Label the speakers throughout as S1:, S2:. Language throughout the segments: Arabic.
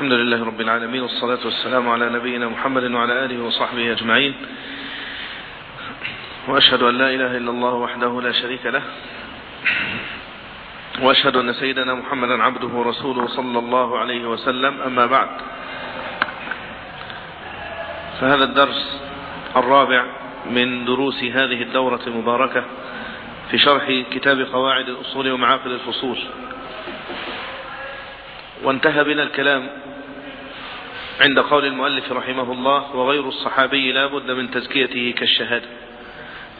S1: الحمد لله رب العالمين والصلاة والسلام على نبينا محمد وعلى آله وصحبه أجمعين. وأشهد أن لا إله إلا الله وحده لا شريك له. وأشهد أن سيدنا محمدا عبده ورسوله صلى الله عليه وسلم. أما بعد فهذا الدرس الرابع من دروس هذه الدورة المباركة في شرح كتاب قواعد الأصول ومعاقل الفصول. وانتهى بنا الكلام عند قول المؤلف رحمه الله وغير الصحابي لا بد من تزكيته كالشهادة.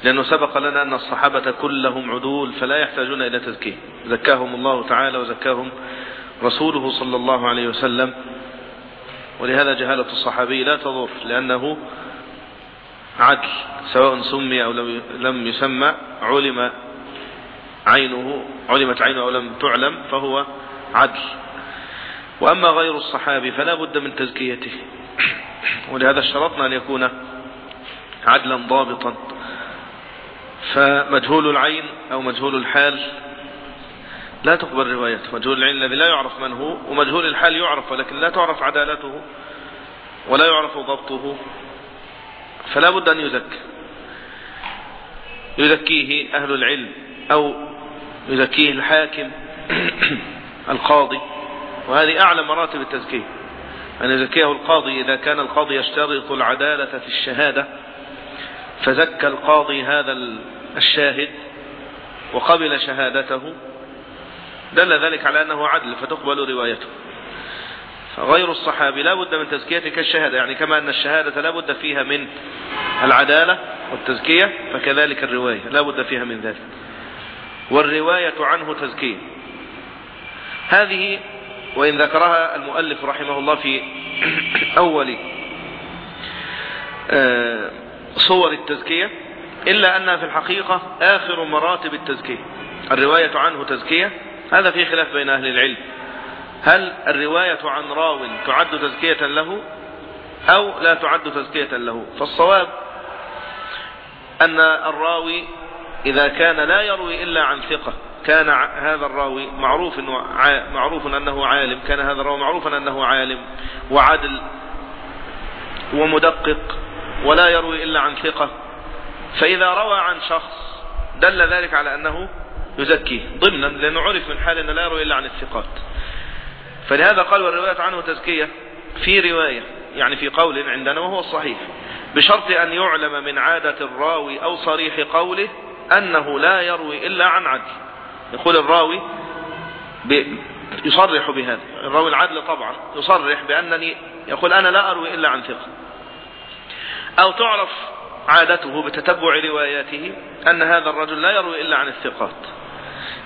S1: لأنه سبق لنا أن الصحابة كلهم عدول فلا يحتاجون إلى تزكية. زكاهم الله تعالى وزكاهم رسوله صلى الله عليه وسلم. ولهذا جهالة الصحابي لا تضر لأنه عدل سواء سمي أو لم يسمى علم عينه علمت عينه أو لم تعلم فهو عدل. وأما غير الصحابي فلا بد من تزكيته. ولهذا اشترطنا أن يكون عدلا ضابطا. فمجهول العين أو مجهول الحال لا تقبل روايته. مجهول العين الذي لا يعرف من هو ومجهول الحال يعرف ولكن لا تعرف عدالته ولا يعرف ضبطه. فلا بد أن يزكى يزكيه أهل العلم أو يزكيه الحاكم القاضي. وهذه أعلى مراتب التزكية. أن يزكيه القاضي إذا كان القاضي يشترط العدالة في الشهادة فزكى القاضي هذا الشاهد وقبل شهادته. دل ذلك على أنه عدل فتقبل روايته. غير الصحابي لا بد من تزكيته كالشهادة. يعني كما أن الشهادة لا بد فيها من العدالة والتزكية فكذلك الرواية لا بد فيها من ذلك. والرواية عنه تزكية. هذه وإن ذكرها المؤلف رحمه الله في أول صور التزكية إلا أنها في الحقيقة آخر مراتب التزكية. الرواية عنه تزكية هذا في خلاف بين أهل العلم. هل الرواية عن راو تعد تزكية له أو لا تعد تزكية له؟ فالصواب أن الراوي إذا كان لا يروي إلا عن ثقة. كان هذا الراوي معروف معروف أنه عالم. كان هذا الراوي معروفا أنه عالم وعدل ومدقق ولا يروي إلا عن ثقة. فإذا روى عن شخص دل ذلك على أنه يزكيه ضمنا لأنه عرف من حال أنه لا يروي إلا عن الثقات. فلهذا قال والرواية عنه تزكية في رواية يعني في قول عندنا وهو الصحيح بشرط أن يعلم من عادة الراوي أو صريح قوله أنه لا يروي إلا عن عدل. يقول الراوي يصرح بهذا. الراوي العدل طبعا يصرح بأنني يقول أنا لا أروي إلا عن ثقة. أو تعرف عادته بتتبع رواياته أن هذا الرجل لا يروي إلا عن الثقات.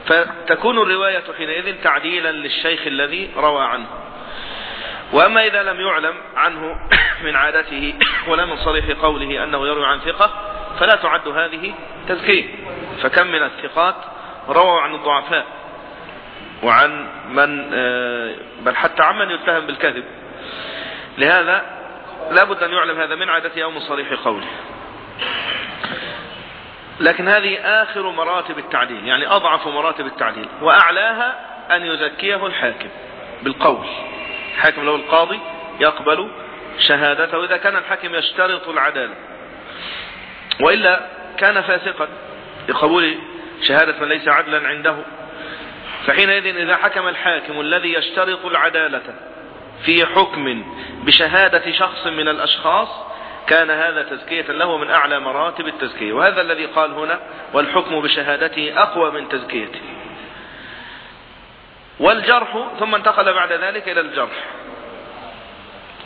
S1: فتكون الرواية حينئذ تعديلا للشيخ الذي روى عنه. وأما إذا لم يعلم عنه من عادته ولا من صريح قوله أنه يروي عن ثقة فلا تعد هذه تزكية. فكم من الثقات رووا عن الضعفاء وعن من بل حتى عمن يتهم بالكذب. لهذا لا بد أن يعلم هذا من عادته أو من صريح قوله. لكن هذه آخر مراتب التعديل يعني أضعف مراتب التعديل وأعلاها أن يزكيه الحاكم بالقول. الحاكم لو القاضي يقبل شهادته إذا كان الحاكم يشترط العدالة. وإلا كان فاسقا لقبول شهادة من ليس عدلا عنده. فحينئذ إذا حكم الحاكم الذي يشترط العدالة في حكم بشهادة شخص من الأشخاص كان هذا تزكية له من أعلى مراتب التزكية. وهذا الذي قال هنا والحكم بشهادته أقوى من تزكيته. والجرح ثم انتقل بعد ذلك إلى الجرح.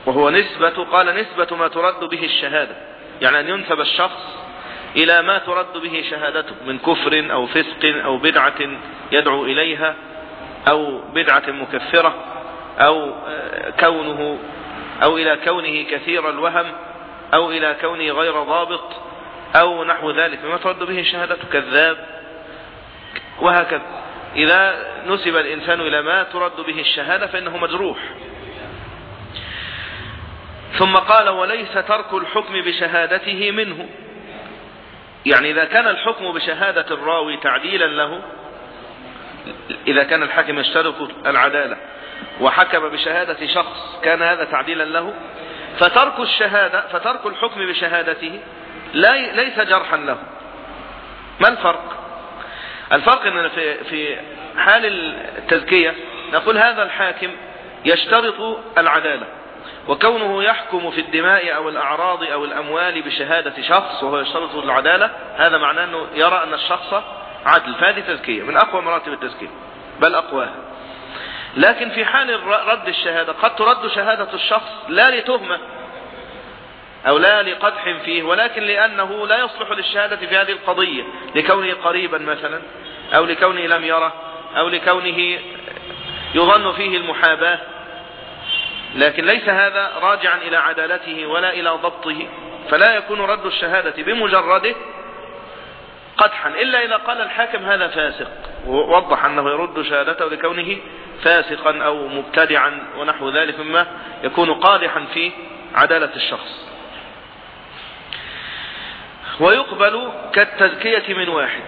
S1: وهو نسبة قال نسبة ما ترد به الشهادة. يعني أن ينسب الشخص إلى ما ترد به شهادته من كفر أو فسق أو بدعة يدعو إليها أو بدعة مكفرة أو كونه أو إلى كونه كثير الوهم أو إلى كونه غير ضابط أو نحو ذلك. مما ترد به شهادة كذاب. وهكذا. إذا نسب الإنسان إلى ما ترد به الشهادة فإنه مجروح. ثم قال وليس ترك الحكم بشهادته منه. يعني إذا كان الحكم بشهادة الراوي تعديلا له إذا كان الحاكم يشترط العدالة وحكم بشهادة شخص كان هذا تعديلا له فترك الشهادة فترك الحكم بشهادته لا ليس جرحا له. ما الفرق؟ الفرق إن في في حال التزكية نقول هذا الحاكم يشترط العدالة. وكونه يحكم في الدماء أو الأعراض أو الأموال بشهادة شخص وهو يشترط العدالة هذا معناه أنه يرى أن الشخص عدل. فهذه تزكية من أقوى مراتب التزكية بل أقواها. لكن في حال رد الشهادة قد ترد شهادة الشخص لا لتهمة أو لا لقدح فيه ولكن لأنه لا يصلح للشهادة في هذه القضية لكونه قريبا مثلا أو لكونه لم يره أو لكونه يظن فيه المحاباة. لكن ليس هذا راجعا إلى عدالته ولا إلى ضبطه فلا يكون رد الشهادة بمجرده قدحا إلا إذا قال الحاكم هذا فاسق ووضح أنه يرد شهادته لكونه فاسقا أو مبتدعا ونحو ذلك مما يكون قادحا في عدالة الشخص. ويقبل كالتزكية من واحد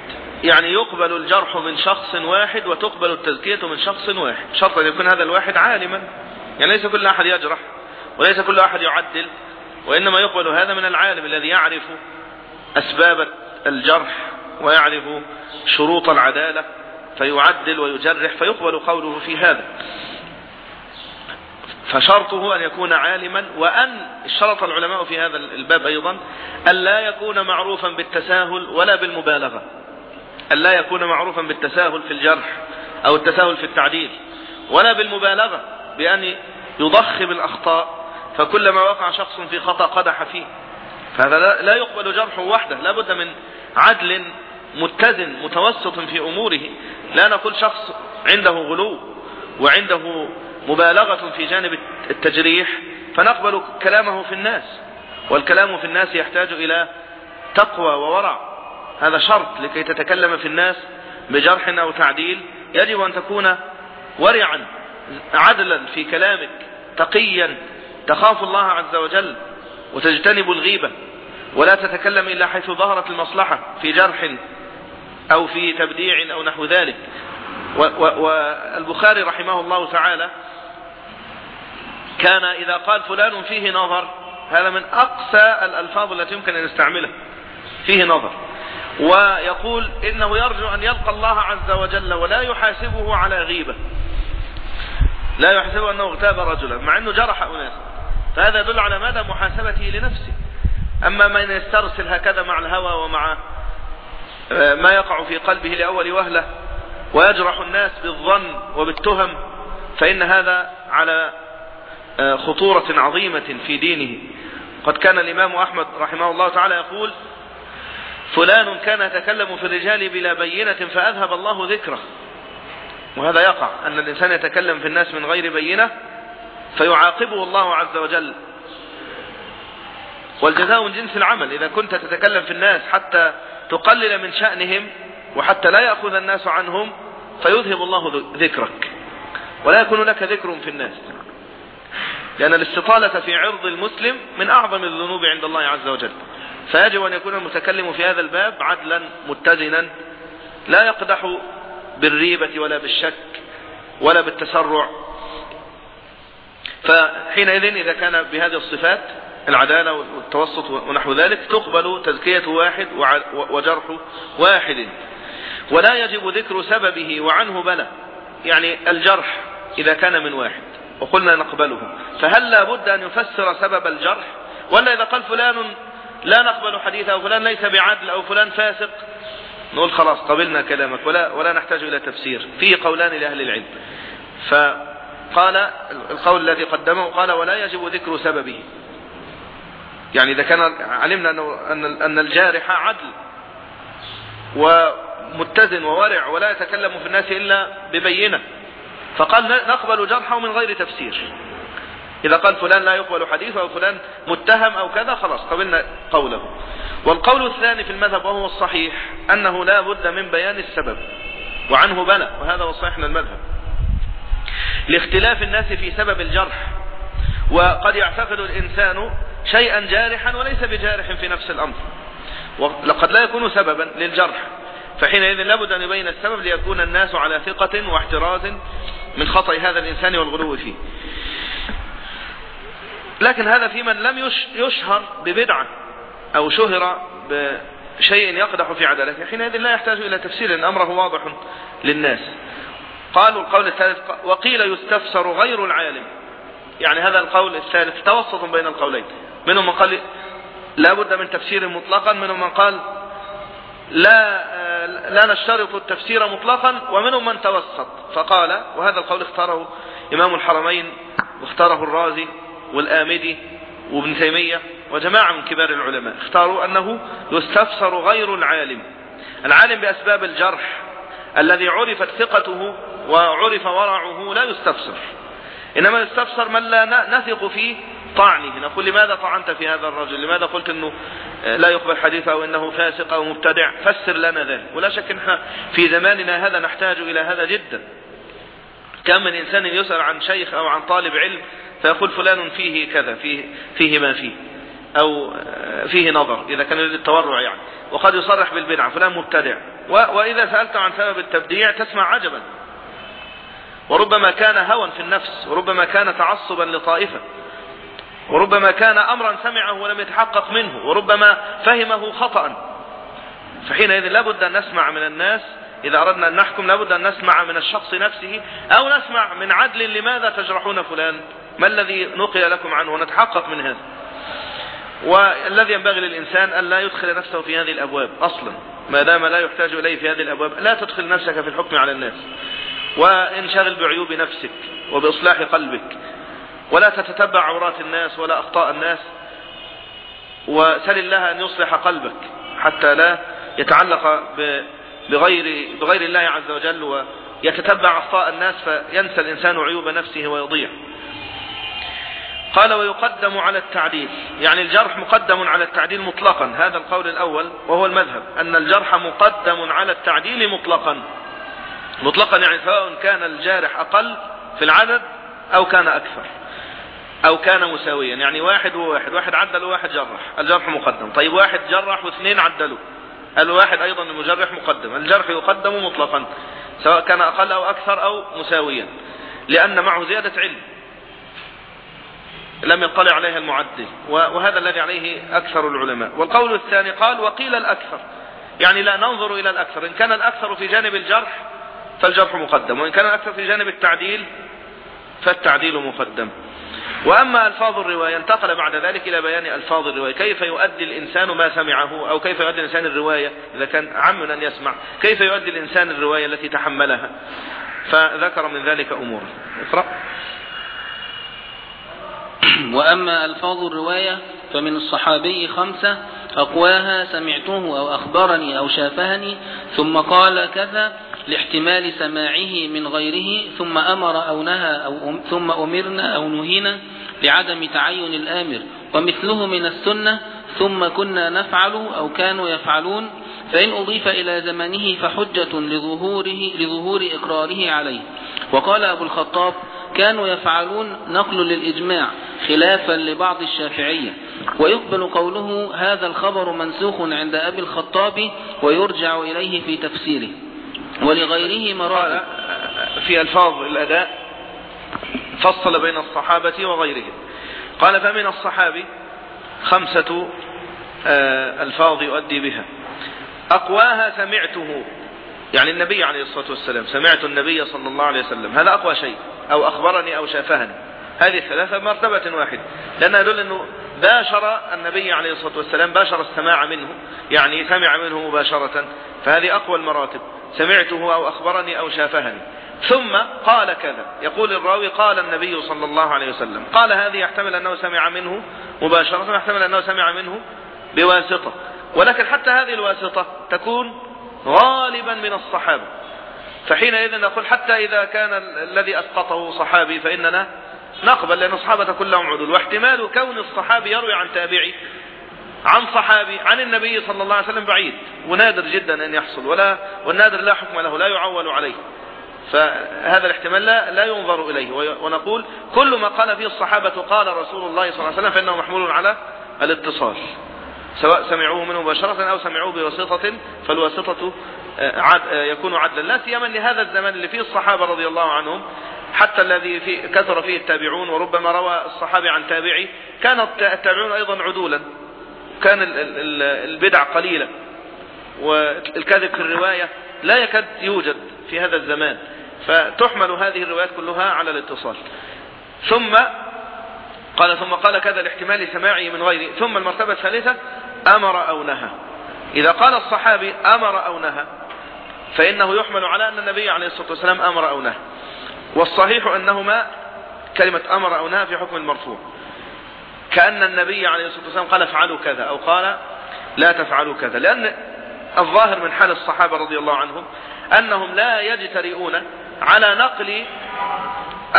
S1: يعني يقبل الجرح من شخص واحد وتقبل التزكية من شخص واحد شرط أن يكون هذا الواحد عالما. يعني ليس كل أحد يجرح وليس كل أحد يعدل وإنما يقبل هذا من العالم الذي يعرف أسباب الجرح ويعرف شروط العدالة فيعدل ويجرح فيقبل قوله في هذا. فشرطه أن يكون عالما وأن اشترط العلماء في هذا الباب أيضا أن لا يكون معروفا بالتساهل ولا بالمبالغة. أن لا يكون معروفا بالتساهل في الجرح أو التساهل في التعديل ولا بالمبالغة. بأن يضخم الأخطاء فكلما وقع شخص في خطأ قدح فيه. فهذا لا يقبل جرحه وحده لا بد من عدل متزن متوسط في أموره. لا نقول شخص عنده غلو وعنده مبالغة في جانب التجريح فنقبل كلامه في الناس. والكلام في الناس يحتاج إلى تقوى وورع. هذا شرط لكي تتكلم في الناس بجرح أو تعديل. يجب أن تكون ورعا. عدلا في كلامك تقيا تخاف الله عز وجل وتجتنب الغيبة ولا تتكلم إلا حيث ظهرت المصلحة في جرح أو في تبديع أو نحو ذلك. والبخاري رحمه الله تعالى كان إذا قال فلان فيه نظر هذا من أقسى الألفاظ التي يمكن أن يستعملها فيه نظر. ويقول إنه يرجو أن يلقى الله عز وجل ولا يحاسبه على غيبة. لا يحسبه أنه اغتاب رجلا مع أنه جرح أناس. فهذا يدل على مدى محاسبته لنفسه. أما من يسترسل هكذا مع الهوى ومع آه، ما يقع في قلبه لأول وهلة ويجرح الناس بالظن وبالتهم فإن هذا على آه، خطورة عظيمة في دينه. قد كان الإمام أحمد رحمه الله تعالى يقول فلان كان يتكلم في الرجال بلا بينة فأذهب الله ذكره. وهذا يقع. أن الإنسان يتكلم في الناس من غير بينة فيعاقبه الله عز وجل. والجزاء من جنس العمل. إذا كنت تتكلم في الناس حتى تقلل من شأنهم وحتى لا يأخذ الناس عنهم فيذهب الله ذكرك. ولا يكون لك ذكر في الناس. لأن الاستطالة في عرض المسلم من أعظم الذنوب عند الله عز وجل. فيجب أن يكون المتكلم في هذا الباب عدلا متزنا لا يقدح بالريبة ولا بالشك ولا بالتسرع. فحينئذ إذا كان بهذه الصفات العدالة والتوسط ونحو ذلك تقبل تزكية واحد وجرح واحد. ولا يجب ذكر سببه وعنه بلى. يعني الجرح إذا كان من واحد وقلنا نقبله. فهل لا بد أن يفسر سبب الجرح؟ ولا إذا قال فلان لا نقبل حديثه أو فلان ليس بعدل أو فلان فاسق. نقول خلاص قبلنا كلامك ولا, ولا نحتاج إلى تفسير. فيه قولان لأهل العلم. فقال القول الذي قدمه قال ولا يجب ذكر سببه. يعني إذا كان علمنا أن الجارح عدل ومتزن وورع ولا يتكلم في الناس إلا ببينة. فقال نقبل جرحه من غير تفسير. إذا قال فلان لا يقبل حديثه أو فلان متهم أو كذا خلاص قبلنا قوله. والقول الثاني في المذهب وهو الصحيح أنه لا بد من بيان السبب وعنه بلى وهذا هو صحيح المذهب. لاختلاف الناس في سبب الجرح وقد يعتقد الإنسان شيئا جارحا وليس بجارح في نفس الأمر. وقد لا يكون سببا للجرح فحينئذ لابد أن يبين السبب ليكون الناس على ثقة واحتراز من خطأ هذا الإنسان والغلو فيه. لكن هذا في من لم يشهر ببدعة أو شهر بشيء يقدح في عدالته. حينئذ لا يحتاج إلى تفسير لأن أمره واضح للناس. قالوا القول الثالث وقيل يستفسر غير العالم. يعني هذا القول الثالث توسط بين القولين. منهم من قال لا بد من تفسير مطلقا منهم من قال لا لا نشترط التفسير مطلقا ومنهم من توسط. فقال وهذا القول اختاره إمام الحرمين واختاره الرازي والآمدي وابن تيمية وجماعة من كبار العلماء اختاروا أنه يستفسر غير العالم العالم بأسباب الجرح الذي عرفت ثقته وعرف ورعه لا يستفسر إنما يستفسر من لا نثق فيه طعنه. نقول لماذا طعنت في هذا الرجل؟ لماذا قلت أنه لا يقبل حديثه أو أنه فاسق أو مبتدع؟ فسر لنا ذلك. ولا شك نحن في زماننا هذا نحتاج إلى هذا جدا. كم من إنسان يسأل عن شيخ أو عن طالب علم فيقول فلان فيه كذا فيه, فيه ما فيه أو فيه نظر إذا كان يريد التورع يعني. وقد يصرح بالبدعة فلان مبتدع. وإذا سألت عن سبب التبديع تسمع عجبا. وربما كان هوى في النفس وربما كان تعصبا لطائفة. وربما كان أمرا سمعه ولم يتحقق منه وربما فهمه خطأ. فحينئذ لابد أن نسمع من الناس إذا أردنا أن نحكم لابد أن نسمع من الشخص نفسه أو نسمع من عدل لماذا تجرحون فلان؟ ما الذي نقل لكم عنه ونتحقق من هذا؟ والذي ينبغي للإنسان أن لا يدخل نفسه في هذه الأبواب أصلا. ما دام لا يحتاج إليه في هذه الأبواب لا تدخل نفسك في الحكم على الناس. وانشغل بعيوب نفسك وبإصلاح قلبك. ولا تتتبع عورات الناس ولا أخطاء الناس. وسل الله أن يصلح قلبك حتى لا يتعلق بغير, بغير الله عز وجل ويتتبع أخطاء الناس فينسى الإنسان عيوب نفسه ويضيع. قال ويقدم على التعديل. يعني الجرح مقدم على التعديل مطلقا. هذا القول الأول وهو المذهب أن الجرح مقدم على التعديل مطلقا. مطلقا يعني سواء كان الجارح أقل في العدد أو كان أكثر أو كان مساويا. يعني واحد وواحد واحد عدل وواحد جرح الجرح مقدم. طيب واحد جرح واثنين عدلوا الواحد أيضا المجرح مقدم الجرح يقدم مطلقا سواء كان أقل أو أكثر أو مساويا لأن معه زيادة علم. لم يطلع عليها المعدل. وهذا الذي عليه أكثر العلماء. والقول الثاني قال وقيل الأكثر. يعني لا ننظر إلى الأكثر. إن كان الأكثر في جانب الجرح فالجرح مقدم. وإن كان الأكثر في جانب التعديل فالتعديل مقدم. وأما ألفاظ الرواية انتقل بعد ذلك إلى بيان ألفاظ الرواية. كيف يؤدي الإنسان ما سمعه؟ أو كيف يؤدي الإنسان الرواية؟ إذا كان عم أن يسمع. كيف يؤدي الإنسان الرواية التي تحملها؟ فذكر من ذلك أمور. اقرأ.
S2: وأما ألفاظ الرواية فمن الصحابي خمسة أقواها سمعته أو أخبرني أو شافهني ثم قال كذا لاحتمال سماعه من غيره ثم أمر أو نهى أو أم ثم أمرنا أو نهينا لعدم تعين الآمر ومثله من السنة ثم كنا نفعل أو كانوا يفعلون فإن أضيف إلى زمنه فحجة لظهوره, لظهور إقراره عليه. وقال أبو الخطاب كانوا يفعلون نقل للإجماع خلافا لبعض الشافعية. ويقبل قوله هذا الخبر منسوخ عند أبي الخطاب ويرجع إليه في تفسيره. ولغيره مراد
S1: في ألفاظ الأداء فصل بين الصحابة وغيرهم. قال فمن الصحابي خمسة آه، ألفاظ يؤدي بها. أقواها سمعته. يعني النبي عليه الصلاة والسلام سمعت النبي صلى الله عليه وسلم. هذا أقوى شيء. أو أخبرني أو شافهني. هذه الثلاثة مرتبة واحدة لأنها يدل أنه باشر النبي عليه الصلاة والسلام باشر السماع منه يعني سمع منه مباشرة. فهذه أقوى المراتب. سمعته أو أخبرني أو شافهني. ثم قال كذا. يقول الراوي قال النبي صلى الله عليه وسلم. قال هذه يحتمل أنه سمع منه مباشرة يحتمل أنه سمع منه بواسطة. ولكن حتى هذه الواسطة تكون غالبا من الصحابة. فحينئذ نقول حتى إذا كان الذي أسقطه صحابي فإننا نقبل لأن الصحابة كلهم عدول. واحتمال كون الصحابي يروي عن تابعي عن صحابي عن النبي صلى الله عليه وسلم بعيد. ونادر جدا أن يحصل. ولا والنادر لا حكم له لا يعول عليه. فهذا الاحتمال لا, لا ينظر إليه. ونقول كل ما قال فيه الصحابة قال رسول الله صلى الله عليه وسلم فإنه محمول على الاتصال. سواء سمعوه منه مباشرة أو سمعوه بواسطة فالواسطة يكون عدلا لا سيما لهذا الزمان اللي فيه الصحابة رضي الله عنهم حتى الذي في كثر فيه التابعون وربما روى الصحابي عن تابعي كان التابعون أيضا عدولا. كان البدع قليلة والكذب في الرواية لا يكاد يوجد في هذا الزمان. فتحمل هذه الروايات كلها على الاتصال. ثم قال ثم قال كذا لاحتمال سماعه من غيره ثم المرتبة الثالثة أمر أو نهى. إذا قال الصحابي أمر أو نهى فإنه يحمل على أن النبي عليه الصلاة والسلام أمر أو نهى. والصحيح أنهما كلمة أمر أو نهى في حكم المرفوع. كأن النبي عليه الصلاة والسلام قال افعلوا كذا أو قال لا تفعلوا كذا. لأن الظاهر من حال الصحابة رضي الله عنهم أنهم لا يجترئون على نقل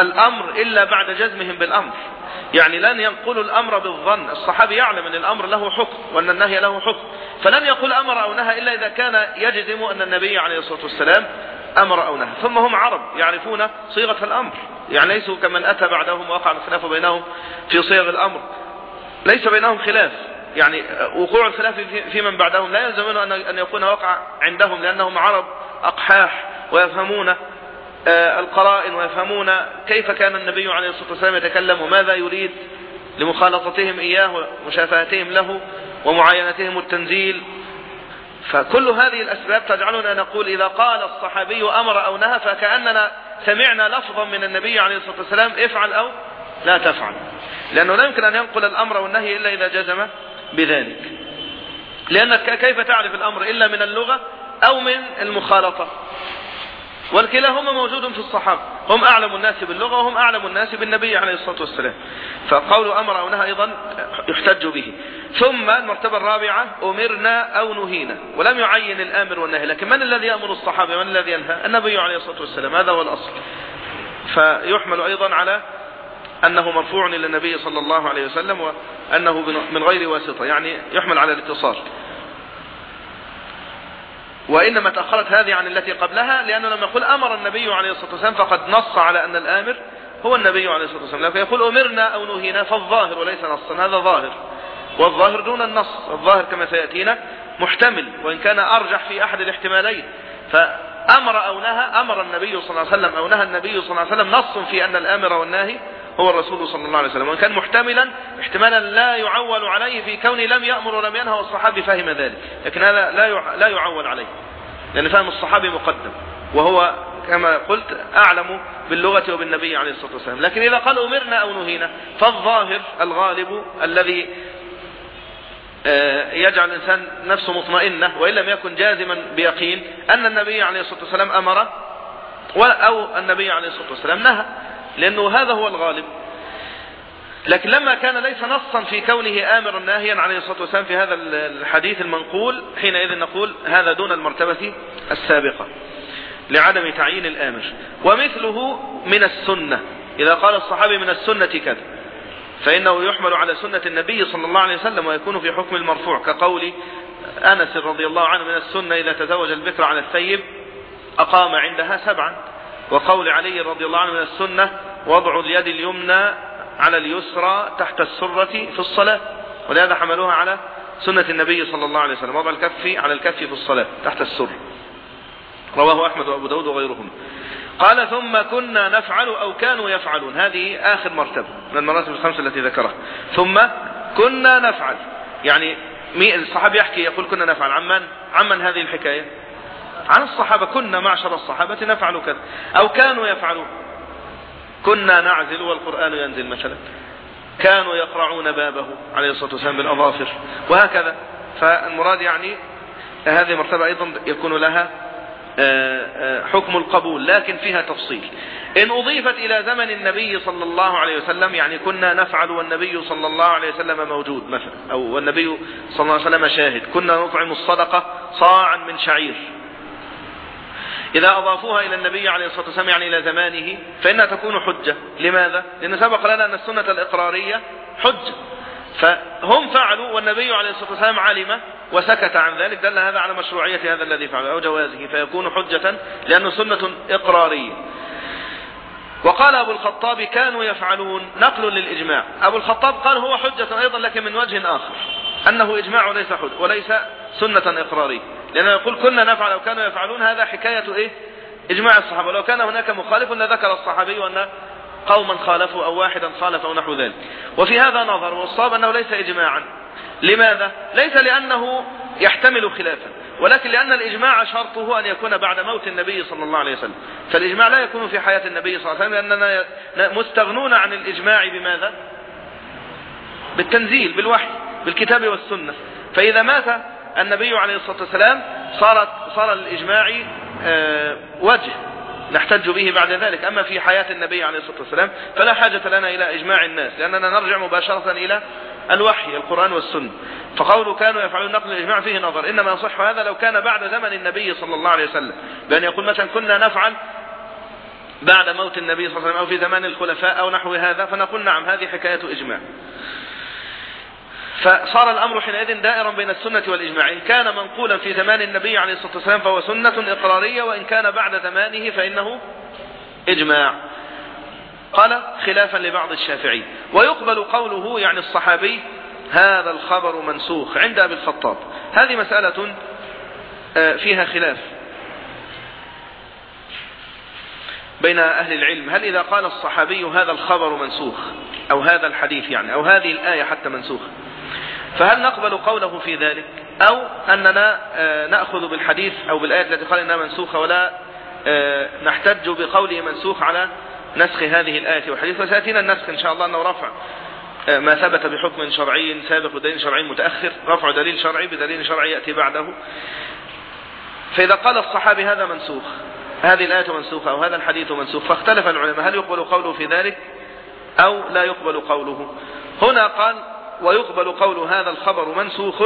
S1: الأمر إلا بعد جزمهم بالأمر. يعني لن ينقلوا الأمر بالظن. الصحابي يعلم أن الأمر له حكم وأن النهي له حكم. فلن يقول أمر أو نهى إلا إذا كان يجزم أن النبي عليه الصلاة والسلام أمر أو نهى. ثم هم عرب يعرفون صيغة الأمر. يعني ليسوا كمن أتى بعدهم وقع الخلاف بينهم في صيغ الأمر. ليس بينهم خلاف. يعني وقوع الخلاف في من بعدهم. لا يلزمون أن يكون وقع عندهم لأنهم عرب أقحاح ويفهمون القرائن ويفهمون كيف كان النبي عليه الصلاة والسلام يتكلم وماذا يريد لمخالطتهم إياه ومشافهتهم له ومعاينتهم التنزيل. فكل هذه الأسباب تجعلنا نقول إذا قال الصحابي أمر أو نهى فكأننا سمعنا لفظا من النبي عليه الصلاة والسلام افعل أو لا تفعل. لأنه لا يمكن أن ينقل الأمر والنهي إلا إذا جزم بذلك. لأنك كيف تعرف الأمر إلا من اللغة أو من المخالطة؟ والكلاهما موجود في الصحابة. هم أعلم الناس باللغة وهم أعلم الناس بالنبي عليه الصلاة والسلام. فقول أمر أو نهى أيضا يحتج به. ثم المرتبة الرابعة أمرنا أو نهينا. ولم يعين الآمر والنهي. لكن من الذي يأمر الصحابة؟ من الذي ينهى؟ النبي عليه الصلاة والسلام. هذا هو الأصل. فيحمل أيضا على أنه مرفوع إلى النبي صلى الله عليه وسلم وأنه من غير واسطة. يعني يحمل على الاتصال. وإنما تأخرت هذه عن التي قبلها لأنه لما يقول أمر النبي عليه الصلاة والسلام فقد نص على أن الآمر هو النبي عليه الصلاة والسلام. لكن يقول أمرنا أو نهينا فالظاهر وليس نصا. هذا ظاهر. والظاهر دون النص. الظاهر كما سيأتينا محتمل. وإن كان أرجح في أحد الاحتمالين. فأمر أو نهى أمر النبي صلى الله عليه وسلم أو نهى النبي صلى الله عليه وسلم نص في أن الآمر والناهي هو الرسول صلى الله عليه وسلم. وإن كان محتملا احتمالا لا يعول عليه في كونه لم يأمر ولم ينهى والصحابي فهم ذلك. لكن هذا لا لا يعول عليه. لأن فهم الصحابي مقدم. وهو كما قلت أعلم باللغة وبالنبي عليه الصلاة والسلام. لكن إذا قال أمرنا أو نهينا فالظاهر الغالب الذي آه، يجعل الإنسان نفسه مطمئنة وإن لم يكن جازما بيقين أن النبي عليه الصلاة والسلام أمر أو النبي عليه الصلاة والسلام نهى. لأنه هذا هو الغالب. لكن لما كان ليس نصا في كونه آمرا ناهيا عليه الصلاة والسلام في هذا الحديث المنقول حينئذ نقول هذا دون المرتبة السابقة لعدم تعيين الآمر. ومثله من السنة. إذا قال الصحابي من السنة كذا. فإنه يحمل على سنة النبي صلى الله عليه وسلم ويكون في حكم المرفوع. كقول أنس رضي الله عنه من السنة إذا تزوج البكر على الثيب أقام عندها سبعا. وقول علي رضي الله عنه من السنة وضع اليد اليمنى على اليسرى تحت السرة في الصلاة. ولهذا حملوها على سنة النبي صلى الله عليه وسلم. وضع الكف على الكف في الصلاة تحت السر. رواه أحمد وأبو داود وغيرهم. قال ثم كنا نفعل أو كانوا يفعلون. هذه آخر مرتبة من المراتب الخمسة التي ذكرها. ثم كنا نفعل. يعني الصحابي يحكي يقول كنا نفعل. عمن؟ عمن هذه الحكاية؟ عن الصحابة كنا معشر الصحابة نفعل كذا. أو كانوا يفعلون. كنا نعزل والقرآن ينزل مثلا. كانوا يقرعون بابه عليه الصلاة والسلام بالأظافر. وهكذا. فالمراد يعني هذه مرتبة أيضا يكون لها آه، آه، حكم القبول لكن فيها تفصيل. إن أضيفت إلى زمن النبي صلى الله عليه وسلم يعني كنا نفعل والنبي صلى الله عليه وسلم موجود مثلا أو والنبي صلى الله عليه وسلم شاهد. كنا نطعم الصدقة صاعا من شعير. إذا أضافوها إلى النبي عليه الصلاة والسلام يعني إلى زمانه فإنها تكون حجة. لماذا؟ لأن سبق لنا أن السنة الإقرارية حجة. فهم فعلوا والنبي عليه الصلاة والسلام علم وسكت عن ذلك دل هذا على مشروعية هذا الذي فعله أو جوازه فيكون حجة لأنه سنة إقرارية. وقال أبو الخطاب كانوا يفعلون نقل للإجماع. أبو الخطاب قال هو حجة أيضا لكن من وجه آخر أنه إجماع وليس حج وليس سنة إقرارية. لأنه يقول كنا نفعل أو كانوا يفعلون هذا حكاية إيه؟ إجماع الصحابة. لو كان هناك مخالف لذكر الصحابي أن قوما خالفوا أو واحدا خالف أو نحو ذلك. وفي هذا نظر والصواب أنه ليس إجماعا. لماذا؟ ليس لأنه يحتمل خلافا. ولكن لأن الإجماع شرطه أن يكون بعد موت النبي صلى الله عليه وسلم. فالإجماع لا يكون في حياة النبي صلى الله عليه وسلم لأننا مستغنون عن الإجماع بماذا؟ بالتنزيل بالوحي بالكتاب والسنة. فإذا مات النبي عليه الصلاة والسلام صارت صار الإجماع آه، وجه نحتج به بعد ذلك. أما في حياة النبي عليه الصلاة والسلام فلا حاجة لنا إلى إجماع الناس لأننا نرجع مباشرة إلى الوحي القرآن والسنة. فقوله كانوا يفعلون نقل الإجماع فيه نظر. إنما يصح هذا لو كان بعد زمن النبي صلى الله عليه وسلم. بأن يقول مثلا كنا نفعل بعد موت النبي صلى الله عليه وسلم أو في زمان الخلفاء أو نحو هذا فنقول نعم هذه حكاية إجماع. فصار الأمر حينئذ دائرا بين السنة والإجماع. إن كان منقولا في زمان النبي عليه الصلاة والسلام فهو سنة إقرارية وإن كان بعد زمانه فإنه إجماع. قال خلافا لبعض الشافعي. ويقبل قوله يعني الصحابي هذا الخبر منسوخ عند أبي الخطاب. هذه مسألة آه، فيها خلاف بين أهل العلم. هل إذا قال الصحابي هذا الخبر منسوخ أو هذا الحديث يعني أو هذه الآية حتى منسوخ؟ فهل نقبل قوله في ذلك؟ أو أننا آه، نأخذ بالحديث أو بالآية التي قال إنها منسوخة ولا آه، نحتج بقوله منسوخ على نسخ هذه الآية والحديث. وسيأتينا النسخ إن شاء الله أنه رفع آه، ما ثبت بحكم شرعي سابق ودليل شرعي متأخر رفع دليل شرعي بدليل شرعي يأتي بعده. فإذا قال الصحابي هذا منسوخ هذه الآية منسوخة أو هذا الحديث منسوخ فاختلف العلماء هل يقبل قوله في ذلك أو لا يقبل قوله؟ هنا قال ويقبل قول هذا الخبر منسوخ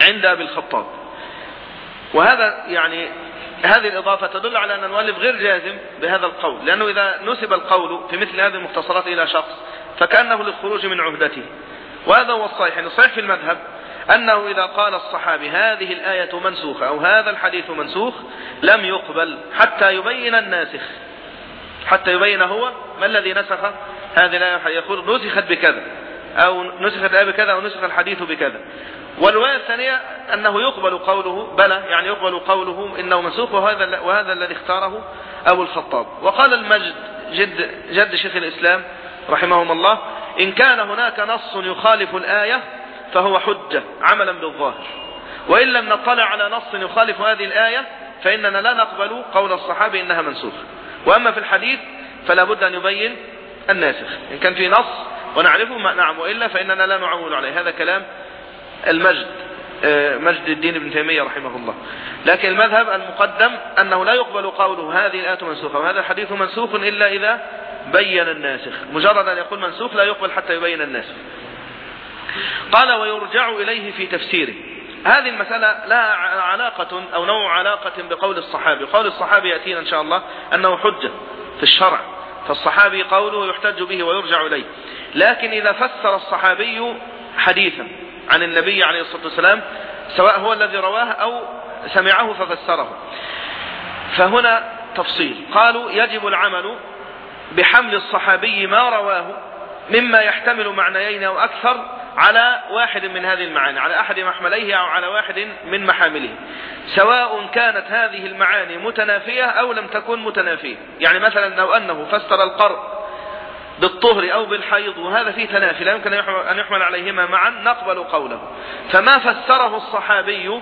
S1: عند أبي الخطاب. وهذا يعني هذه الإضافة تدل على أن المؤلف غير جازم بهذا القول لأنه إذا نسب القول في مثل هذه المختصرات إلى شخص فكأنه للخروج من عهدته. وهذا هو الصحيح يعني الصحيح في المذهب أنه إذا قال الصحابي هذه الآية منسوخة أو هذا الحديث منسوخ لم يقبل حتى يبين الناسخ. حتى يبين هو ما الذي نسخ هذه الآية يقول نسخت بكذا. أو نسخت الآية بكذا أو نسخ الحديث بكذا. والرواية الثانية أنه يقبل قوله بلى يعني يقبل قوله إنه منسوخ وهذا, وهذا الذي اختاره أبو الخطاب. وقال المجد جد, جد شيخ الإسلام رحمهم الله إن كان هناك نص يخالف الآية فهو حجة عملا بالظاهر. وإن لم نطلع على نص يخالف هذه الآية فإننا لا نقبل قول الصحابي إنها منسوخة. وأما في الحديث فلا بد أن يبين الناسخ. إن كان في نص ونعرفه نعم وإلا فإننا لا نعول عليه. هذا كلام المجد آه، مجد الدين ابن تيمية رحمه الله. لكن المذهب المقدم أنه لا يقبل قوله هذه الآية منسوخة وهذا الحديث منسوخ إلا إذا بين الناسخ. مجرد أن يقول منسوخ لا يقبل حتى يبين الناسخ قال ويرجع إليه في تفسيره. هذه المسألة لها علاقة أو نوع علاقة بقول الصحابي. قول الصحابي يأتينا إن شاء الله أنه حجة في الشرع. فالصحابي قوله يحتج به ويرجع إليه. لكن إذا فسر الصحابي حديثا عن النبي عليه الصلاة والسلام سواء هو الذي رواه أو سمعه ففسره. فهنا تفصيل. قالوا يجب العمل بحمل الصحابي ما رواه مما يحتمل معنيين أو أكثر على واحد من هذه المعاني على أحد محمليه أو على واحد من محامله سواء كانت هذه المعاني متنافية أو لم تكن متنافية. يعني مثلا لو أنه فسر القرء بالطهر أو بالحيض وهذا فيه تنافي لا يمكن أن يحمل عليهما معا نقبل قوله. فما فسره الصحابي؟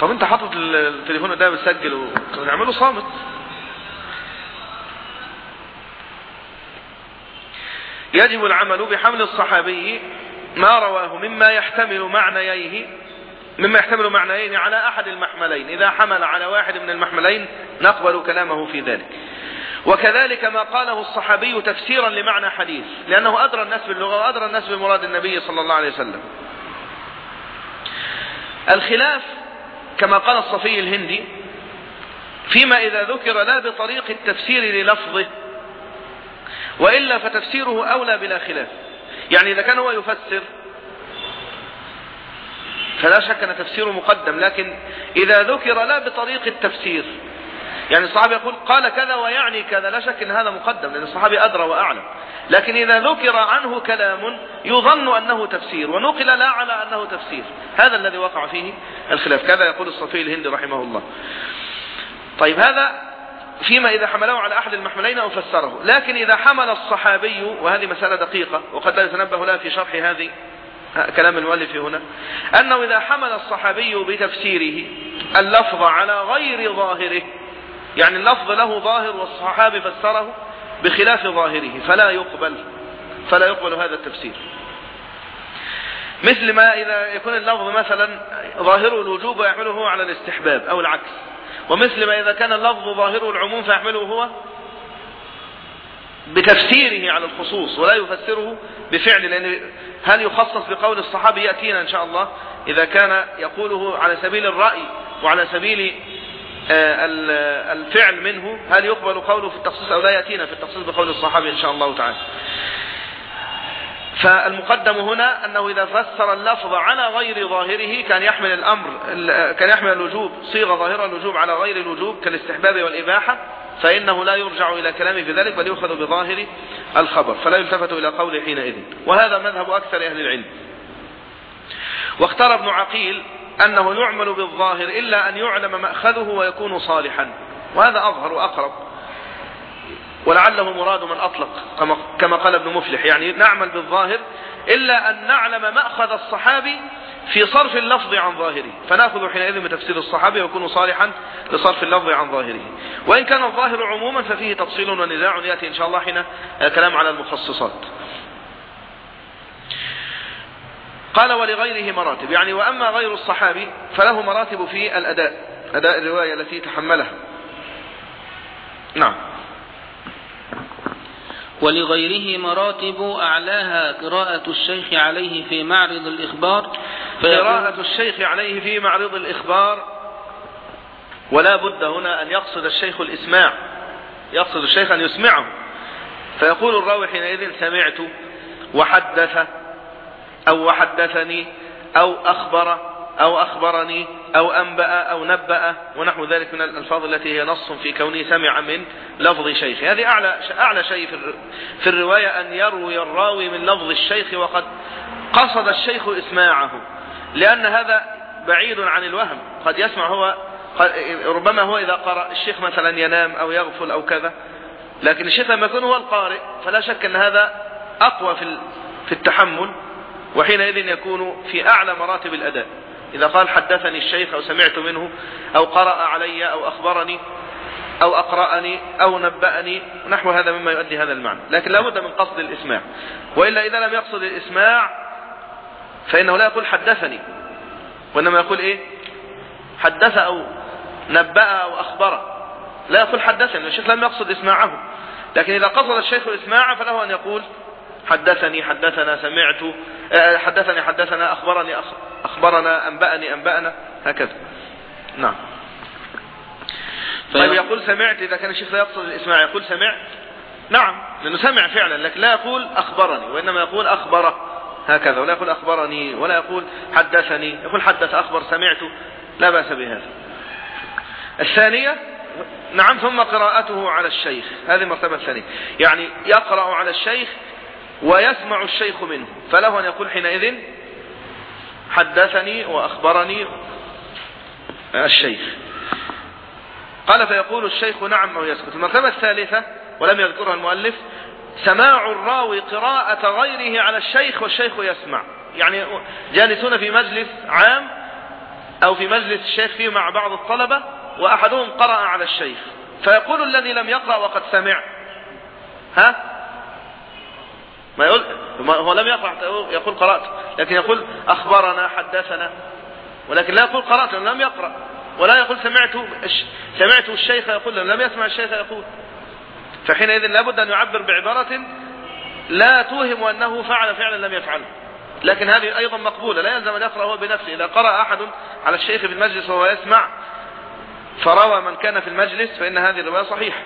S1: طب أنت حاطط التليفون قدام بتسجل ونعمله صامت. يجب العمل بحمل الصحابي ما رواه مما يحتمل معنييه مما يحتمل معنيين على أحد المحملين. إذا حمل على واحد من المحملين نقبل كلامه في ذلك. وكذلك ما قاله الصحابي تفسيرا لمعنى حديث لأنه أدرى الناس باللغة وأدرى الناس بمراد النبي صلى الله عليه وسلم. الخلاف كما قال الصفي الهندي فيما إذا ذكر لا بطريق التفسير للفظه وإلا فتفسيره أولى بلا خلاف. يعني إذا كان هو يفسر فلا شك أن تفسيره مقدم لكن إذا ذكر لا بطريق التفسير يعني الصحابي يقول قال كذا ويعني كذا لا شك إن هذا مقدم لأن الصحابي أدرى وأعلم. لكن إذا ذكر عنه كلام يظن أنه تفسير ونقل لا على أنه تفسير. هذا الذي وقع فيه الخلاف. كذا يقول الصفي الهندي رحمه الله. طيب هذا فيما إذا حمله على أحد المحملين أو فسره. لكن إذا حمل الصحابي وهذه مسألة دقيقة وقد لا يتنبه لها في شرح هذه كلام المؤلف هنا أنه إذا حمل الصحابي بتفسيره اللفظ على غير ظاهره يعني اللفظ له ظاهر والصحابي فسره بخلاف ظاهره فلا يقبل فلا يقبل هذا التفسير. مثل ما إذا يكون اللفظ مثلا ظاهره الوجوب ويحمله على الاستحباب أو العكس. ومثل ما إذا كان اللفظ ظاهره العموم فيحمله هو بتفسيره على الخصوص ولا يفسره بفعل لأن هل يخصص بقول الصحابي يأتينا إن شاء الله؟ إذا كان يقوله على سبيل الرأي وعلى سبيل آه، الفعل منه هل يقبل قوله في التخصيص أو لا؟ يأتينا في التخصيص بقول الصحابي إن شاء الله تعالى. فالمقدم هنا أنه إذا فسر اللفظ على غير ظاهره كان يحمل الأمر كان يحمل الوجوب صيغة ظاهرة الوجوب على غير الوجوب كالاستحباب والإباحة فإنه لا يرجع إلى كلامه في ذلك بل يؤخذ بظاهر الخبر فلا يلتفت إلى قوله حينئذ. وهذا مذهب أكثر أهل العلم. واختار ابن عقيل أنه يعمل بالظاهر إلا أن يعلم مأخذه ويكون صالحا. وهذا أظهر وأقرب. ولعله مراد من أطلق كما قال ابن مفلح. يعني نعمل بالظاهر إلا أن نعلم مأخذ الصحابي في صرف اللفظ عن ظاهره. فنأخذ حينئذ بتفسير الصحابي ويكون صالحا لصرف اللفظ عن ظاهره. وإن كان الظاهر عموما ففيه تفصيل ونزاع يأتي إن شاء الله حين الكلام على المخصصات. قال ولغيره مراتب. يعني وأما غير الصحابي فله مراتب في الأداء أداء الرواية التي تحملها. نعم.
S2: ولغيره مراتب أعلاها قراءة الشيخ عليه في معرض الإخبار.
S1: قراءة الشيخ عليه في معرض الإخبار ولا بد هنا أن يقصد الشيخ الإسماع يقصد الشيخ أن يسمعه. فيقول الراوي حينئذ سمعت وحدث أو وحدثني أو أخبر أو أخبرني أو أنبأ أو نبأ ونحو ذلك من الألفاظ التي هي نص في كونه سمع من لفظ شيخ. هذه أعلى, أعلى شيء في الرواية أن يروي الراوي من لفظ الشيخ وقد قصد الشيخ إسماعه لأن هذا بعيد عن الوهم. قد يسمع هو ربما هو إذا قرأ الشيخ مثلا ينام أو يغفل أو كذا لكن الشيخ لما يكون هو القارئ فلا شك أن هذا أقوى في في التحمل وحينئذ يكون في أعلى مراتب الأداء. إذا قال حدثني الشيخ أو سمعت منه أو قرأ علي أو أخبرني أو أقرأني أو نبأني نحو هذا مما يؤدي هذا المعنى. لكن لا بد من قصد الإسماع. وإلا إذا لم يقصد الإسماع فإنه لا يقول حدثني وإنما يقول إيه؟ حدث أو نبأ أو أخبر. لا يقول حدثني الشيخ لم يقصد إسماعه. لكن إذا قصد الشيخ الإسماع فله أن يقول حدثني حدثنا سمعت آه، حدثني حدثنا أخبرني أخبرنا أنبأني أنبأنا هكذا. نعم. طيب يقول سمعت إذا كان الشيخ لا يقصد الإسماع يقول سمعت. نعم لأنه سمع فعلا لكن لا يقول أخبرني وإنما يقول أخبر هكذا ولا يقول أخبرني ولا يقول حدثني. يقول حدث أخبر سمعت. لا بأس بهذا. الثانية نعم ثم قراءته على الشيخ. هذه المرتبة الثانية يعني يقرأ على الشيخ ويسمع الشيخ منه فله أن يقول حينئذ حدثني وأخبرني الشيخ. قال فيقول الشيخ نعم أو يسكت المرتبة الثالثة ولم يذكرها المؤلف سماع الراوي قراءة غيره على الشيخ والشيخ يسمع. يعني جالسون في مجلس عام أو في مجلس الشيخ فيه مع بعض الطلبة وأحدهم قرأ على الشيخ. فيقول الذي لم يقرأ وقد سمع. ها؟ ما يقول هو لم يقرأ يقول قرأت لكن يقول أخبرنا حدثنا ولكن لا يقول قرأت لأنه لم يقرأ ولا يقول سمعت سمعت الشيخ يقول لم يسمع الشيخ يقول. فحينئذ لابد أن يعبر بعبارة لا توهم أنه فعل فعلا لم يفعله لكن هذه أيضا مقبولة لا يلزم أن يقرأ هو بنفسه. إذا قرأ أحد على الشيخ في المجلس وهو يسمع فروى من كان في المجلس فإن هذه الرواية صحيحة.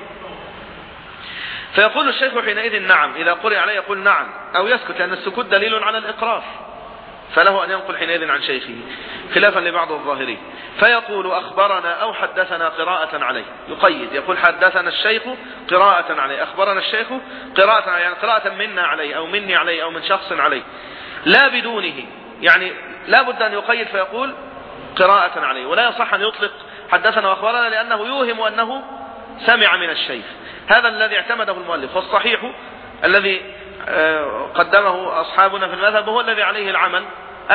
S1: فيقول الشيخ حينئذ نعم إذا قرئ عليه يقول نعم أو يسكت لأن السكوت دليل على الإقرار. فله أن ينقل حينئذ عن شيخه خلافا لبعض الظاهرين. فيقول أخبرنا أو حدثنا قراءة عليه. يقيد يقول حدثنا الشيخ قراءة عليه. أخبرنا الشيخ قراءة عليه يعني قراءة منا عليه أو مني عليه أو من شخص عليه. لا بدونه يعني لا بد أن يقيد فيقول قراءة عليه. ولا يصح أن يطلق حدثنا وأخبرنا لأنه يوهم أنه سمع من الشيخ. هذا الذي اعتمده المؤلف والصحيح الذي آه، قدمه أصحابنا في المذهب هو الذي عليه العمل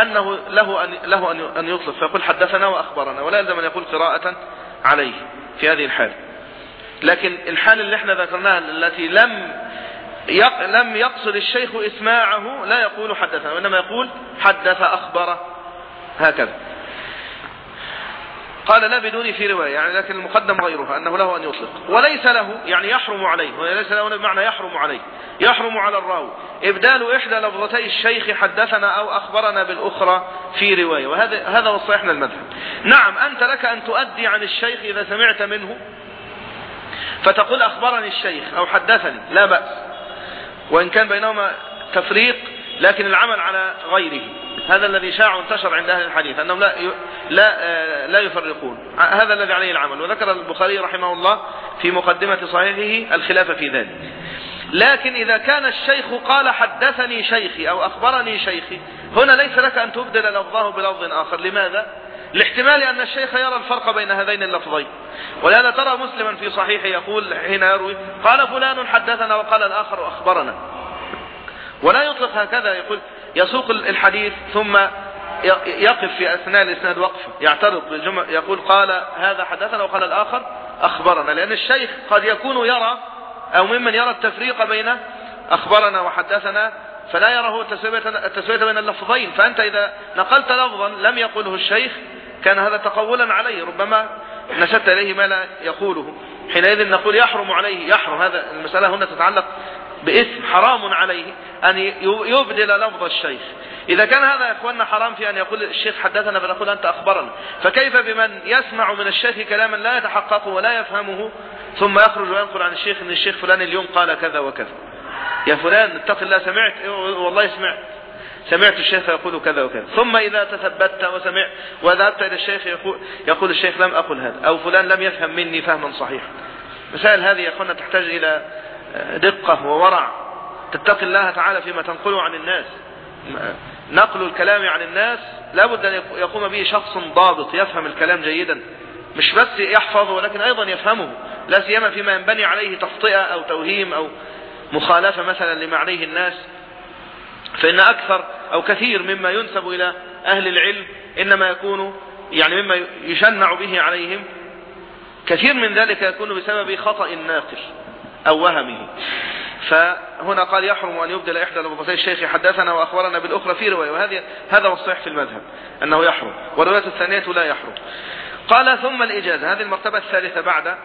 S1: أنه له أن, له أن يطلق فيقول حدثنا وأخبرنا ولا يلزم أن يقول قراءة عليه في هذه الحال. لكن الحال اللي إحنا ذكرناها التي لم لم يقصد الشيخ إسماعه لا يقول حدثنا وإنما يقول حدث أخبر هكذا. قال لا بدون في رواية يعني لكن المقدم غيرها أنه له أن يطلق. وليس له يعني يحرم عليه وليس له بمعنى يحرم عليه. يحرم على الراوي. إبدال إحدى لفظتي الشيخ حدثنا أو أخبرنا بالأخرى في رواية. وهذا هذا هو المذهب. نعم أنت لك أن تؤدي عن الشيخ إذا سمعت منه. فتقول أخبرني الشيخ أو حدثني لا بأس. وإن كان بينهما تفريق لكن العمل على غيره. هذا الذي شاع وانتشر عند أهل الحديث أنهم لا لا آه، لا يفرقون. هذا الذي عليه العمل. وذكر البخاري رحمه الله في مقدمة صحيحه الخلاف في ذلك. لكن إذا كان الشيخ قال حدثني شيخي أو أخبرني شيخي هنا ليس لك أن تبدل لفظه بلفظ آخر. لماذا؟ لاحتمال أن الشيخ يرى الفرق بين هذين اللفظين. ولهذا ترى مسلما في صحيحه يقول حين يروي قال فلان حدثنا وقال الآخر أخبرنا. ولا يطلق هكذا يقول يسوق الحديث ثم يقف في أثناء الإسناد وقفة يعترض بالجمع يقول قال هذا حدثنا وقال الآخر أخبرنا لأن الشيخ قد يكون يرى أو ممن يرى التفريق بين أخبرنا وحدثنا فلا يرى التسوية بين اللفظين فأنت إذا نقلت لفظا لم يقله الشيخ كان هذا تقولا عليه ربما نسبت إليه ما لا يقوله. حينئذ نقول يحرم عليه يحرم هذا المسألة هنا تتعلق باسم حرام عليه أن يبدل لفظ الشيخ. إذا كان هذا يا إخواننا حرام في أن يقول الشيخ حدثنا فنقول أنت أخبرنا. فكيف بمن يسمع من الشيخ كلاما لا يتحققه ولا يفهمه ثم يخرج وينقل عن الشيخ أن الشيخ فلان اليوم قال كذا وكذا. يا فلان اتق الله سمعت؟ والله سمعت. سمعت الشيخ يقول كذا وكذا. ثم إذا تثبت وسمعت وذهبت إلى الشيخ يقول, يقول الشيخ لم أقل هذا. أو فلان لم يفهم مني فهما صحيحا. مسائل هذه يا أخوانا تحتاج إلى دقة وورع. تتقي الله تعالى فيما تنقله عن الناس. نقل الكلام عن الناس لابد أن يقوم به شخص ضابط يفهم الكلام جيدا. مش بس يحفظه ولكن أيضا يفهمه. لا سيما فيما ينبني عليه تخطئة أو توهيم أو مخالفة مثلا لما عليه الناس. فإن أكثر أو كثير مما ينسب إلى أهل العلم إنما يكون يعني مما يشنع به عليهم كثير من ذلك يكون بسبب خطأ الناقل أو وهمه. فهنا قال يحرم أن يبدل إحدى لفظتي الشيخ حدثنا وأخبرنا بالأخرى في رواية وهذه هذا هو الصحيح في المذهب أنه يحرم والرواية الثانية لا يحرم. قال ثم الإجازة هذه المرتبة الثالثة بعد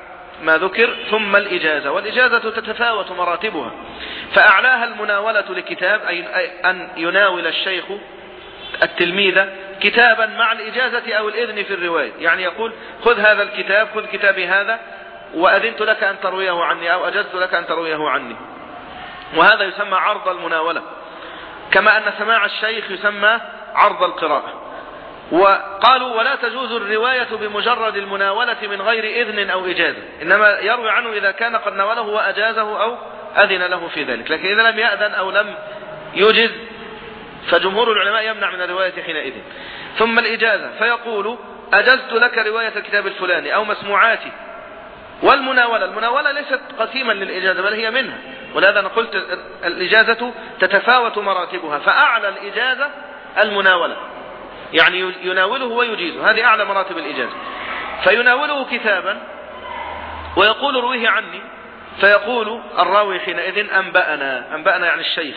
S1: ما ذكر ثم الإجازة والإجازة تتفاوت مراتبها. فأعلاها المناولة لكتاب أي أن يناول الشيخ التلميذ كتابا مع الإجازة أو الإذن في الرواية. يعني يقول خذ هذا الكتاب خذ كتابي هذا وأذنت لك أن ترويه عني أو أجزت لك أن ترويه عني. وهذا يسمى عرض المناولة. كما أن سماع الشيخ يسمى عرض القراءة. وقالوا ولا تجوز الرواية بمجرد المناولة من غير إذن أو إجازة. إنما يروي عنه إذا كان قد ناوله وأجازه أو أذن له في ذلك. لكن إذا لم يأذن أو لم يجز فجمهور العلماء يمنع من الرواية حينئذ. ثم الإجازة. فيقول أجزت لك رواية الكتاب الفلاني أو مسموعاتي. والمناولة. المناولة ليست قسيما للإجازة بل هي منها. ولهذا أنا قلت الإجازة تتفاوت مراتبها فأعلى الإجازة المناولة. يعني يناوله ويجيزه. هذه أعلى مراتب الإجازة. فيناوله كتابا ويقول رويه عني. فيقول الراوي حينئذ أنبأنا. أنبأنا يعني الشيخ.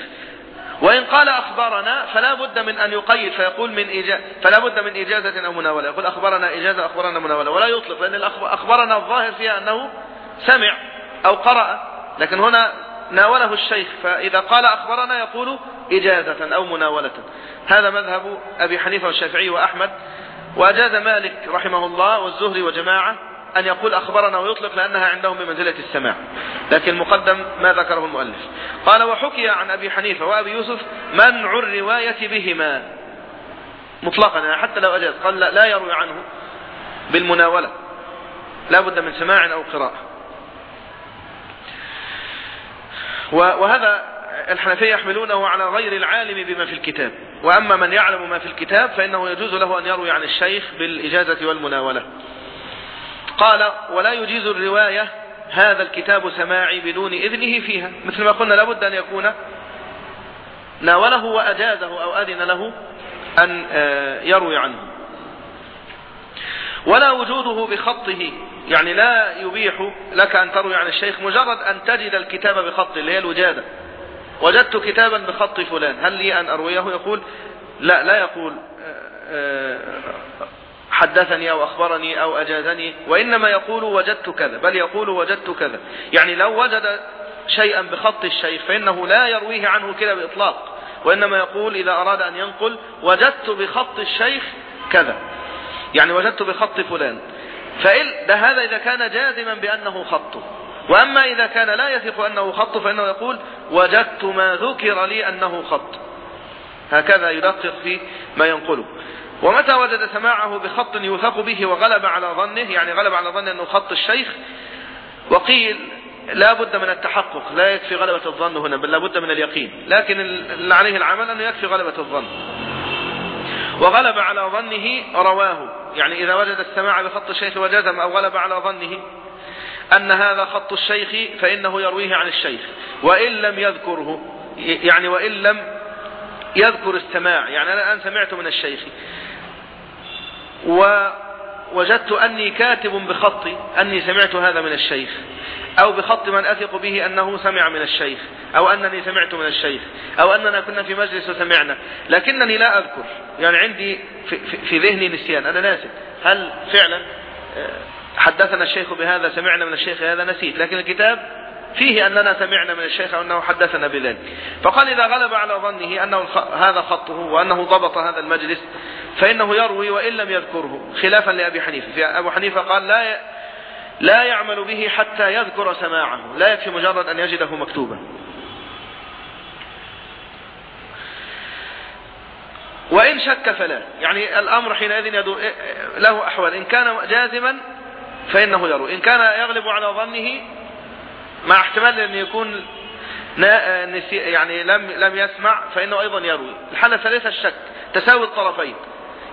S1: وإن قال أخبرنا فلا بد من أن يقيد فيقول من إجازة فلا بد من إجازة أو مناولة. يقول أخبرنا إجازة أخبرنا مناولة. ولا يطلق لأن أخبرنا الظاهر فيها أنه سمع أو قرأ. لكن هنا ناوله الشيخ فإذا قال أخبرنا يقول إجازة أو مناولة. هذا مذهب أبي حنيفة والشافعي وأحمد. وأجاز مالك رحمه الله والزهري وجماعة. أن يقول أخبرنا ويطلق لأنها عندهم بمنزلة السماع. لكن مقدم ما ذكره المؤلف. قال وحكي عن أبي حنيفة وأبي يوسف منع الرواية بهما. مطلقا يعني حتى لو أجاز. قال لا, يروي عنه بالمناولة. لا بد من سماع أو قراءة. وهذا الحنفية يحملونه على غير العالم بما في الكتاب. وأما من يعلم ما في الكتاب فإنه يجوز له أن يروي عن الشيخ بالإجازة والمناولة. قال ولا يجيز الرواية هذا الكتاب سماعي بدون إذنه فيها. مثل ما قلنا لابد أن يكون ناوله وأجازه أو أذن له أن آه، يروي عنه. ولا وجوده بخطه يعني لا يبيح لك أن تروي عن الشيخ مجرد أن تجد الكتاب بخطه اللي هي الوجادة. وجدت كتابا بخط فلان هل لي أن أرويه؟ يقول لا لا يقول آه، آه، حدثني أو أخبرني أو أجازني وإنما يقول وجدت كذا بل يقول وجدت كذا. يعني لو وجد شيئا بخط الشيخ فإنه لا يرويه عنه كده بإطلاق. وإنما يقول إذا أراد أن ينقل وجدت بخط الشيخ كذا. يعني وجدت بخط فلان. فإل ده هذا إذا كان جازما بأنه خطه وأما إذا كان لا يثق أنه خط فإنه يقول وجدت ما ذكر لي أنه خط. هكذا يدقق في ما ينقله. ومتى وجد سماعه بخط يوثق به وغلب على ظنه يعني غلب على ظنه أنه خط الشيخ وقيل لا بد من التحقق لا يكفي غلبة الظن هنا بل لا بد من اليقين لكن اللي عليه العمل أنه يكفي غلبة الظن. وغلب على ظنه رواه يعني إذا وجد السماع بخط الشيخ وجزم أو غلب على ظنه أن هذا خط الشيخ فإنه يرويه عن الشيخ وإن لم يذكره يعني وإن لم يذكر السماع. يعني أنا الآن سمعت من الشيخ. ووجدت أني كاتب بخطي أني سمعت هذا من الشيخ. أو بخط من أثق به أنه سمع من الشيخ. أو أنني سمعت من الشيخ. أو أننا كنا في مجلس وسمعنا. لكنني لا أذكر. يعني عندي في, في, ذهني نسيان. أنا ناسي. هل فعلا آه، حدثنا الشيخ بهذا سمعنا من الشيخ هذا نسيت. لكن الكتاب فيه أننا سمعنا من الشيخ أنه حدثنا بذلك. فقال إذا غلب على ظنه أنه هذا خطه وأنه ضبط هذا المجلس فإنه يروي وإن لم يذكره. خلافا لأبي حنيفة. أبو حنيفة قال لا لا يعمل به حتى يذكر سماعه. لا يكفي مجرد أن يجده مكتوبا. وإن شك فلا. يعني الأمر حينئذ يدور له أحوال. إن كان جازما فإنه يروي. إن كان يغلب على ظنه مع احتمال أن يكون يعني لم لم يسمع فإنه أيضا يروي. الحالة الثالثة الشك تساوي الطرفين.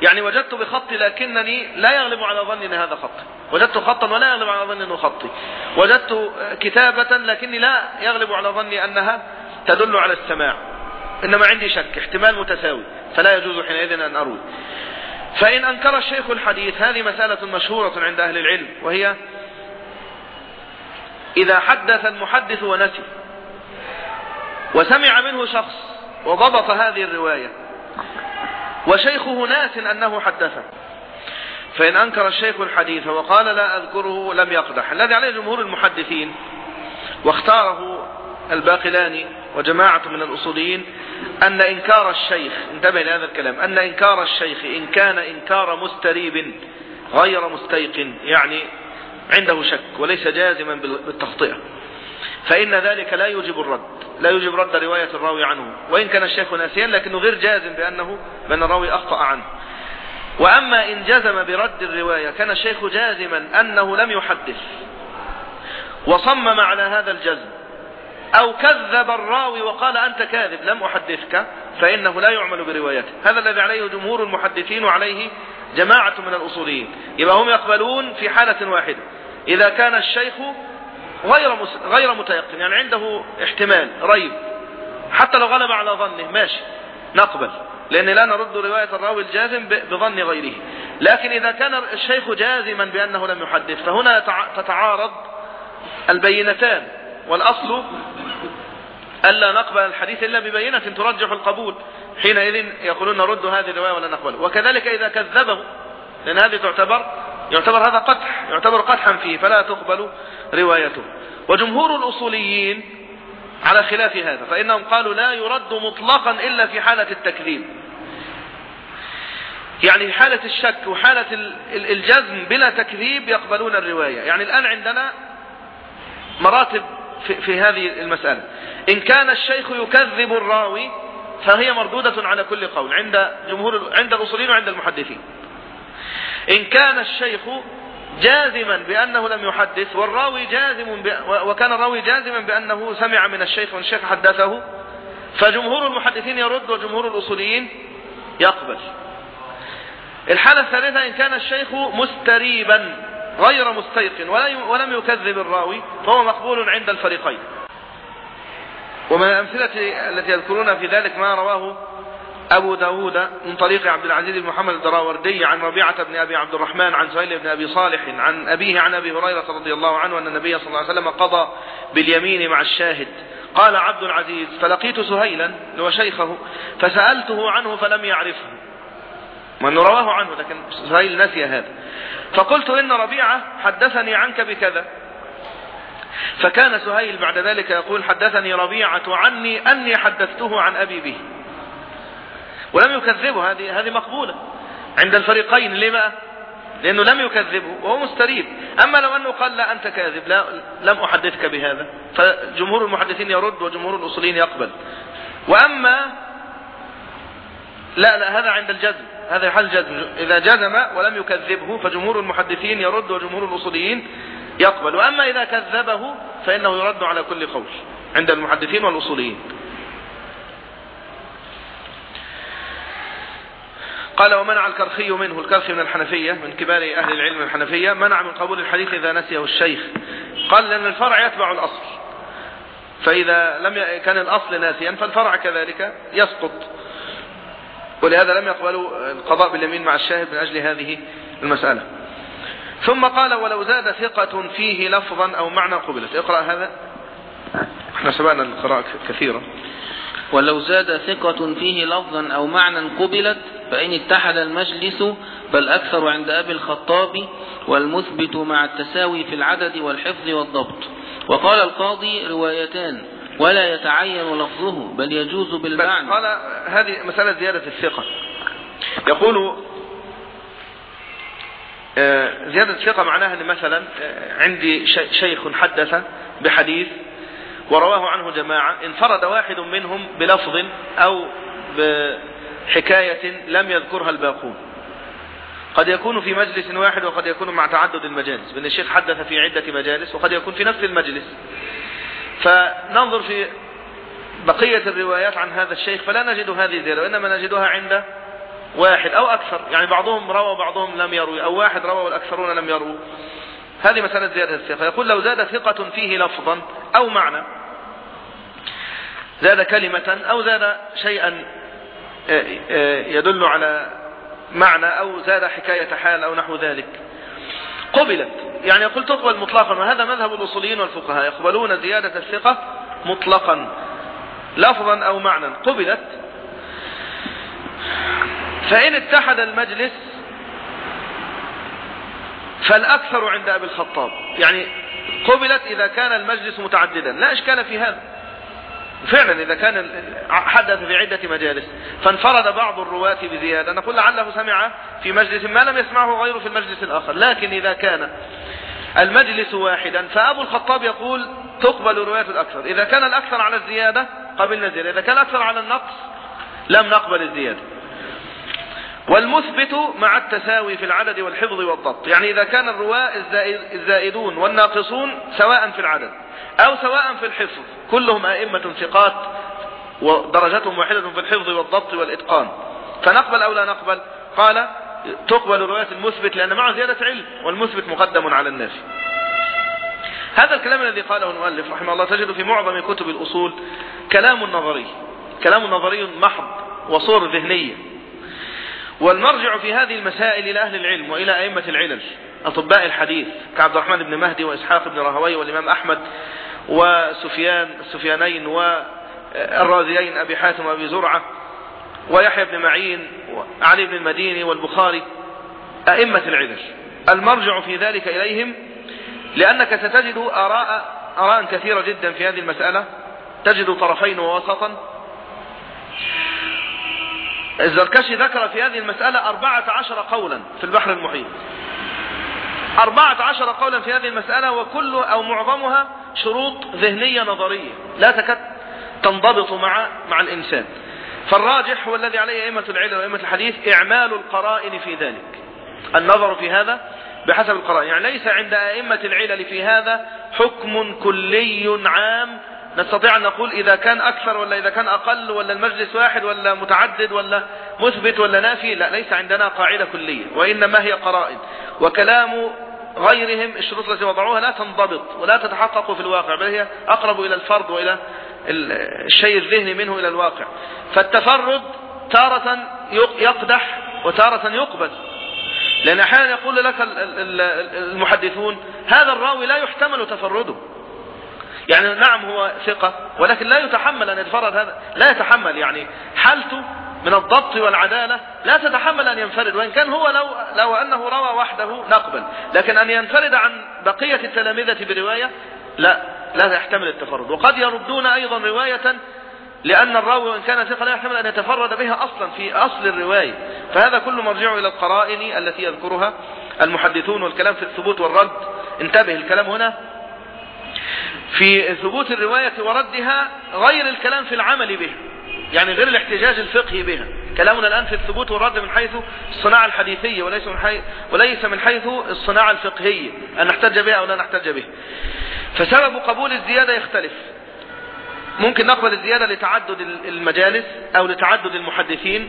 S1: يعني وجدت بخطي لكنني لا يغلب على ظني إن هذا خطي وجدت خطا ولا يغلب على ظني إنه خطي. وجدت كتابة لكني لا يغلب على ظني أنها تدل على السماع. إنما عندي شك احتمال متساوي. فلا يجوز حينئذ أن أروي. فإن أنكر الشيخ الحديث هذه مسألة مشهورة عند أهل العلم وهي إذا حدث المحدث ونسي وسمع منه شخص وضبط هذه الرواية وشيخه ناس أنه حدثه فإن أنكر الشيخ الحديث وقال لا أذكره لم يقدح الذي عليه جمهور المحدثين واختاره الباقلاني وجماعة من الأصوليين أن إنكار الشيخ انتبه لهذا الكلام أن إنكار الشيخ إن كان إنكار مستريب غير مستيقن يعني عنده شك وليس جازما بالتخطئة. فإن ذلك لا يوجب الرد. لا يوجب رد رواية الراوي عنه. وإن كان الشيخ ناسيا لكنه غير جازم بأنه بأن الراوي أخطأ عنه. وأما إن جزم برد الرواية كان الشيخ جازما أنه لم يحدث. وصمم على هذا الجزم. أو كذب الراوي وقال أنت كاذب لم أحدثك فإنه لا يعمل بروايته. هذا الذي عليه جمهور المحدثين وعليه جماعة من الأصوليين. يبقى هم يقبلون في حالة واحدة. إذا كان الشيخ غير غير متيقن يعني عنده احتمال ريب. حتى لو غلب على ظنه ماشي. نقبل. لأن لا نرد رواية الراوي الجازم بظن غيره. لكن إذا كان الشيخ جازما بأنه لم يحدث فهنا تتعارض البينتان. والأصل ألا نقبل الحديث إلا ببينة ترجح القبول. حينئذ يقولون نرد هذه الرواية ولا نقبل. وكذلك إذا كذبه لأن هذه تعتبر يعتبر هذا قدح يعتبر قدحا فيه فلا تقبل روايته. وجمهور الأصوليين على خلاف هذا فإنهم قالوا لا يرد مطلقا إلا في حالة التكذيب. يعني حالة الشك وحالة الجزم بلا تكذيب يقبلون الرواية. يعني الآن عندنا مراتب في هذه المسألة. إن كان الشيخ يكذب الراوي فهي مردودة على كل قول عند جمهور عند الأصوليين وعند المحدثين. إن كان الشيخ جازما بأنه لم يحدث والراوي جازم وكان الراوي جازما بأنه سمع من الشيخ والشيخ حدثه فجمهور المحدثين يرد وجمهور الأصوليين يقبل. الحالة الثالثة إن كان الشيخ مستريبا غير مستيقن ولم يكذب الراوي فهو مقبول عند الفريقين. ومن الأمثلة التي يذكرون في ذلك ما رواه أبو داود من طريق عبد العزيز بن محمد الدراوردي عن ربيعة بن أبي عبد الرحمن عن سهيل بن أبي صالح عن أبيه عن أبي هريرة رضي الله عنه أن النبي صلى الله عليه وسلم قضى باليمين مع الشاهد. قال عبد العزيز فلقيت سهيلا هو شيخه فسألته عنه فلم يعرفه. من رواه عنه لكن سهيل نسي هذا. فقلت إن ربيعة حدثني عنك بكذا. فكان سهيل بعد ذلك يقول حدثني ربيعة عني أني حدثته عن أبي به. ولم يكذبه هذه هذه مقبولة. عند الفريقين لما؟ لأنه لم يكذبه وهو مستريب. أما لو أنه قال لا أنت كاذب لا لم أحدثك بهذا. فجمهور المحدثين يرد وجمهور الأصوليين يقبل. وأما لا لا هذا عند الجزم. هذا حال جزم إذا جزم ولم يكذبه فجمهور المحدثين يرد وجمهور الأصوليين يقبل. وأما إذا كذبه فإنه يرد على كل قول عند المحدثين والأصوليين. قال ومنع الكرخي منه. الكرخي من الحنفية من كبار أهل العلم الحنفية منع من قبول الحديث إذا نسيه الشيخ. قال لأن الفرع يتبع الأصل. فإذا لم كان الأصل ناسيا فالفرع كذلك يسقط. ولهذا لم يقبلوا القضاء باليمين مع الشاهد من أجل هذه المسألة. ثم قال ولو زاد ثقة فيه لفظا أو معنى قبلت. اقرأ هذا. إحنا سبقنا القراءة كثيرا
S2: ولو زاد ثقة فيه لفظا أو معنى قبلت فإن اتحد المجلس فالأكثر عند أبي الخطاب والمثبت مع التساوي في العدد والحفظ والضبط. وقال القاضي روايتان ولا يتعين لفظه بل يجوز بالمعنى.
S1: قال هذه مسألة زيادة الثقة. يقول زيادة الثقة معناها أن مثلا آه، عندي شيخ حدث بحديث ورواه عنه جماعة انفرد واحد منهم بلفظ أو بحكاية لم يذكرها الباقون. قد يكون في مجلس واحد وقد يكون مع تعدد المجالس بأن الشيخ حدث في عدة مجالس وقد يكون في نفس المجلس. فننظر في بقية الروايات عن هذا الشيخ فلا نجد هذه الزيادة وإنما نجدها عند واحد أو أكثر. يعني بعضهم روى وبعضهم لم يروي. أو واحد روى والأكثرون لم يروا هذه مسألة زيادة الثقة يقول لو زاد ثقة فيه لفظا أو معنى زاد كلمة أو زاد شيئا آه، آه، يدل على معنى أو زاد حكاية حال أو نحو ذلك. قبلت. يعني يقول تقبل مطلقا. وهذا مذهب الأصوليين والفقهاء. يقبلون زيادة الثقة مطلقا لفظا أو معنى. قبلت. فإن اتحد المجلس فالأكثر عند أبي الخطاب. يعني قبلت إذا كان المجلس متعددا. لا إشكال في هذا. فعلا إذا كان حدث في عدة مجالس. فانفرد بعض الرواة بزيادة. نقول لعله سمع في مجلس ما لم يسمعه غيره في المجلس الآخر. لكن إذا كان المجلس واحدا فأبو الخطاب يقول تقبل رواية الأكثر. إذا كان الأكثر على الزيادة قبلنا الزيادة إذا كان الأكثر على النقص لم نقبل الزيادة. والمثبت مع التساوي في العدد والحفظ والضبط. يعني إذا كان الرواة الزائدون والناقصون سواء في العدد أو سواء في الحفظ. كلهم أئمة ثقات ودرجتهم واحدة في الحفظ والضبط والإتقان. فنقبل أو لا نقبل؟ قال تقبل رواية المثبت لأن معه زيادة علم والمثبت مقدم على النافي. هذا الكلام الذي قاله المؤلف رحمه الله تجد في معظم كتب الأصول كلام نظري. كلام نظري محض وصور ذهنية. والمرجع في هذه المسائل إلى أهل العلم وإلى أئمة العلل أطباء الحديث كعبد الرحمن بن مهدي وإسحاق بن راهوي والإمام أحمد وسفيان السفيانين والرازيين أبي حاتم وأبي زرعة ويحيى بن معين وعلي بن المديني والبخاري أئمة العلل. المرجع في ذلك إليهم لأنك ستجد آراء آراء كثيرة جدا في هذه المسألة تجد طرفين ووسطا الزركشي ذكر في هذه المسألة أربعة عشر قولا في البحر المحيط. أربعة عشر قولا في هذه المسألة وكل أو معظمها شروط ذهنية نظرية. لا تكاد تنضبط مع مع الإنسان. فالراجح هو الذي عليه أئمة العلم وأئمة الحديث إعمال القرائن في ذلك. النظر في هذا بحسب القرائن. يعني ليس عند أئمة العلل في هذا حكم كلي عام نستطيع أن نقول إذا كان أكثر ولا إذا كان أقل ولا المجلس واحد ولا متعدد ولا مثبت ولا نافي لا ليس عندنا قاعدة كلية وإنما هي قرائن. وكلام غيرهم الشروط التي وضعوها لا تنضبط ولا تتحقق في الواقع بل هي أقرب إلى الفرد وإلى الشيء الذهني منه إلى الواقع. فالتفرد تارة يقدح وتارة يقبل. لأن أحيانا يقول لك المحدثون هذا الراوي لا يحتمل تفرده. يعني نعم هو ثقة ولكن لا يتحمل أن يتفرد هذا لا يتحمل يعني حالته من الضبط والعدالة لا تتحمل أن ينفرد وإن كان هو لو, لو أنه روى وحده نقبل لكن أن ينفرد عن بقية التلامذة برواية لا لا يحتمل التفرد. وقد يردون أيضا رواية لأن الراوي وإن كان ثقة لا يحتمل أن يتفرد بها أصلا في أصل الرواية. فهذا كله مرجع إلى القرائن التي يذكرها المحدثون والكلام في الثبوت والرد. انتبه الكلام هنا في ثبوت الرواية وردها غير الكلام في العمل بها يعني غير الاحتجاج الفقهي بها. كلامنا الآن في الثبوت والرد من حيث الصناعة الحديثية وليس من حيث, وليس من حيث الصناعة الفقهية أن نحتج بها أو لا نحتج بها فسبب قبول الزيادة يختلف. ممكن نقبل الزيادة لتعدد المجالس أو لتعدد المحدثين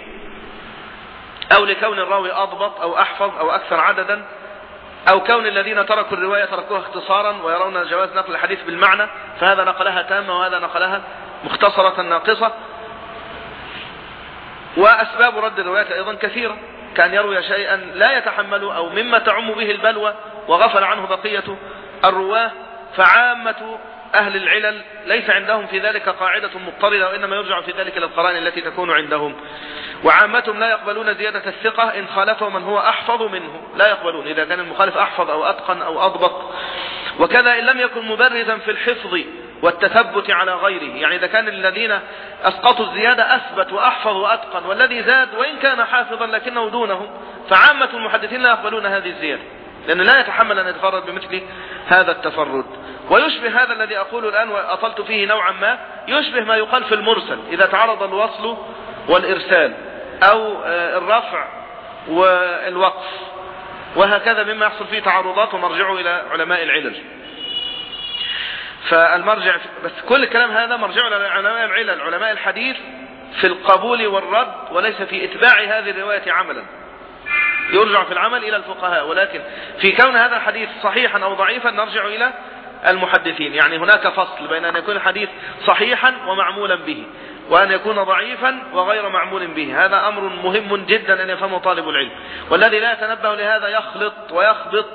S1: أو لكون الراوي أضبط أو أحفظ أو أكثر عددا. أو كون الذين تركوا الرواية تركوها اختصارا ويرون جواز نقل الحديث بالمعنى فهذا نقلها تامة وهذا نقلها مختصرة ناقصة. وأسباب رد الرواية أيضا كثيرة كان يروي شيئا لا يتحمل أو مما تعم به البلوى وغفل عنه بقية الرواة فعامة أهل العلل ليس عندهم في ذلك قاعدة مضطردة وإنما يرجع في ذلك إلى القرائن التي تكون عندهم. وعامتهم لا يقبلون زيادة الثقة إن خالفه من هو أحفظ منه. لا يقبلون إذا كان المخالف أحفظ أو أتقن أو أضبط. وكذا إن لم يكن مبرزا في الحفظ والتثبت على غيره. يعني إذا كان الذين أسقطوا الزيادة أثبت وأحفظ وأتقن والذي زاد وإن كان حافظا لكنه دونهم فعامة المحدثين لا يقبلون هذه الزيادة. لأنه لا يتحمل أن يتفرد بمثل هذا التفرد. ويشبه هذا الذي أقوله الآن وأطلت فيه نوعا ما يشبه ما يقال في المرسل إذا تعرض الوصل والإرسال أو الرفع والوقف وهكذا مما يحصل فيه تعارضات ومرجعه إلى علماء العلل. فالمرجع بس كل الكلام هذا مرجعه إلى علماء العلل علماء الحديث في القبول والرد وليس في إتباع هذه الرواية عملا. يرجع في العمل إلى الفقهاء ولكن في كون هذا الحديث صحيحا أو ضعيفا نرجع إلى المحدثين. يعني هناك فصل بين أن يكون الحديث صحيحا ومعمولا به وأن يكون ضعيفا وغير معمول به. هذا أمر مهم جدا أن يفهمه طالب العلم. والذي لا يتنبه لهذا يخلط ويخبط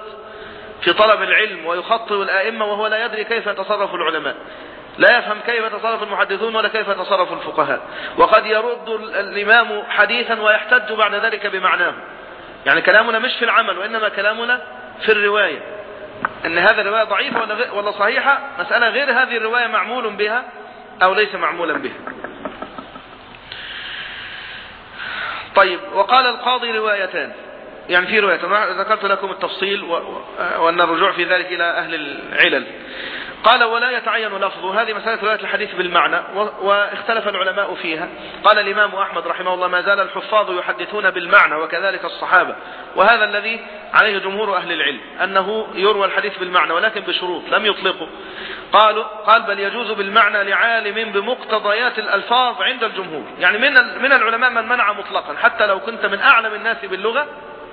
S1: في طلب العلم ويخطئ الآئمة وهو لا يدري كيف يتصرف العلماء. لا يفهم كيف يتصرف المحدثون ولا كيف يتصرف الفقهاء. وقد يرد الإمام حديثا ويحتج بعد ذلك بمعناه. يعني كلامنا مش في العمل وإنما كلامنا في الرواية. أن هذا الرواية ضعيفة ولا, صحيحة؟ مسألة غير هذه الرواية معمول بها أو ليس معمولا بها. طيب وقال القاضي روايتان. يعني في رواية ذكرت لكم التفصيل وأن الرجوع في ذلك إلى أهل العلل. قال ولا يتعين لفظه هذه مسألة رواية الحديث بالمعنى واختلف العلماء فيها. قال الإمام أحمد رحمه الله ما زال الحفاظ يحدثون بالمعنى وكذلك الصحابة. وهذا الذي عليه جمهور أهل العلم أنه يروى الحديث بالمعنى ولكن بشروط لم يطلقوا قالوا قال بل يجوز بالمعنى لعالم بمقتضيات الألفاظ عند الجمهور. يعني من من العلماء من منع مطلقا حتى لو كنت من أعلم الناس باللغة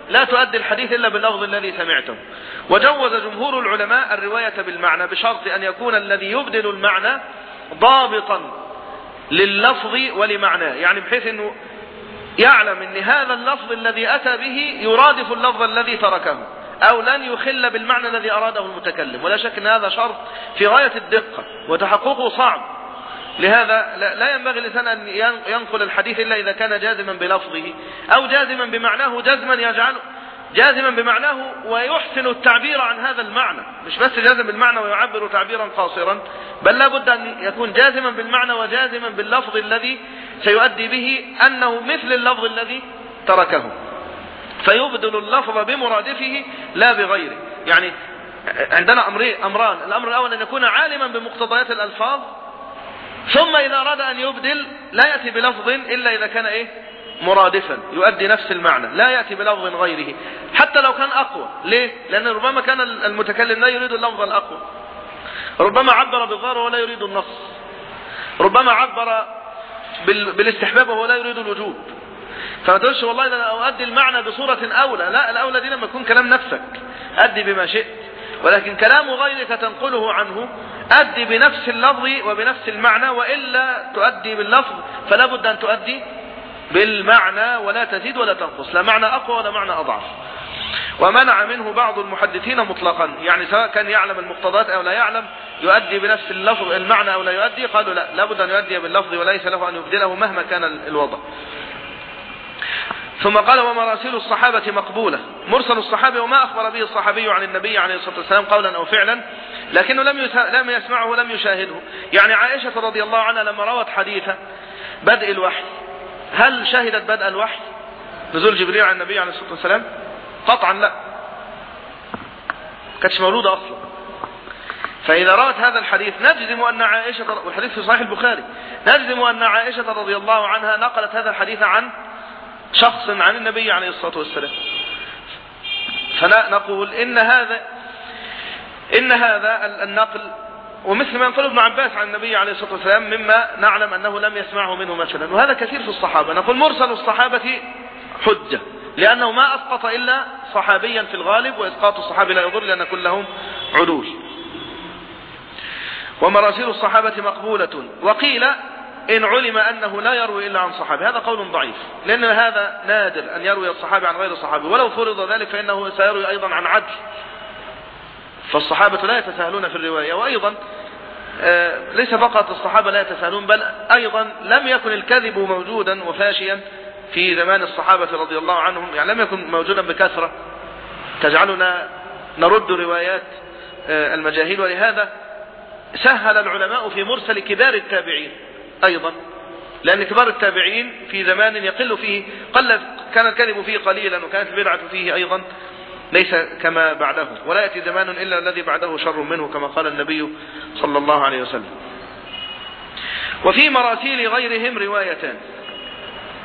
S1: لا تؤدي الحديث إلا باللفظ الذي سمعته وجوز جمهور العلماء الرواية بالمعنى بشرط أن يكون الذي يبدل المعنى ضابطا لللفظ ولمعناه. يعني بحيث أنه يعلم أن هذا اللفظ الذي أتى به يرادف اللفظ الذي تركه أو لن يخل بالمعنى الذي أراده المتكلم. ولا شك أن هذا شرط في غاية الدقة وتحققه صعب. لهذا لا ينبغي الإنسان أن ينقل الحديث إلا إذا كان جازما بلفظه أو جازما بمعناه جزما يجعله جازما بمعناه ويحسن التعبير عن هذا المعنى. مش بس جازم بالمعنى ويعبر تعبيرا قاصرا بل لابد أن يكون جازما بالمعنى وجازما باللفظ الذي سيؤدي به أنه مثل اللفظ الذي تركه. فيبدل اللفظ بمرادفه لا بغيره. يعني عندنا أمرين أمران. الأمر الأول أن يكون عالما بمقتضيات الألفاظ ثم إذا أراد أن يبدل لا يأتي بلفظ إلا إذا كان إيه؟ مرادفا يؤدي نفس المعنى لا يأتي بلفظ غيره. حتى لو كان أقوى ليه؟ لأن ربما كان المتكلم لا يريد اللفظ الأقوى. ربما عبر بالظاهر ولا يريد النص. ربما عبر بالاستحباب وهو لا يريد الوجوب فما تقولش والله أنا أؤدي المعنى بصورة أولى لا الأولى دي لما يكون كلام نفسك. أدي بما شئت. ولكن كلام غيرك تنقله عنه أدي بنفس اللفظ وبنفس المعنى وإلا تؤدي باللفظ فلا بد أن تؤدي بالمعنى ولا تزيد ولا تنقص. لا معنى أقوى ولا معنى أضعف. ومنع منه بعض المحدثين مطلقا. يعني سواء كان يعلم المقتضات أو لا يعلم يؤدي بنفس اللفظ المعنى أو لا يؤدي قالوا لا لابد أن يؤدي باللفظ وليس له أن يبدله مهما كان الوضع. ثم قال ومراسيل الصحابة مقبولة. مرسل الصحابي وما أخبر به الصحابي عن النبي عليه الصلاة والسلام قولا أو فعلا لكنه لم لم يسمعه ولم يشاهده. يعني عائشة رضي الله عنها لما روت حديث بدء الوحي هل شهدت بدء الوحي؟ نزول جبريل على النبي عليه الصلاة والسلام؟ قطعا لا. كانتش مولودة أصلا. فإذا رأت هذا الحديث نجزم أن عائشة والحديث في صحيح البخاري نجزم أن عائشة رضي الله عنها نقلت هذا الحديث عن شخص عن النبي عليه الصلاة والسلام. فنقول إن هذا إن هذا النقل ومثل ما ينقل ابن عباس عن النبي عليه الصلاة والسلام مما نعلم أنه لم يسمعه منه مثلا. وهذا كثير في الصحابة. نقول مرسل الصحابة حجة لأنه ما أسقط إلا صحابيا في الغالب وإسقاط الصحابي لا يضر لأن كلهم عدول. ومراسيل الصحابة مقبولة. وقيل إن علم أنه لا يروي إلا عن صحابي. هذا قول ضعيف. لأن هذا نادر أن يروي الصحابي عن غير الصحابي ولو فرض ذلك فإنه سيروي أيضا عن عدل. فالصحابة لا يتساهلون في الرواية. وأيضا آه، ليس فقط الصحابة لا يتساهلون بل أيضا لم يكن الكذب موجودا وفاشيا في زمان الصحابة رضي الله عنهم. يعني لم يكن موجودا بكثرة. تجعلنا نرد روايات آه، المجاهيل. ولهذا سهل العلماء في مرسل كبار التابعين. أيضا لأن كبار التابعين في زمان يقل فيه قل كان الكذب فيه قليلا وكانت البدعة فيه أيضا ليس كما بعده. ولا يأتي زمان إلا الذي بعده شر منه كما قال النبي صلى الله عليه وسلم. وفي مراسيل غيرهم روايتان.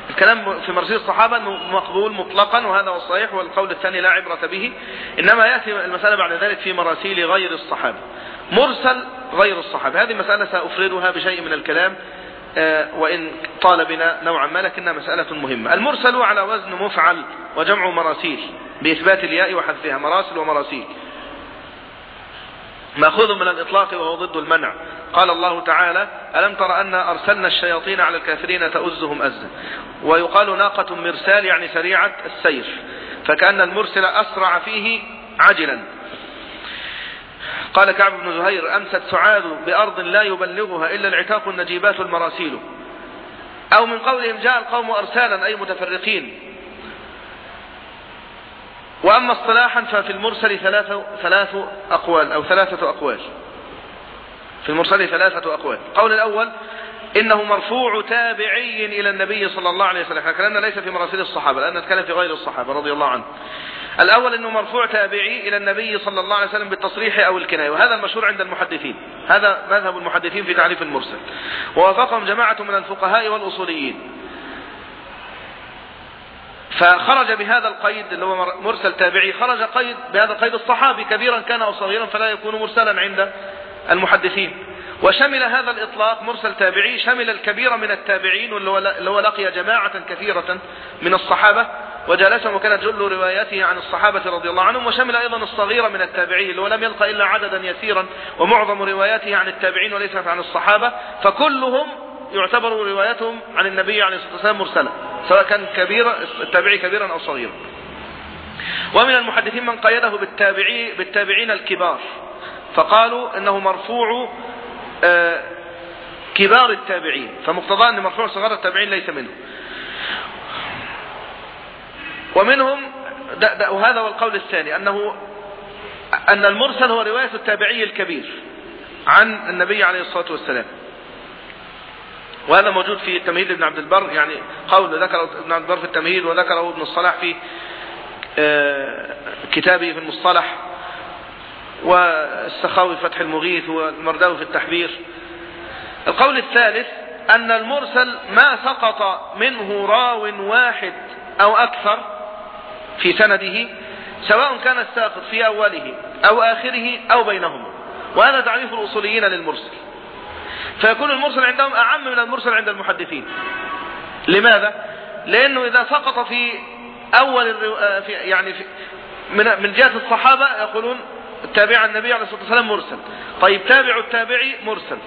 S1: الكلام في مرسيل الصحابة مقبول مطلقا وهذا هو الصحيح والقول الثاني لا عبرة به. إنما يأتي المسألة بعد ذلك في مراسيل غير الصحابة. مرسل غير الصحابة. هذه مسألة سأفردها بشيء من الكلام. وإن طال بنا نوعا ما لكنها مسألة مهمة. المرسل على وزن مفعل وجمع مراسيل بإثبات الياء وحذفها مراسل ومراسيل. مأخوذ من الإطلاق وهو ضد المنع. قال الله تعالى ألم تر أن أرسلنا الشياطين على الكافرين تؤزهم أزا ويقال ناقة مرسال يعني سريعة السير. فكأن المرسل أسرع فيه عجلا. قال كعب بن زهير أمست سعاد بأرض لا يبلغها إلا العتاق النجيبات المراسيل أو من قولهم جاء القوم أرسالا أي متفرقين. وأما اصطلاحا ففي المرسل ثلاثة, ثلاث أقوال أو ثلاثة أقوال. في المرسل ثلاثة أقوال. القول الأول إنه مرفوع تابعي إلى النبي صلى الله عليه وسلم. كلامنا ليس في مراسيل الصحابة لأن نتكلم في غير الصحابة رضي الله عنه الأول أنه مرفوع تابعي إلى النبي صلى الله عليه وسلم بالتصريح أو الكناية وهذا المشهور عند المحدثين. هذا مذهب المحدثين في تعريف المرسل. ووافقهم جماعة من الفقهاء والأصوليين. فخرج بهذا القيد اللي هو مرسل تابعي خرج قيد بهذا القيد الصحابي كبيرا كان أو صغيرا فلا يكون مرسلا عند المحدثين. وشمل هذا الإطلاق مرسل تابعي شمل الكبير من التابعين واللي هو لقي جماعة كثيرة من الصحابة وجلسهم وكانت جل رواياته عن الصحابة رضي الله عنهم وشمل أيضا الصغير من التابعين اللي هو لم يلقى إلا عددا يسيرا ومعظم رواياته عن التابعين وليست عن الصحابة فكلهم يعتبر رواياتهم عن النبي عليه الصلاة والسلام مرسلة سواء كان كبير التابعي كبيرا أو صغيرا. ومن المحدثين من قيده بالتابعي بالتابعين الكبار فقالوا إنه مرفوع آه، كبار التابعين فمقتضى أن مرفوع صغار التابعين ليس منه. ومنهم ده ده وهذا هو القول الثاني أنه أن المرسل هو رواية التابعي الكبير عن النبي عليه الصلاة والسلام. وهذا موجود في تمهيد ابن عبد البر يعني قول ذكر ابن عبد البر في التمهيد وذكره ابن الصلاح في آه، كتابه في المصطلح والسخاوي في فتح المغيث والمرداوي في التحبير. القول الثالث أن المرسل ما سقط منه راو واحد أو أكثر في سنده سواء كان الساقط في أوله أو آخره أو بينهما. وهذا تعريف الأصوليين للمرسل. فيكون المرسل عندهم أعم من المرسل عند المحدثين. لماذا؟ لأنه إذا سقط في أول الرو... في يعني في من من جهة الصحابة يقولون تابع النبي عليه الصلاة والسلام مرسل. طيب تابع التابعي مرسل.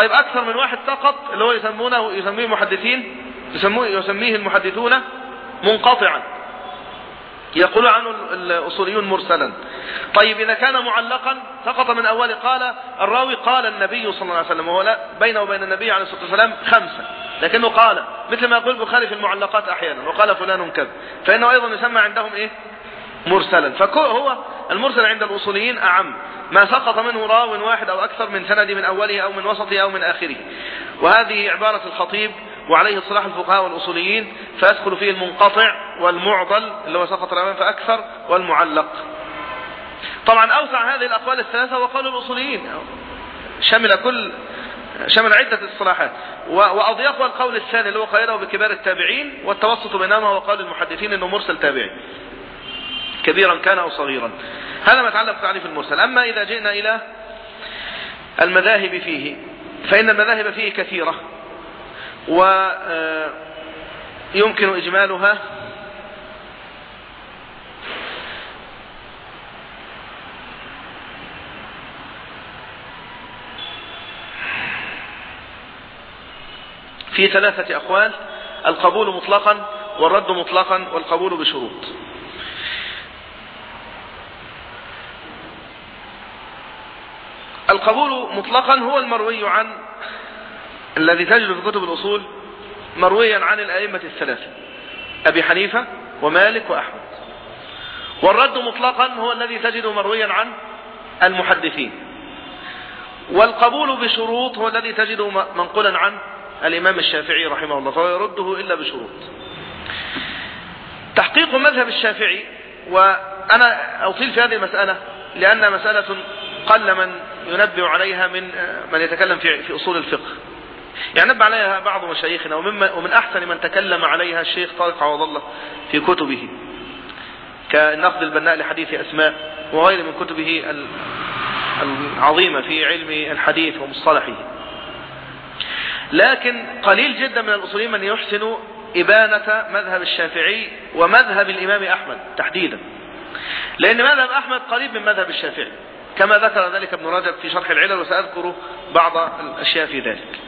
S1: طيب أكثر من واحد سقط اللي هو يسمونه يسميه محدثين يسموه يسميه المحدثون منقطعا. يقول عنه الأصوليون مرسلا. طيب إذا كان معلقا سقط من أول قال الراوي قال النبي صلى الله عليه وسلم وهو لا بينه وبين النبي عليه الصلاة والسلام خمسة. لكنه قال مثل ما يقول البخاري في المعلقات أحيانا وقال فلان كذا فإنه أيضا يسمى عندهم إيه؟ مرسلا. فهو المرسل عند الأصوليين أعم. ما سقط منه راو واحد أو أكثر من سند من أوله أو من وسطه أو من آخره. وهذه عبارة الخطيب. وعليه صلاح الفقهاء والأصوليين فيدخل فيه المنقطع والمعضل اللي هو سقط الأمام فأكثر والمعلق. طبعا أوسع هذه الأقوال الثلاثة وقول الأصوليين. شمل كل شمل عدة اصطلاحات وأضيقها القول الثاني اللي هو قيده بكبار التابعين والتوسط بينهما وقال المحدثين أنه مرسل تابعي. كبيرا كان أو صغيرا. هذا ما يتعلق بتعريف المرسل. أما إذا جئنا إلى المذاهب فيه فإن المذاهب فيه كثيرة. ويمكن إجمالها في ثلاثة أقوال القبول مطلقا والرد مطلقا والقبول بشروط. القبول مطلقا هو المروي عن الذي تجد في كتب الأصول مرويا عن الأئمة الثلاثة أبي حنيفة ومالك وأحمد. والرد مطلقا هو الذي تجده مرويا عن المحدثين. والقبول بشروط هو الذي تجده منقولا عن الإمام الشافعي رحمه الله فهو يرده إلا بشروط. تحقيق مذهب الشافعي وأنا أطيل في هذه المسألة لأن مسألة قل من ينبه عليها من من يتكلم في أصول الفقه. يعني نبه عليها بعض مشايخنا ومن, أحسن من تكلم عليها الشيخ طارق عوض الله في كتبه كالنقد البناء لحديث أسماء وغير من كتبه العظيمة في علم الحديث ومصطلحه. لكن قليل جدا من الأصوليين من يحسن إبانة مذهب الشافعي ومذهب الإمام أحمد تحديدا لأن مذهب أحمد قريب من مذهب الشافعي. كما ذكر ذلك ابن رجب في شرح العلل وسأذكر بعض الأشياء في ذلك.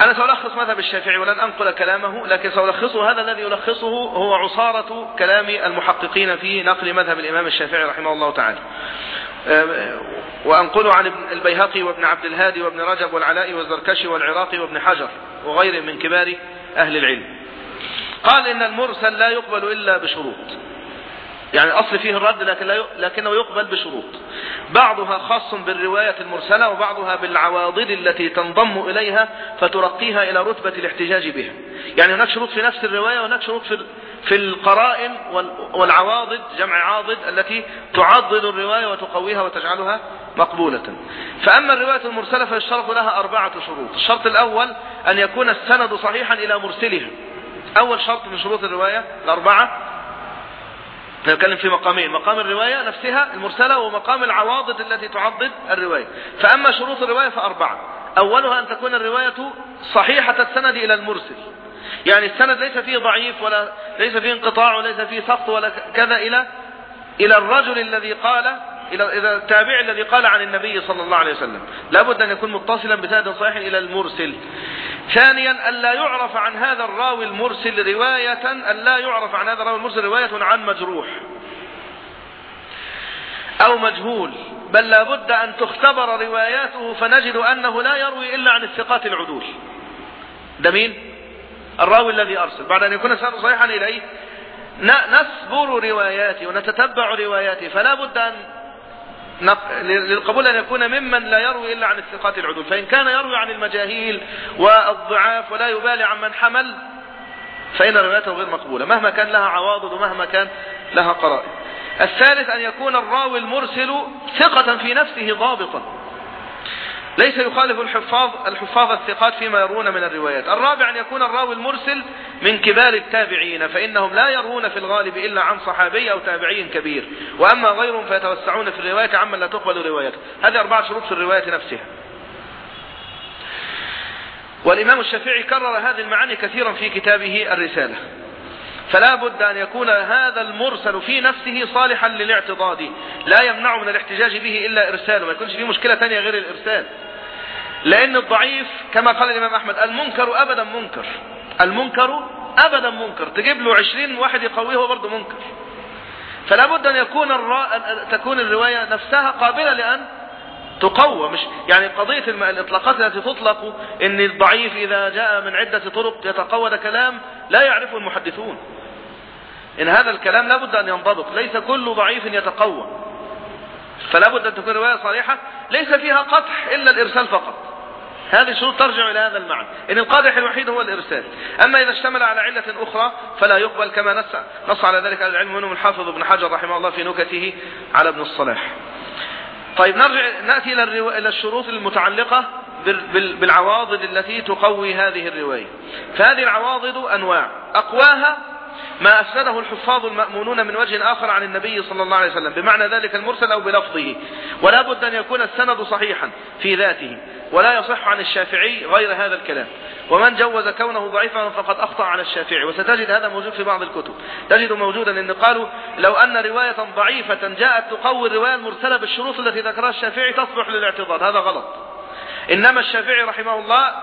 S1: أنا سألخص مذهب الشافعي ولن أنقل كلامه لكن سألخصه هذا الذي يلخصه هو عصارة كلام المحققين في نقل مذهب الإمام الشافعي رحمه الله تعالى. وأنقله عن البيهقي وابن عبد الهادي وابن رجب والعلاء والزركشي والعراقي وابن حجر وغيرهم من كبار أهل العلم. قال إن المرسل لا يقبل إلا بشروط. يعني الأصل فيه الرد لكن لا لكنه يقبل بشروط. بعضها خاص بالرواية المرسلة وبعضها بالعواضد التي تنضم إليها فترقيها إلى رتبة الاحتجاج بها. يعني هناك شروط في نفس الرواية وهناك شروط في في القرائن والعواضد جمع عاضد التي تعضد الرواية وتقويها وتجعلها مقبولة. فأما الرواية المرسلة فيشترط لها أربعة شروط. الشرط الأول أن يكون السند صحيحا إلى مرسلها. أول شرط من شروط الرواية الأربعة نتكلم في مقامين مقام الرواية نفسها المرسلة ومقام العواضد التي تعضد الرواية. فأما شروط الرواية فأربعة. أولها أن تكون الرواية صحيحة السند إلى المرسل. يعني السند ليس فيه ضعيف ولا ليس فيه انقطاع وليس فيه سقط ولا كذا إلى إلى الرجل الذي قال إلى إلى التابع الذي قال عن النبي صلى الله عليه وسلم. لابد أن يكون متصلا بسند صحيح إلى المرسل. ثانيا ألا يعرف عن هذا الراوي المرسل رواية ألا يعرف عن هذا الراوي المرسل رواية عن مجروح أو مجهول. بل لابد أن تختبر رواياته فنجد أنه لا يروي إلا عن الثقات العدول. ده الراوي الذي أرسل. بعد أن يكون سند صحيحا إليه نسبر رواياته ونتتبع رواياته فلا بد أن للقبول أن يكون ممن لا يروي إلا عن الثقات العدول. فإن كان يروي عن المجاهيل والضعاف ولا يبالي عن من حمل فإن روايته غير مقبولة. مهما كان لها عواضد ومهما كان لها قرائن. الثالث أن يكون الراوي المرسل ثقة في نفسه ضابطا. ليس يخالف الحفاظ الحفاظ الثقات فيما يروون من الروايات. الرابع أن يكون الراوي المرسل من كبار التابعين فإنهم لا يروون في الغالب إلا عن صحابي أو تابعي كبير. وأما غيرهم فيتوسعون في الرواية عمن لا تقبل روايته. هذه أربعة شروط في الرواية نفسها. والإمام الشافعي كرر هذه المعاني كثيرا في كتابه الرسالة. فلا بد أن يكون هذا المرسل في نفسه صالحا للاعتضاد. لا يمنع من الاحتجاج به إلا إرساله ما يكونش فيه مشكلة ثانية غير الإرسال. لأن الضعيف كما قال الإمام أحمد المنكر أبدا منكر. المنكر أبدا منكر. تجيب له عشرين واحد يقويه هو برضه منكر. فلا بد أن يكون الرا... تكون الرواية نفسها قابلة لأن تقوى. مش يعني قضية الإطلاقات التي تطلق إن الضعيف إذا جاء من عدة طرق يتقوى ده كلام لا يعرفه المحدثون. إن هذا الكلام لا بد أن ينضبط. ليس كل ضعيف يتقوى. فلا بد أن تكون رواية صريحة ليس فيها قطح إلا الإرسال فقط. هذه الشروط ترجع إلى هذا المعنى. إن القادح الوحيد هو الإرسال. أما إذا اشتمل على علة أخرى فلا يقبل كما نص, نص على ذلك العلم. منهم الحافظ ابن حجر رحمه الله في نكته على ابن الصلاح. طيب نرجع نأتي إلى الشروط المتعلقة بالعواضد التي تقوي هذه الرواية. فهذه العواضد أنواع. أقواها ما أفسده الحفاظ المأمونون من وجه آخر عن النبي صلى الله عليه وسلم. بمعنى ذلك المرسل أو بلفظه. ولا بد أن يكون السند صحيحا في ذاته. ولا يصح عن الشافعي غير هذا الكلام. ومن جوز كونه ضعيفا فقد أخطأ على الشافعي. وستجد هذا موجود في بعض الكتب. تجد موجودا أن قالوا لو أن رواية ضعيفة جاءت تقوي الرواية المرسلة بالشروط التي ذكرها الشافعي تصلح للاعتضاد. هذا غلط. إنما الشافعي رحمه الله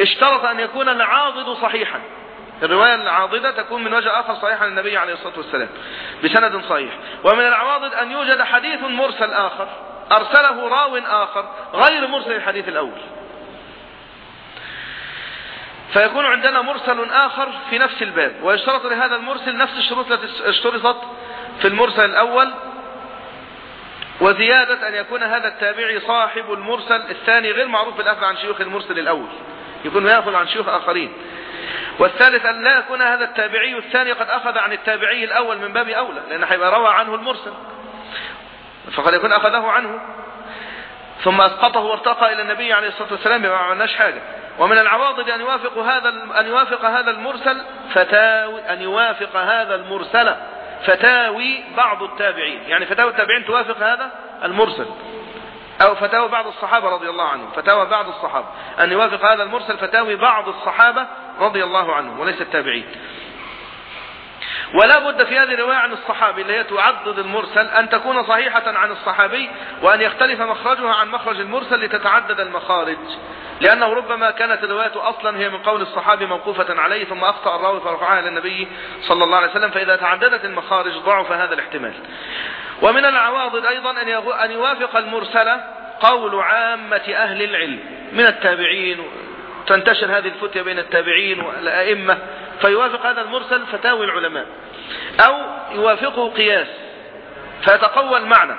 S1: اشترط أن يكون العاضد صحيحا. الرواية العاضدة تكون من وجه آخر صحيح عن النبي عليه الصلاة والسلام. بسند صحيح. ومن العواضد أن يوجد حديث مرسل آخر. أرسله راو آخر غير مرسل الحديث الأول. فيكون عندنا مرسل آخر في نفس الباب ويشترط لهذا المرسل نفس الشروط التي اشترطت في المرسل الأول وزيادة أن يكون هذا التابعي صاحب المرسل الثاني غير معروف بالأخذ عن شيوخ المرسل الأول. يكون يأخذ عن شيوخ آخرين. والثالث أن لا يكون هذا التابعي الثاني قد أخذ عن التابعي الأول من باب أولى لأن هيبقى روى عنه المرسل. فقد يكون أخذه عنه. ثم أسقطه وارتقى إلى النبي عليه الصلاة والسلام ما عملناش حاجة. ومن العواضد أن يوافق هذا أن يوافق هذا المرسل فتاوي أن يوافق هذا المرسل فتاوي بعض التابعين. يعني فتاوي التابعين توافق هذا المرسل. أو فتاوى بعض الصحابة رضي الله عنهم. فتاوى بعض الصحابة. أن يوافق هذا المرسل فتاوي بعض الصحابة رضي الله عنهم وليس التابعين. ولا بد في هذه الرواية عن الصحابي اللي هي المرسل أن تكون صحيحة عن الصحابي وأن يختلف مخرجها عن مخرج المرسل لتتعدد المخارج. لأنه ربما كانت الرواية أصلا هي من قول الصحابي موقوفة عليه ثم أخطأ الراوي فرفعها إلى النبي صلى الله عليه وسلم فإذا تعددت المخارج ضعف هذا الاحتمال. ومن العواضد أيضا أن يوافق المرسل قول عامة أهل العلم من التابعين تنتشر هذه الفتية بين التابعين والأئمة. فيوافق هذا المرسل فتاوي العلماء. أو يوافقه قياس فيتقوى المعنى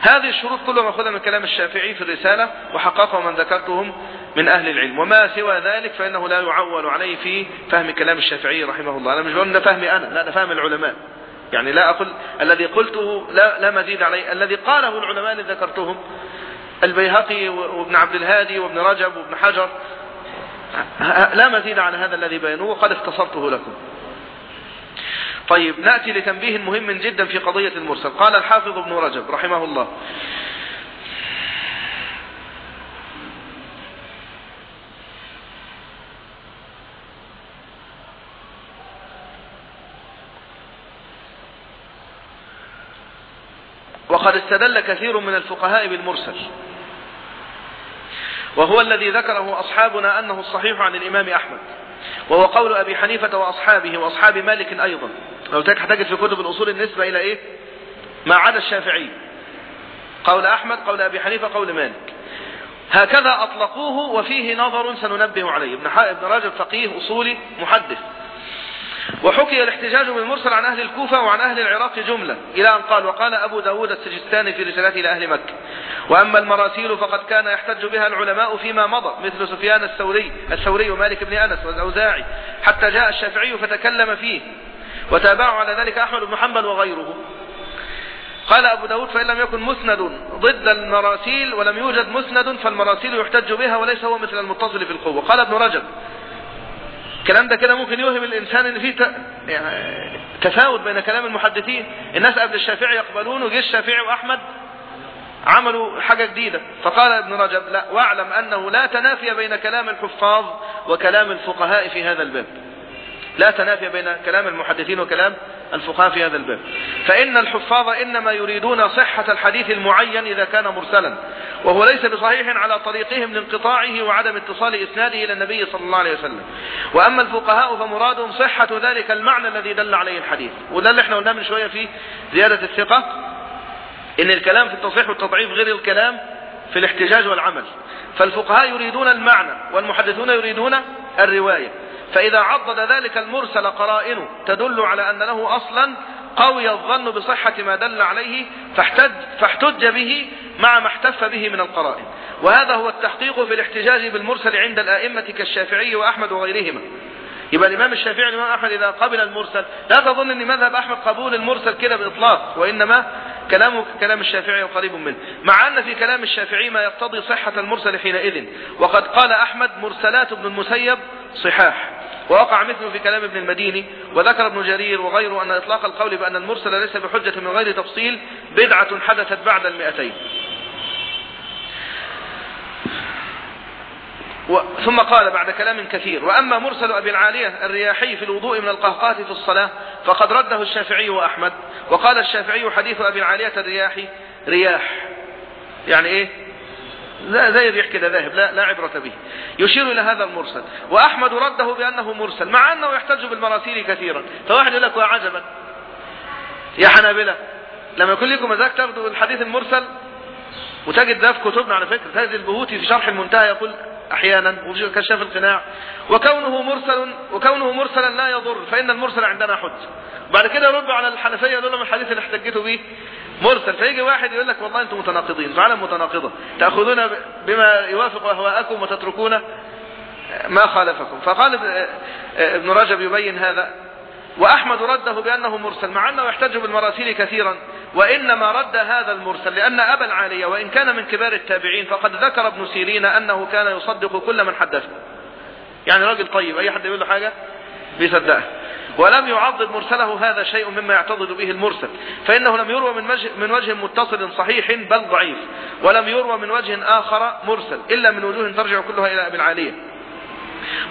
S1: هذه الشروط كلها مأخوذة من كلام الشافعي في الرسالة وحققه من ذكرتهم من أهل العلم. وما سوى ذلك فإنه لا يعول عليه في فهم كلام الشافعي رحمه الله. أنا مش بقول ده فهمي أنا لا ده فهم العلماء. يعني لا أقول الذي قلته لا, لا مزيد عليه. الذي قاله العلماء الذي ذكرتهم البيهقي وابن عبد الهادي وابن رجب وابن حجر لا مزيد على هذا الذي بينوه وقد اختصرته لكم. طيب نأتي لتنبيه مهم جدا في قضية المرسل. قال الحافظ ابن رجب رحمه الله وقد استدل كثير من الفقهاء بالمرسل. وهو الذي ذكره أصحابنا أنه الصحيح عن الإمام أحمد. وهو قول أبي حنيفة وأصحابه وأصحاب مالك أيضا. لو تجد في كتب الأصول النسبة إلى إيه؟ ما عدا الشافعي. قول أحمد قول أبي حنيفة قول مالك. هكذا أطلقوه وفيه نظر سننبه عليه. ابن ابن راجب فقيه أصولي محدث. وحكي الاحتجاج بالمرسل عن أهل الكوفة وعن أهل العراق جملة إلى أن قال وقال أبو داود السجستاني في رسالته إلى أهل مكة وأما المراسيل فقد كان يحتج بها العلماء فيما مضى مثل سفيان الثوري الثوري ومالك بن أنس والأوزاعي حتى جاء الشافعي فتكلم فيه وتابعه على ذلك أحمد بن حنبل وغيره. قال أبو داود فإن لم يكن مسند ضد المراسيل ولم يوجد مسند فالمراسيل يحتج بها وليس هو مثل المتصل في القوة. قال ابن رجب الكلام ده كده ممكن يوهم الإنسان إن في. يعني تفاوت بين كلام المحدثين الناس قبل الشافعي يقبلون وجه الشافعي وأحمد عملوا حاجة جديدة فقال ابن رجب لا واعلم أنه لا تنافي بين كلام الحفاظ وكلام الفقهاء في هذا الباب لا تنافي بين كلام المحدثين وكلام الفقهاء في هذا الباب. فإن الحفاظ إنما يريدون صحة الحديث المعين إذا كان مرسلا وهو ليس بصحيح على طريقهم لانقطاعه وعدم اتصال إسناده إلى النبي صلى الله عليه وسلم. وأما الفقهاء فمرادهم صحة ذلك المعنى الذي دل عليه الحديث. وده اللي إحنا قلناه من شوية في زيادة الثقة إن الكلام في التصحيح والتضعيف غير الكلام في الاحتجاج والعمل. فالفقهاء يريدون المعنى والمحدثون يريدون الرواية. فإذا عضد ذلك المرسل قرائنه تدل على أن له أصلا قوي الظن بصحة ما دل عليه فاحتج, فاحتج به مع ما احتف به من القرائن. وهذا هو التحقيق في الاحتجاج بالمرسل عند الآئمة كالشافعي وأحمد وغيرهما. يبقى الإمام الشافعي والإمام أحمد إذا قبل المرسل لا تظن أن مذهب أحمد قبول المرسل كده بإطلاق وإنما كلامه كلام الشافعي وقريب منه. مع أن في كلام الشافعي ما يقتضي صحة المرسل حينئذ. وقد قال أحمد مرسلات ابن المسيب صحاح. ووقع مثله في كلام ابن المديني وذكر ابن جرير وغيره أن إطلاق القول بأن المرسل ليس بحجة من غير تفصيل بدعة حدثت بعد المئتين. و... ثم قال بعد كلام كثير وأما مرسل أبي العالية الرياحي في الوضوء من القهقات في الصلاة فقد رده الشافعي وأحمد وقال الشافعي حديث أبي العالية الرياحي رياح يعني إيه؟ لا زي الريح كده ذاهب لا, لا عبرة به. يشير إلى هذا المرسل. وأحمد رده بأنه مرسل مع أنه يحتج بالمراسيل كثيرا. فواحد يقول لك وعجبا يا حنابلة لما يكون لكم مزاج تاخذوا الحديث المرسل؟ وتجد ده في كتبنا على فكرة. تجد البهوتي في شرح المنتهى يقول أحيانا وفي كشاف القناع. وكونه مرسل وكونه مرسلا لا يضر فإن المرسل عندنا حج. بعد كده يردوا على الحنفية يقولوا لهم الحديث اللي احتجتوا به. مرسل فيجي واحد يقول لك والله أنتم متناقضين فعلا متناقضة. تأخذون بما يوافق أهواءكم وتتركون ما خالفكم. فقال ابن رجب يبين هذا. وأحمد رده بأنه مرسل مع أنه يحتج بالمراسيل كثيرا. وإنما رد هذا المرسل لأن أبا العالية وإن كان من كبار التابعين فقد ذكر ابن سيرين أنه كان يصدق كل من حدثه. يعني راجل طيب أي حد يقول له حاجة؟ بيصدقها. ولم يعضد مرسله هذا شيء مما يعتضد به المرسل فإنه لم يروى من من وجه متصل صحيح بل ضعيف ولم يروى من وجه آخر مرسل إلا من وجوه ترجع كلها إلى أبي العالية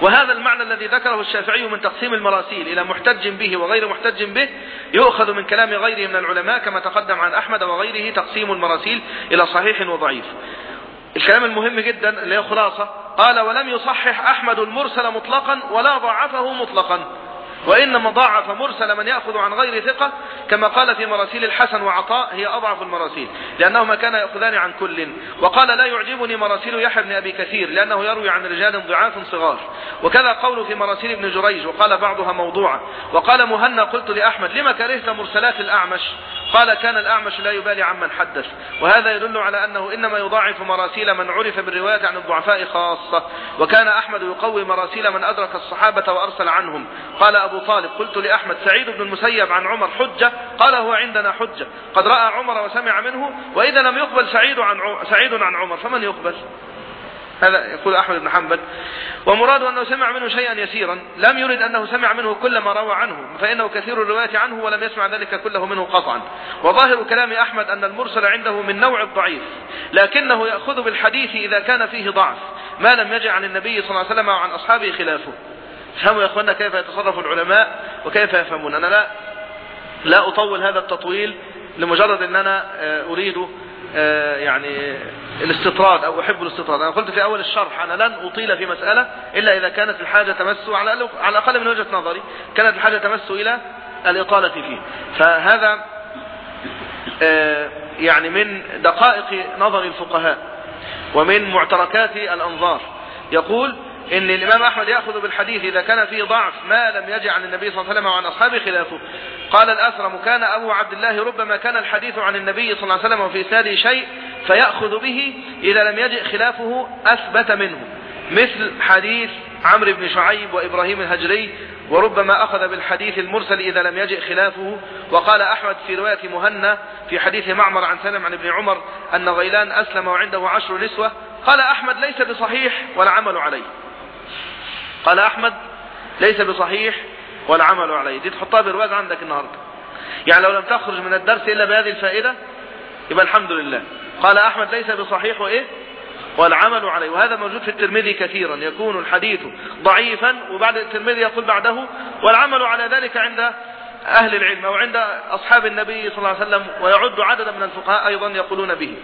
S1: وهذا المعنى الذي ذكره الشافعي من تقسيم المراسيل إلى محتج به وغير محتج به يؤخذ من كلام غيره من العلماء كما تقدم عن أحمد وغيره تقسيم المراسيل إلى صحيح وضعيف. الكلام المهم جدا اللي هي خلاصة قال ولم يصحح أحمد المرسل مطلقا ولا ضعفه مطلقا. وإنما ضاعف مرسل من يأخذ عن غير ثقة كما قال في مراسيل الحسن وعطاء هي أضعف المراسيل لأنهما كان يأخذان عن كل. وقال لا يعجبني مراسيل يحيى بن أبي كثير لأنه يروي عن رجال ضعاف صغار. وكذا قول في مراسيل ابن جريج وقال بعضها موضوعة وقال مهنا قلت لأحمد لما كرهت مرسلات الأعمش؟ قال كان الأعمش لا يبالي عمن حدث. وهذا يدل على أنه إنما يضاعف مراسيل من عرف بالرواية عن الضعفاء خاصة. وكان أحمد يقوي مراسيل من أدرك الصحابة وأرسل عنهم. قال أبو طالب قلت لأحمد سعيد بن المسيب عن عمر حجة؟ قال هو عندنا حجة. قد رأى عمر وسمع منه وإذا لم يقبل سعيد عن سعيد عن عمر فمن يقبل؟ هذا يقول أحمد بن حنبل. ومراد أنه سمع منه شيئا يسيرا لم يرد أنه سمع منه كل ما روى عنه فإنه كثير الرواية عنه ولم يسمع ذلك كله منه قطعا. وظاهر كلام أحمد أن المرسل عنده من نوع الضعيف لكنه يأخذ بالحديث إذا كان فيه ضعف ما لم يجع عن النبي صلى الله عليه وسلم وعن أصحابه خلافه. فهموا يا أخوانا كيف يتصرف العلماء وكيف يفهمون. أنا لا لا أطول هذا التطويل لمجرد أن أنا أريد يعني الاستطراد أو أحب الاستطراد. أنا قلت في أول الشرح أنا لن أطيل في مسألة إلا إذا كانت الحاجة تمس على على الأقل من وجهة نظري كانت الحاجة تمس إلى الاطالة فيه. فهذا يعني من دقائق نظر الفقهاء ومن معتركات الأنظار. يقول إن الإمام أحمد يأخذ بالحديث إذا كان فيه ضعف ما لم يجع عن النبي صلى الله عليه وسلم وعن أصحابه خلافه. قال الاثرم كان أبو عبد الله ربما كان الحديث عن النبي صلى الله عليه وسلم وفي اسناده شيء فيأخذ به إذا لم يجئ خلافه أثبت منه مثل حديث عمرو بن شعيب وإبراهيم الهجري وربما أخذ بالحديث المرسل إذا لم يجئ خلافه. وقال أحمد في رواية مهنا في حديث معمر عن سلم عن ابن عمر أن غيلان أسلم وعنده عشر نسوة. قال أحمد ليس بصحيح والعمل عليه. قال أحمد ليس بصحيح والعمل عليه. دي تحطها برواز عندك النهاردة. يعني لو لم تخرج من الدرس إلا بهذه الفائدة يبقى الحمد لله. قال أحمد ليس بصحيح وإيه؟ والعمل عليه. وهذا موجود في الترمذي كثيرا. يكون الحديث ضعيفا وبعد الترمذي يقول بعده والعمل على ذلك عند أهل العلم أو عند أصحاب النبي صلى الله عليه وسلم ويعد عددا من الفقهاء أيضا يقولون به.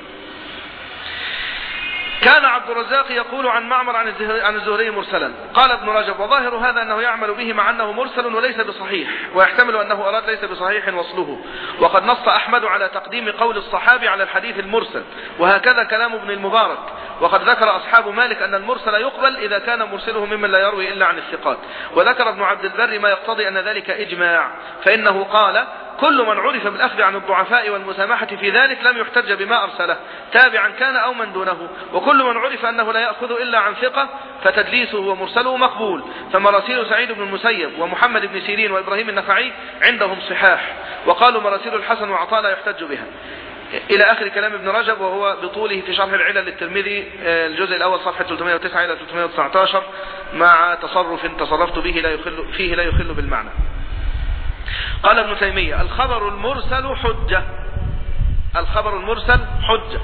S1: كان عبد الرزاق يقول عن معمر عن الزهري, مرسلا. قال ابن رجب وظاهر هذا أنه يعمل به مع أنه مرسل وليس بصحيح ويحتمل أنه أراد ليس بصحيح وصله. وقد نص أحمد على تقديم قول الصحابي على الحديث المرسل وهكذا كلام ابن المبارك. وقد ذكر أصحاب مالك أن المرسل يقبل إذا كان مرسله ممن لا يروي إلا عن الثقات. وذكر ابن عبد البر ما يقتضي أن ذلك إجماع فإنه قال كل من عرف بالأخذ عن الضعفاء والمسامحة في ذلك لم يحتج بما أرسله. تابعا كان أو من دونه. وكل من عرف أنه لا يأخذ إلا عن ثقة فتدليسه ومرسله مقبول. فمراسيل سعيد بن المسيب ومحمد بن سيرين وإبراهيم النخعي عندهم صحاح. وقالوا مراسيل الحسن وعطاء لا يحتج بها. إلى آخر كلام ابن رجب وهو بطوله في شرح العلل للترمذي الجزء الأول صفحة 309 إلى 319 مع تصرف تصرفت به لا يخل فيه لا يخل بالمعنى. قال ابن تيمية الخبر المرسل حجة. الخبر المرسل حجة.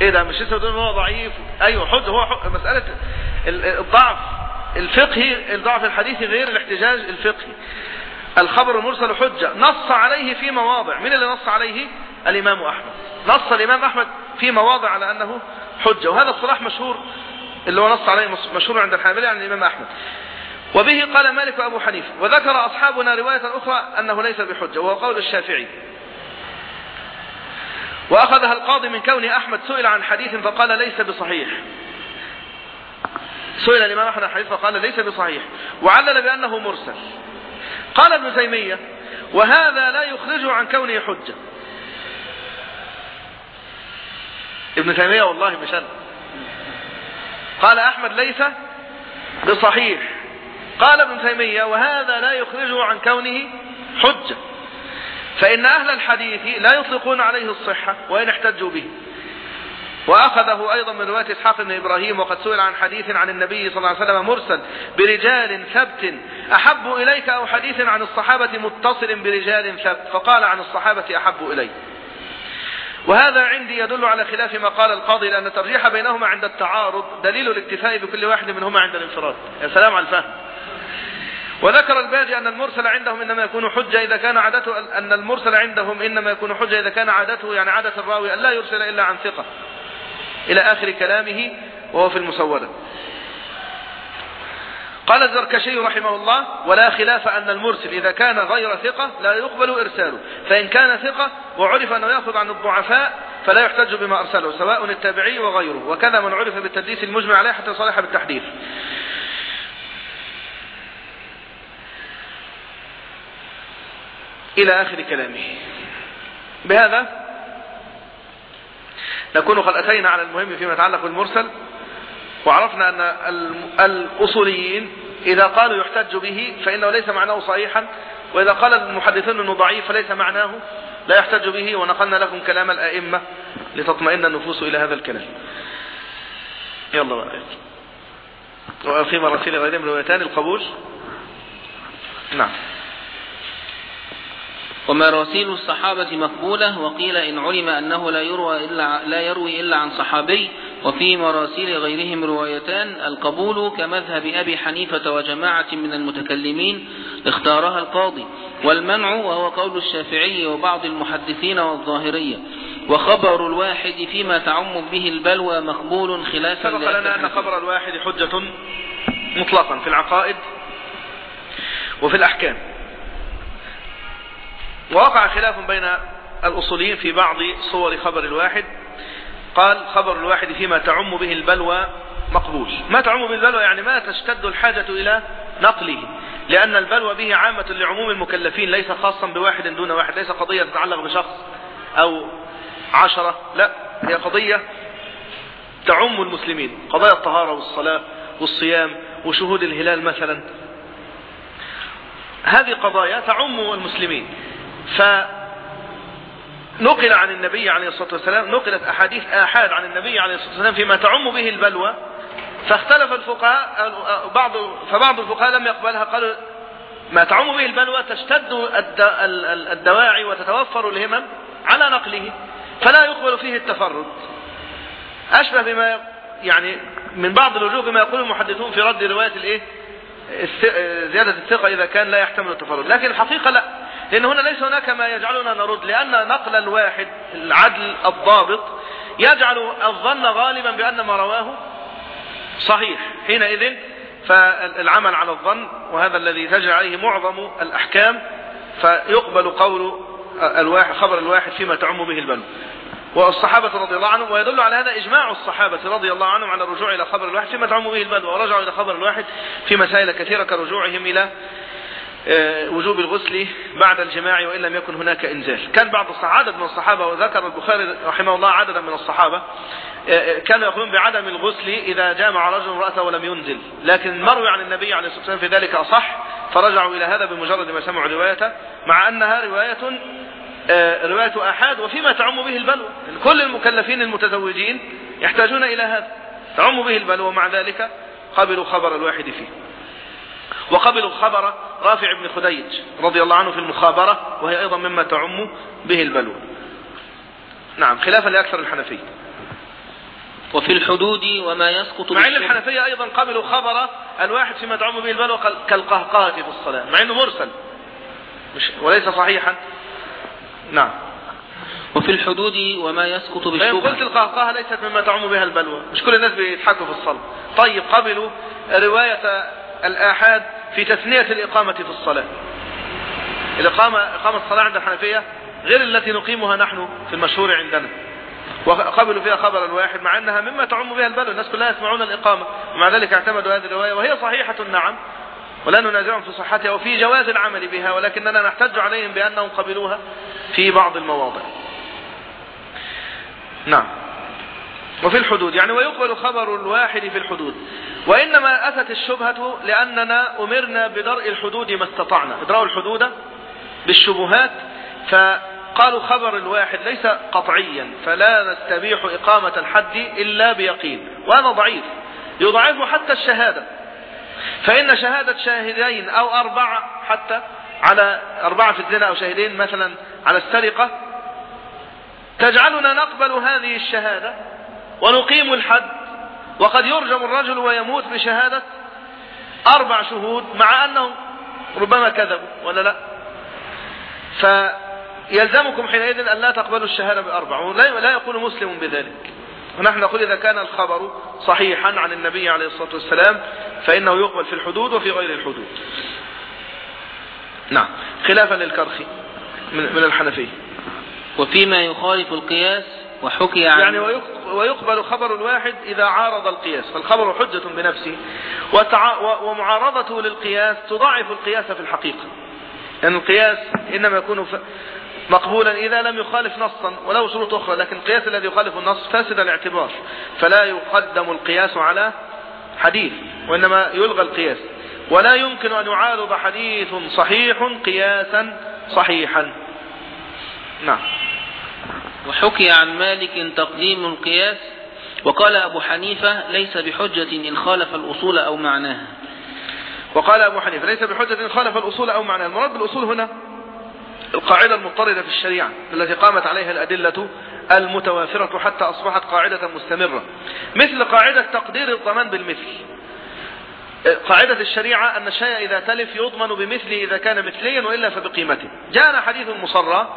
S1: إيه ده مش لسه هو ضعيف؟ أيوه حجة هو حجة. مسألة الضعف الفقهي الضعف الحديثي غير الاحتجاج الفقهي. الخبر المرسل حجة. نص عليه في مواضع. من اللي نص عليه؟ الإمام أحمد. نص الإمام أحمد في مواضع على أنه حجة. وهذا الصلاح مشهور اللي هو نص عليه مشهور عند الحنابلة عن الإمام أحمد. وبه قال مالك وأبو حنيفة. وذكر أصحابنا رواية أخرى أنه ليس بحجة وهو قول الشافعي. وأخذها القاضي من كون أحمد سئل عن حديث فقال ليس بصحيح. سئل الإمام أحمد عن حديث فقال ليس بصحيح. وعلل بأنه مرسل. قال ابن تيمية وهذا لا يخرجه عن كونه حجة. ابن تيمية والله مش أنا قال أحمد ليس بصحيح. قال ابن تيمية وهذا لا يخرجه عن كونه حجة. فإن أهل الحديث لا يطلقون عليه الصحة وإن احتجوا به. وأخذه أيضا من رواية إسحاق بن إبراهيم وقد سئل عن حديث عن النبي صلى الله عليه وسلم مرسل برجال ثبت أحب إليك أو حديث عن الصحابة متصل برجال ثبت فقال عن الصحابة أحب إلي. وهذا عندي يدل على خلاف ما قال القاضي لأن الترجيح بينهما عند التعارض دليل الاكتفاء بكل واحد منهما عند الانفراد. يا سلام على الفهم. وذكر الباجي أن المرسل عندهم إنما يكون حجة إذا كان عادته أن المرسل عندهم إنما يكون حجة إذا كان عادته يعني عادة الراوي أن لا يرسل إلا عن ثقة. إلى آخر كلامه وهو في المسودة قال الزركشي رحمه الله ولا خلاف أن المرسل إذا كان غير ثقة لا يقبل إرساله. فإن كان ثقة وعرف أنه يأخذ عن الضعفاء فلا يحتج بما أرسله سواء التابعي وغيره. وكذا من عرف بالتدليس المجمع عليه حتى صالح بالتحديث. إلى آخر كلامه. بهذا نكون قد أتينا على المهم فيما يتعلق بالمرسل وعرفنا أن الأصوليين إذا قالوا يحتج به فإنه ليس معناه صحيحا وإذا قال المحدثون أنه ضعيف فليس معناه لا يحتج به ونقلنا لكم كلام الأئمة لتطمئن النفوس إلى هذا الكلام. يلا بقى. وفي مراسيل غيرهم روايتان القبول؟ نعم.
S2: ومراسيل الصحابة مقبولة وقيل إن علم أنه لا يروى إلا لا يروي إلا عن صحابي وفي مراسيل غيرهم روايتان القبول كمذهب أبي حنيفة وجماعة من المتكلمين اختارها القاضي والمنع وهو قول الشافعي وبعض المحدثين والظاهرية وخبر الواحد فيما تعم به البلوى مقبول خلافا
S1: سبق لنا أن خبر الواحد حجة مطلقا في العقائد وفي الأحكام. ووقع خلاف بين الأصوليين في بعض صور خبر الواحد. قال خبر الواحد فيما تعم به البلوى مقبول. ما تعم به البلوى يعني ما تشتد الحاجة إلى نقله لأن البلوى به عامة لعموم المكلفين ليس خاصا بواحد دون واحد ليس قضية تتعلق بشخص أو عشرة لا هي قضية تعم المسلمين. قضايا الطهارة والصلاة والصيام وشهود الهلال مثلا. هذه قضايا تعم المسلمين. فنقل عن النبي عليه الصلاة والسلام نقلت أحاديث آحاد عن النبي عليه الصلاة والسلام فيما تعم به البلوى فاختلف الفقهاء بعض فبعض الفقهاء لم يقبلها قالوا ما تعم به البلوى تشتد الدواعي وتتوفر الهمم على نقله فلا يقبل فيه التفرد. أشبه بما يعني من بعض الوجوه بما يقول المحدثون في رد رواية الإيه؟ زيادة الثقة إذا كان لا يحتمل التفرد لكن الحقيقة لا. لأن هنا ليس هناك ما يجعلنا نرد لأن نقل الواحد العدل الضابط يجعل الظن غالبا بأن ما رواه صحيح. حينئذ فالعمل على الظن وهذا الذي تجري عليه معظم الأحكام فيقبل قول الواحد خبر الواحد فيما تعم به البلد والصحابة رضي الله عنهم ويدل على هذا إجماع الصحابة رضي الله عنهم على الرجوع إلى خبر الواحد فيما تعم به البلوى ورجعوا إلى خبر الواحد في مسائل كثيرة كرجوعهم إلى وجوب الغسل بعد الجماع وإن لم يكن هناك إنزال. كان بعض عدد من الصحابة وذكر البخاري رحمه الله عددا من الصحابة آه، آه، كانوا يقولون بعدم الغسل إذا جامع رجل امرأته ولم ينزل. لكن المروي عن النبي عليه الصلاة والسلام في ذلك أصح فرجعوا إلى هذا بمجرد ما سمعوا روايته مع أنها رواية رواية أحاد وفيما تعم به البلوى. كل المكلفين المتزوجين يحتاجون إلى هذا. تعم به البلوى ومع ذلك قبلوا خبر الواحد فيه. وقبلوا خبر رافع بن خديج رضي الله عنه في المخابرة وهي أيضا مما تعم به البلوى. نعم خلافا لأكثر الحنفية.
S2: وفي الحدود وما يسقط
S1: مع أن الحنفية أيضا قبلوا خبر الواحد فيما تعم به البلوى كالقهقهة في الصلاة مع أنه مرسل. مش وليس صحيحا. نعم.
S2: وفي الحدود وما يسقط بالشبهة.
S1: قلت القهقهة ليست مما تعم بها البلوى مش كل الناس بيضحكوا في الصلاة. طيب قبلوا رواية الآحاد في تثنية الإقامة في الصلاة. الإقامة إقامة الصلاة عند الحنفية غير التي نقيمها نحن في المشهور عندنا. وقبلوا فيها خبر الواحد مع أنها مما تعم بها البلوى الناس كلها يسمعون الإقامة ومع ذلك اعتمدوا هذه الرواية وهي صحيحة نعم ولا ننازعهم في صحتها وفي جواز العمل بها ولكننا نحتج عليهم بأنهم قبلوها في بعض المواضع. نعم. وفي الحدود. يعني ويقبل خبر الواحد في الحدود. وإنما أتت الشبهة لأننا أمرنا بدرء الحدود ما استطعنا. ادرأوا الحدود بالشبهات. فقالوا خبر الواحد ليس قطعيا. فلا نستبيح إقامة الحد إلا بيقين. وهذا ضعيف. يضعف حتى الشهادة. فإن شهادة شاهدين أو أربعة حتى على أربعة في الزنا أو شاهدين مثلا على السرقة تجعلنا نقبل هذه الشهادة. ونقيم الحد. وقد يرجم الرجل ويموت بشهادة أربع شهود مع أنهم ربما كذبوا ولا لا؟ فيلزمكم حينئذ أن لا تقبلوا الشهادة بأربع لا يقول مسلم بذلك. ونحن نقول إذا كان الخبر صحيحا عن النبي عليه الصلاة والسلام فإنه يقبل في الحدود وفي غير الحدود. نعم. خلافا للكرخي من الحنفية.
S2: وفيما يخالف القياس وحكي عن
S1: يعني ويقبل خبر الواحد إذا عارض القياس فالخبر حجة بنفسه ومعارضته للقياس تضاعف القياس في الحقيقة. لأن يعني القياس إنما يكون مقبولا إذا لم يخالف نصا ولو شروط أخرى لكن القياس الذي يخالف النص فاسد الاعتبار فلا يقدم القياس على حديث وإنما يلغى القياس. ولا يمكن أن يعارض حديث صحيح قياسا صحيحا. نعم.
S2: وحكي عن مالك تقديم القياس وقال أبو حنيفة ليس بحجة إن خالف الأصول أو معناها
S1: وقال أبو حنيفة ليس بحجة إن خالف الأصول أو معناها المراد بالأصول هنا القاعدة المضطردة في الشريعة التي قامت عليها الأدلة المتوافرة حتى أصبحت قاعدة مستمرة. مثل قاعدة تقدير الضمان بالمثل. قاعدة الشريعة أن الشيء إذا تلف يضمن بمثله إذا كان مثليا وإلا فبقيمته. جاءنا حديث مصرى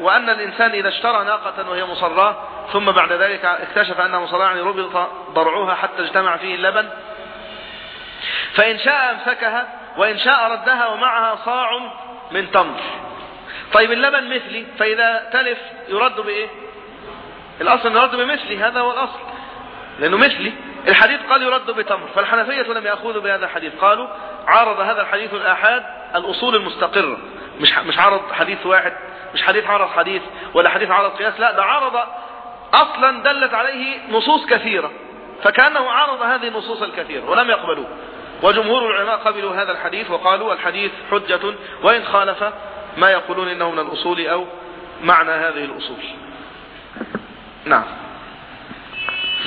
S1: وأن الإنسان إذا اشترى ناقة وهي مصراه ثم بعد ذلك اكتشف أنها مصراه يعني ربط ضرعها حتى اجتمع فيه اللبن فإن شاء أمسكها وإن شاء ردها ومعها صاع من تمر. طيب اللبن مثلي فإذا تلف يرد بإيه؟ الأصل يرد بمثلي هذا هو الأصل. لأنه مثلي الحديث قال يرد بتمر فالحنفية لم يأخذوا بهذا الحديث قالوا عارض هذا الحديث الآحاد الأصول المستقرة مش مش عرض حديث واحد مش حديث عرض حديث ولا حديث عرض قياس لا ده عرض أصلا دلت عليه نصوص كثيرة فكأنه عرض هذه النصوص الكثيرة ولم يقبلوه. وجمهور العلماء قبلوا هذا الحديث وقالوا الحديث حجة وإن خالف ما يقولون إنه من الأصول أو معنى هذه الأصول. نعم.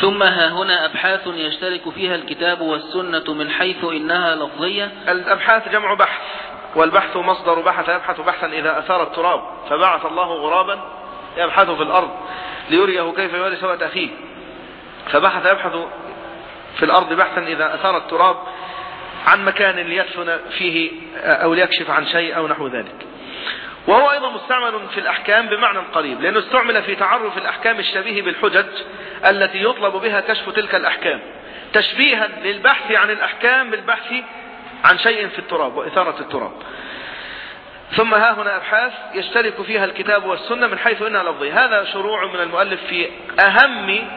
S2: ثم ها هنا أبحاث يشترك فيها الكتاب والسنة من حيث إنها لفظية.
S1: الأبحاث جمع بحث. والبحث مصدر بحث يبحث بحثا إذا أثار التراب فبعث الله غرابا يبحث في الأرض ليريه كيف يواري سوءة أخيه فبحث يبحث في الأرض بحثا إذا أثار التراب عن مكان ليدفن فيه أو ليكشف عن شيء أو نحو ذلك. وهو أيضا مستعمل في الأحكام بمعنى قريب لأنه استعمل في تعرف الأحكام الشبيه بالحجج التي يطلب بها كشف تلك الأحكام. تشبيها للبحث عن الأحكام بالبحث عن شيء في التراب وإثارة التراب. ثم ها هنا أبحاث يشترك فيها الكتاب والسنة من حيث إنها لفظية. هذا شروع من المؤلف في أهم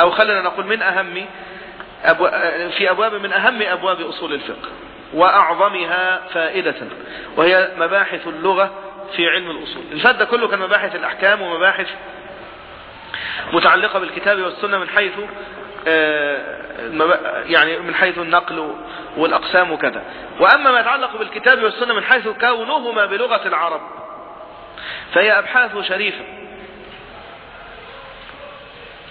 S1: أو خلينا نقول من أهم في أبواب من أهم أبواب أصول الفقه وأعظمها فائدة وهي مباحث اللغة في علم الأصول. الفد كله كان مباحث الأحكام ومباحث متعلقة بالكتاب والسنة من حيث يعني من حيث النقل والأقسام وكذا. وأما ما يتعلق بالكتاب والسنة من حيث كونهما بلغة العرب فهي أبحاث شريفة.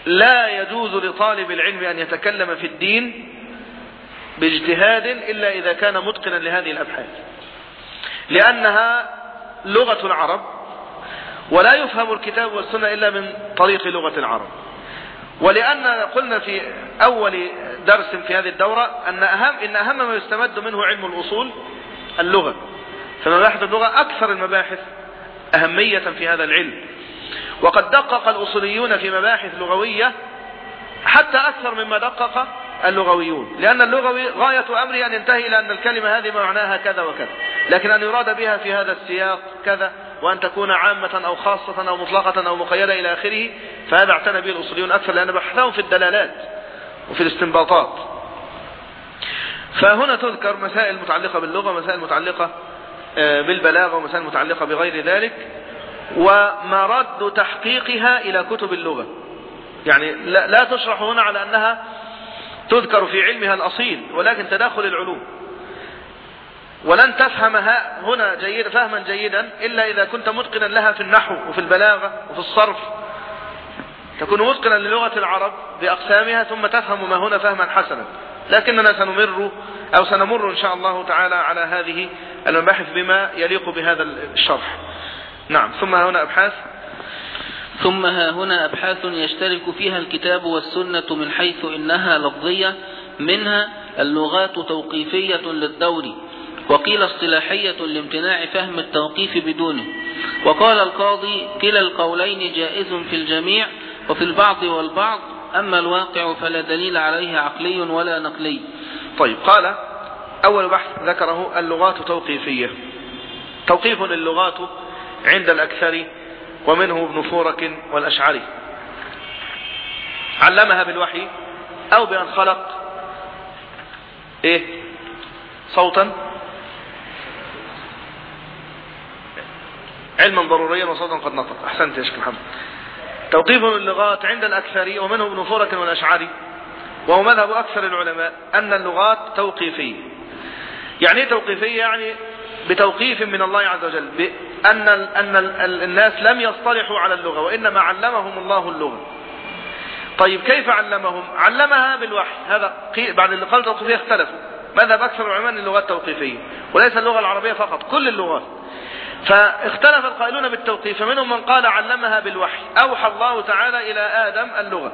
S1: لا يجوز لطالب العلم أن يتكلم في الدين باجتهاد إلا إذا كان متقنا لهذه الأبحاث. لأنها لغة العرب ولا يفهم الكتاب والسنة إلا من طريق لغة العرب. ولأن قلنا في أول درس في هذه الدورة أن أهم, إن أهم ما يستمد منه علم الأصول اللغة. فمباحث اللغة أكثر المباحث أهمية في هذا العلم. وقد دقق الأصوليون في مباحث لغوية حتى أكثر مما دقق اللغويون. لأن اللغوي غاية أمره أن ينتهي إلى أن الكلمة هذه معناها كذا وكذا. لكن أن يراد بها في هذا السياق كذا وأن تكون عامة أو خاصة أو مطلقة أو مقيدة إلى آخره فهذا اعتنى به الأصوليون أكثر لأن بحثهم في الدلالات وفي الاستنباطات. فهنا تذكر مسائل متعلقة باللغة مسائل متعلقة بالبلاغة ومسائل متعلقة بغير ذلك ومرد تحقيقها إلى كتب اللغة. يعني لا تشرح هنا على أنها تذكر في علمها الأصيل ولكن تداخل العلوم. ولن تفهمها هنا جيد فهما جيدا إلا إذا كنت متقنا لها في النحو وفي البلاغة وفي الصرف تكون متقنا للغة العرب بأقسامها ثم تفهم ما هنا فهما حسنا. لكننا سنمر أو سنمر إن شاء الله تعالى على هذه المباحث بما يليق بهذا الشرح. نعم ثم هنا أبحاث.
S2: ثم ها هنا أبحاث يشترك فيها الكتاب والسنة من حيث إنها لفظية منها اللغات توقيفية للدور وقيل اصطلاحية لامتناع فهم التوقيف بدونه. وقال القاضي كلا القولين جائز في الجميع وفي البعض والبعض أما الواقع فلا دليل عليه عقلي ولا نقلي.
S1: طيب قال أول بحث ذكره اللغات توقيفية. توقيف اللغات عند الأكثر ومنه ابن فورك والأشعري. علمها بالوحي أو بأن خلق. إيه؟ صوتا. علما ضروريا وصوتا قد نطق. أحسنت يا شيخ محمد. توقيف اللغات عند الأكثر ومنه ابن فورك والأشعري وهو مذهب أكثر العلماء أن اللغات توقيفية. يعني إيه توقيفية؟ يعني بتوقيف من الله عز وجل بأن أن الناس لم يصطلحوا على اللغة وإنما علمهم الله اللغة. طيب كيف علمهم؟ علمها بالوحي. هذا بعد اللي قال توقيفية اختلفوا. ماذا أكثر العلماء اللغات توقيفية وليس اللغة العربية فقط كل اللغات. فاختلف القائلون بالتوقيف فمنهم من قال علمها بالوحي أوحى الله تعالى إلى آدم اللغة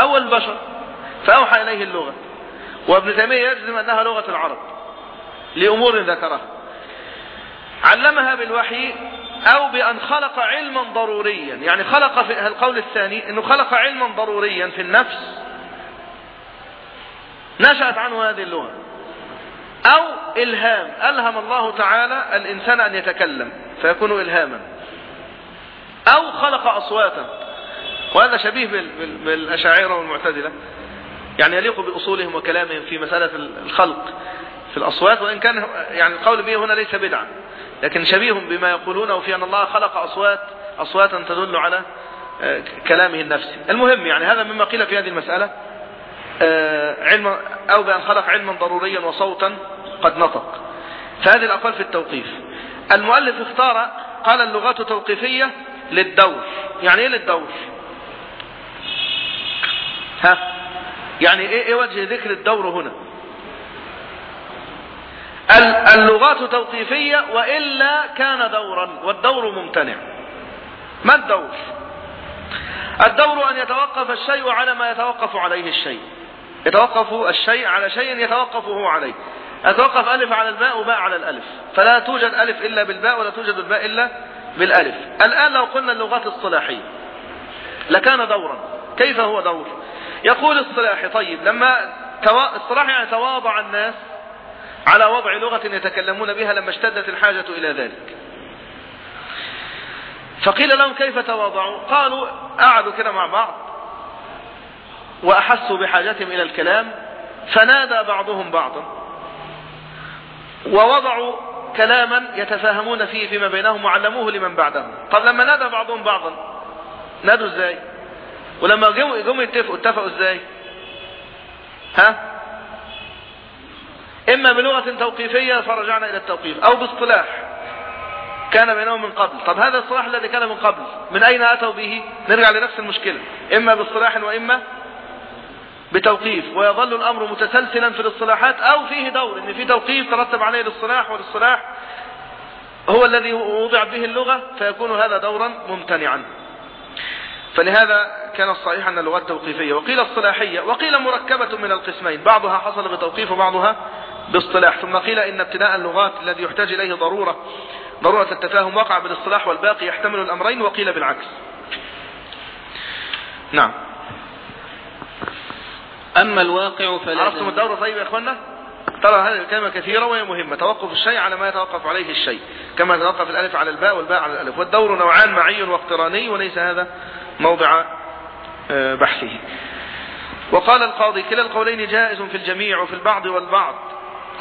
S1: أول البشر فأوحى إليه اللغة. وابن تيمية يجزم أنها لغة العرب لأمور ذكرها. علمها بالوحي أو بأن خلق علما ضروريا يعني خلق في القول الثاني أنه خلق علما ضروريا في النفس نشأت عنه هذه اللغة. أو إلهام. ألهم الله تعالى الإنسان أن يتكلم فيكون إلهاما. أو خلق أصواتا. وهذا شبيه بالأشاعرة والمعتزلة. يعني يليق بأصولهم وكلامهم في مسألة الخلق. في الأصوات وإن كان يعني القول به هنا ليس بدعا لكن شبيه بما يقولونه في أن الله خلق أصوات أصواتا تدل على كلامه النفسي. المهم يعني هذا مما قيل في هذه المسألة آه، علم أو بأن خلق علما ضروريا وصوتا قد نطق. فهذه الأقوال في التوقيف. المؤلف اختار قال اللغات توقيفية للدور. يعني إيه للدور؟ ها؟ يعني إيه, إيه وجه ذكر الدور هنا؟ اللغات توقيفية وإلا كان دورا والدور ممتنع. ما الدور؟ الدور أن يتوقف الشيء على ما يتوقف عليه الشيء. يتوقف الشيء على شيء يتوقف هو عليه. يتوقف ألف على الباء وباء على الألف. فلا توجد ألف إلا بالباء ولا توجد الباء إلا بالألف. الآن لو قلنا اللغات الصلاحية لكان دورا. كيف هو دور؟ يقول الصلاحي طيب لما توا... الصلاح يعني تواضع الناس على وضع لغة يتكلمون بها لما اشتدت الحاجة إلى ذلك. فقيل لهم كيف تواضعوا؟ قالوا قعدوا كده مع بعض وأحسوا بحاجتهم إلى الكلام فنادى بعضهم بعضا. ووضعوا كلاما يتفاهمون فيه فيما بينهم وعلموه لمن بعدهم. طب لما نادى بعضهم بعضا نادوا إزاي؟ ولما جم يتفقوا اتفقوا إزاي؟ ها؟ إما بلغة توقيفية فرجعنا إلى التوقيف أو باصطلاح كان بينهم من قبل. طب هذا الصلاح الذي كان من قبل من أين أتوا به؟ نرجع لنفس المشكلة. إما باصطلاح وإما بتوقيف ويظل الأمر متسلسلا في الاصطلاحات أو فيه دور إن في توقيف ترتب عليه الاصطلاح والاصطلاح هو الذي وضع به اللغة فيكون هذا دورا ممتنعا. فلهذا كان الصحيح أن اللغات توقيفية. وقيل الصلاحية وقيل مركبة من القسمين. بعضها حصل بتوقيف وبعضها باصطلاح. ثم قيل إن ابتداء اللغات الذي يحتاج إليه ضرورة ضرورة التفاهم وقع بالاصطلاح والباقي يحتمل الأمرين وقيل بالعكس. نعم.
S2: أما الواقع فلا
S1: عرفتم الدورة طيب يا أخوانا ترى هذه الكلمة كثيرة وهي مهمة توقف الشيء على ما يتوقف عليه الشيء. كما يتوقف الألف على الباء والباء على الألف. والدور نوعان معي واقتراني وليس هذا موضع آه، بحثه. وقال القاضي كلا القولين جائز في الجميع وفي البعض والبعض.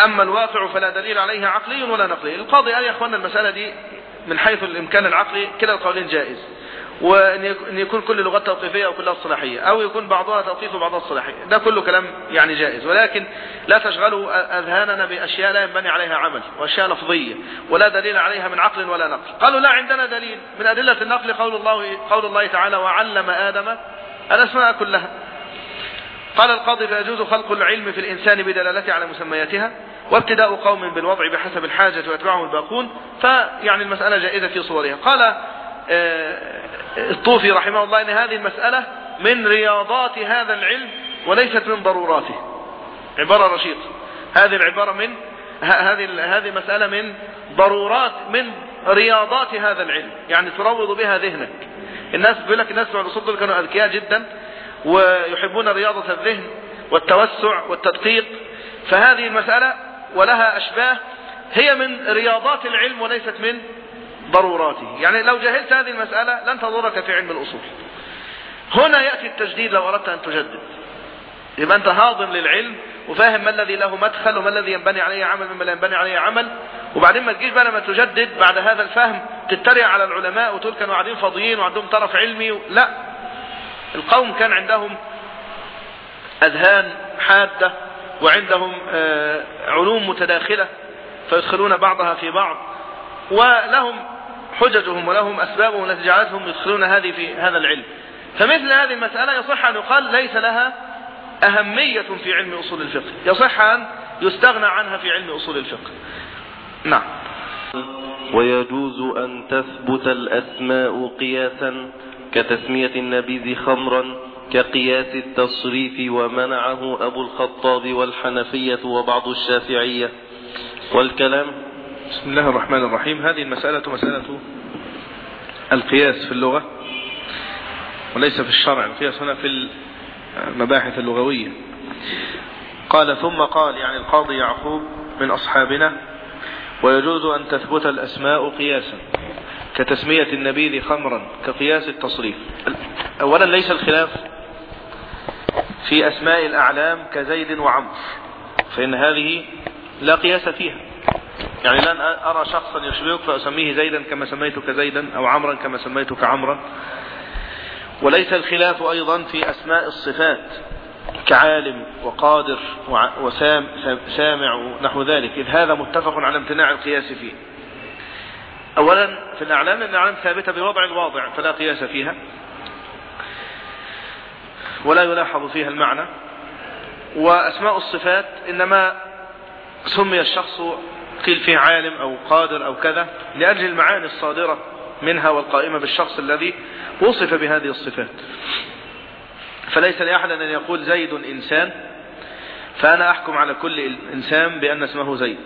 S1: أما الواقع فلا دليل عليه عقلي ولا نقلي. القاضي قال يا أخوانا المسألة دي من حيث الإمكان العقلي كلا القولين جائز. وأن يكون كل لغات توقيفية أو كلها صلاحية أو يكون بعضها توقيف وبعضها صلاحية ده كله كلام يعني جائز. ولكن لا تشغلوا أذهاننا بأشياء لا ينبني عليها عمل وأشياء لفظية ولا دليل عليها من عقل ولا نقل. قالوا لا عندنا دليل. من أدلة النقل قول الله, قول الله تعالى وعلم آدم الأسماء كلها قال القاضي فيجوز خلق العلم في الإنسان بدلالته على مسمياتها وابتداء قوم بالوضع بحسب الحاجة ويتبعهم الباقون فيعني المسألة جائزة في صورها. قال الطوفي رحمه الله إن هذه المسألة من رياضات هذا العلم وليست من ضروراته. عبارة رشيقة هذه العبارة من هذه هذه مسألة من ضرورات من رياضات هذا العلم. يعني تروض بها ذهنك. الناس بيقول لك الناس بتوع الاصول كانوا أذكياء جدا ويحبون رياضة الذهن والتوسع والتدقيق. فهذه المسألة ولها أشباه. هي من رياضات العلم وليست من ضروراته. يعني لو جهلت هذه المسألة لن تضرك في علم الأصول. هنا يأتي التجديد لو أردت أن تجدد. يبقى أنت هاضم للعلم وفاهم ما الذي له مدخل وما الذي ينبني عليه عمل مما لا ينبني عليه عمل. وبعدين ما تجيش بقى لما تجدد بعد هذا الفهم تتريق على العلماء وتقول كانوا قاعدين فاضيين وعندهم طرف علمي و... لا. القوم كان عندهم أذهان حادة وعندهم آه، علوم متداخلة فيدخلون بعضها في بعض. ولهم حججهم ولهم أسبابهم التي جعلتهم يدخلون هذه في هذا العلم. فمثل هذه المسألة يصح أن يقال ليس لها أهمية في علم أصول الفقه. يصح أن يستغنى عنها في علم أصول الفقه. نعم.
S3: ويجوز أن تثبت الأسماء قياسا كتسمية النبيذ خمرا كقياس التصريف ومنعه أبو الخطاب والحنفية وبعض الشافعية. والكلام
S1: بسم الله الرحمن الرحيم. هذه المسألة مسألة القياس في اللغة وليس في الشرع. القياس هنا في المباحث اللغوية. قال ثم قال يعني القاضي يعقوب من أصحابنا ويجوز أن تثبت الأسماء قياسا كتسمية النبيذ خمرا كقياس التصريف. أولا ليس الخلاف في أسماء الأعلام كزيد وعمر فإن هذه لا قياس فيها. يعني لن أرى شخصا يشبهك فأسميه زيدا كما سميتك زيدا أو عمرا كما سميتك عمرا. وليس الخلاف أيضا في أسماء الصفات كعالم وقادر وسامع ونحو ذلك. إذ هذا متفق على امتناع القياس فيه. أولا في الأعلام الأعلام ثابتة بوضع الواضع فلا قياس فيها. ولا يلاحظ فيها المعنى. وأسماء الصفات إنما سمي الشخص قيل فيه عالم أو قادر أو كذا لأجل المعاني الصادرة منها والقائمة بالشخص الذي وصف بهذه الصفات. فليس لأحد أن يقول زيد إنسان فأنا أحكم على كل إنسان بأن اسمه زيد.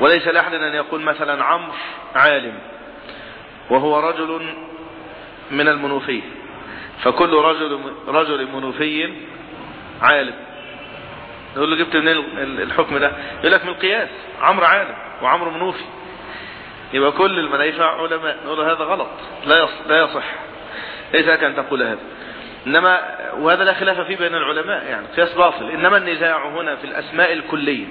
S1: وليس لأحد أن يقول مثلا عمرو عالم وهو رجل من المنوفية فكل رجل رجل منوفي عالم. نقول له جبت منين الحكم ده؟ يقول لك من القياس. عمرو عالم وعمرو منوفي. يبقى كل المنايفة علماء. نقول له هذا غلط. لا لا يصح. ليس لك أن تقول هذا. إنما وهذا لا خلاف فيه بين العلماء يعني. قياس باطل. إنما النزاع هنا في الأسماء الكلية.